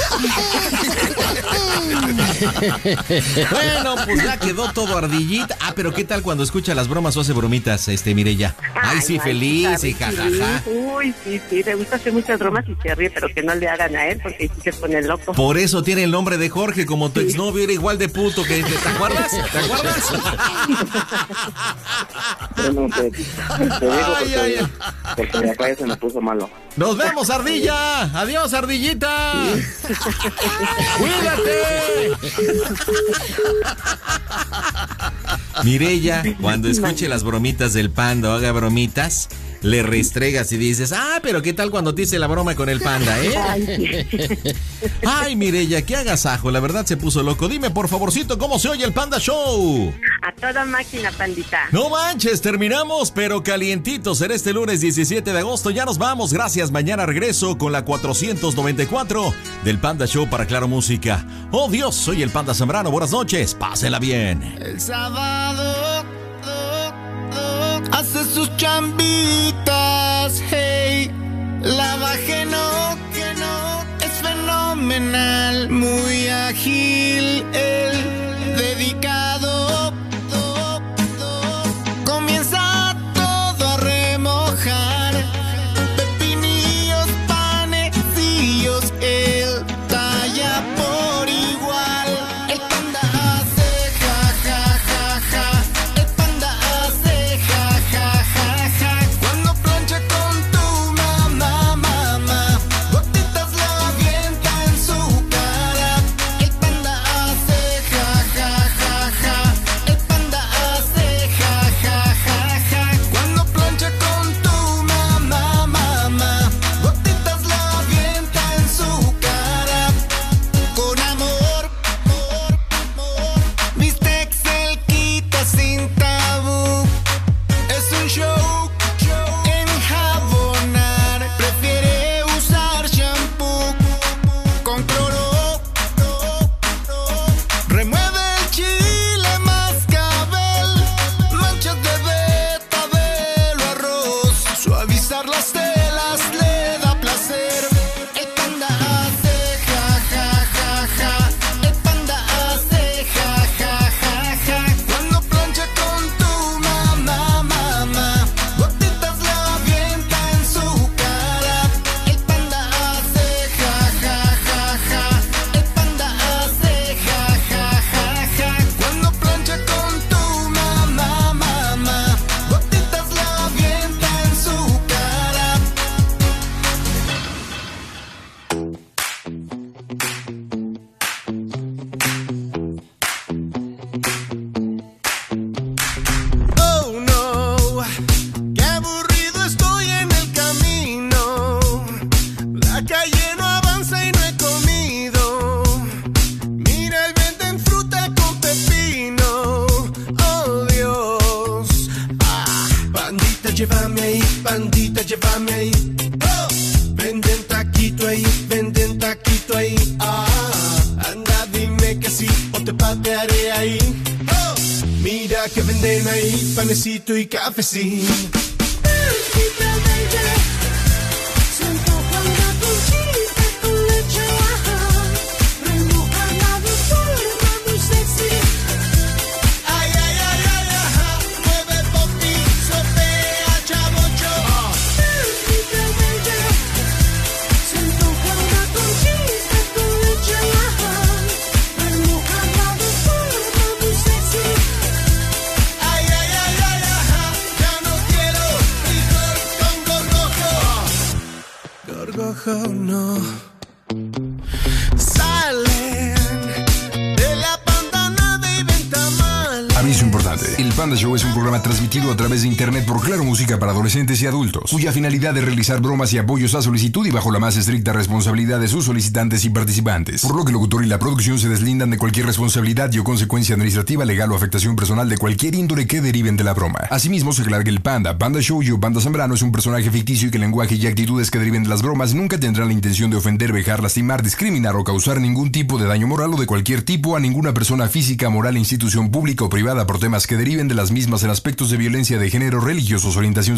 [laughs] bueno, pues ya quedó todo ardillita. Ah, pero ¿qué tal cuando escucha las bromas o hace bromitas, este Mirella? Ay, sí, feliz y jajaja. Uy, sí, sí, le gusta hacer muchas bromas y se ríe, pero que no le hagan a él porque sí se pone loco. Por eso tiene el nombre de Jorge, como tu exnovio era igual de puto que ¿te acuerdas? ¿Te acuerdas? Bueno, te, te digo porque, porque mi papá ya se me puso malo. Nos vemos, ardilla. Adiós, ardillita. Cuídate. Mirella, cuando escuche las bromitas del panda o haga bromitas, le restregas y dices, ah, pero ¿qué tal cuando te hice la broma con el panda, eh? [laughs] Ay, [laughs] Mirella, qué agasajo, la verdad se puso loco. Dime, por favorcito, ¿cómo se oye el Panda Show? A toda máquina, pandita. No manches, terminamos, pero calientito será este lunes 17 de agosto. Ya nos vamos, gracias. Mañana regreso con la 494 del Panda Show para Claro Música. Oh Dios, soy el Panda Zambrano. Buenas noches, pásela bien. El sábado hace sus chambitas, hey. La bajé no, que no, es fenomenal, muy ágil, el dedicado. Y adultos, cuya finalidad es realizar bromas y apoyos a solicitud y bajo la más estricta responsabilidad de sus solicitantes y participantes. Por lo que el locutor y la producción se deslindan de cualquier responsabilidad y o consecuencia administrativa, legal o afectación personal de cualquier índole que deriven de la broma. Asimismo, se aclara que el Panda, Panda Show o Panda Zambrano es un personaje ficticio y que el lenguaje y actitudes que deriven de las bromas nunca tendrán la intención de ofender, vejar, lastimar, discriminar o causar ningún tipo de daño moral o de cualquier tipo a ninguna persona física, moral, institución pública o privada por temas que deriven de las mismas en aspectos de violencia de género, religiosos, orientación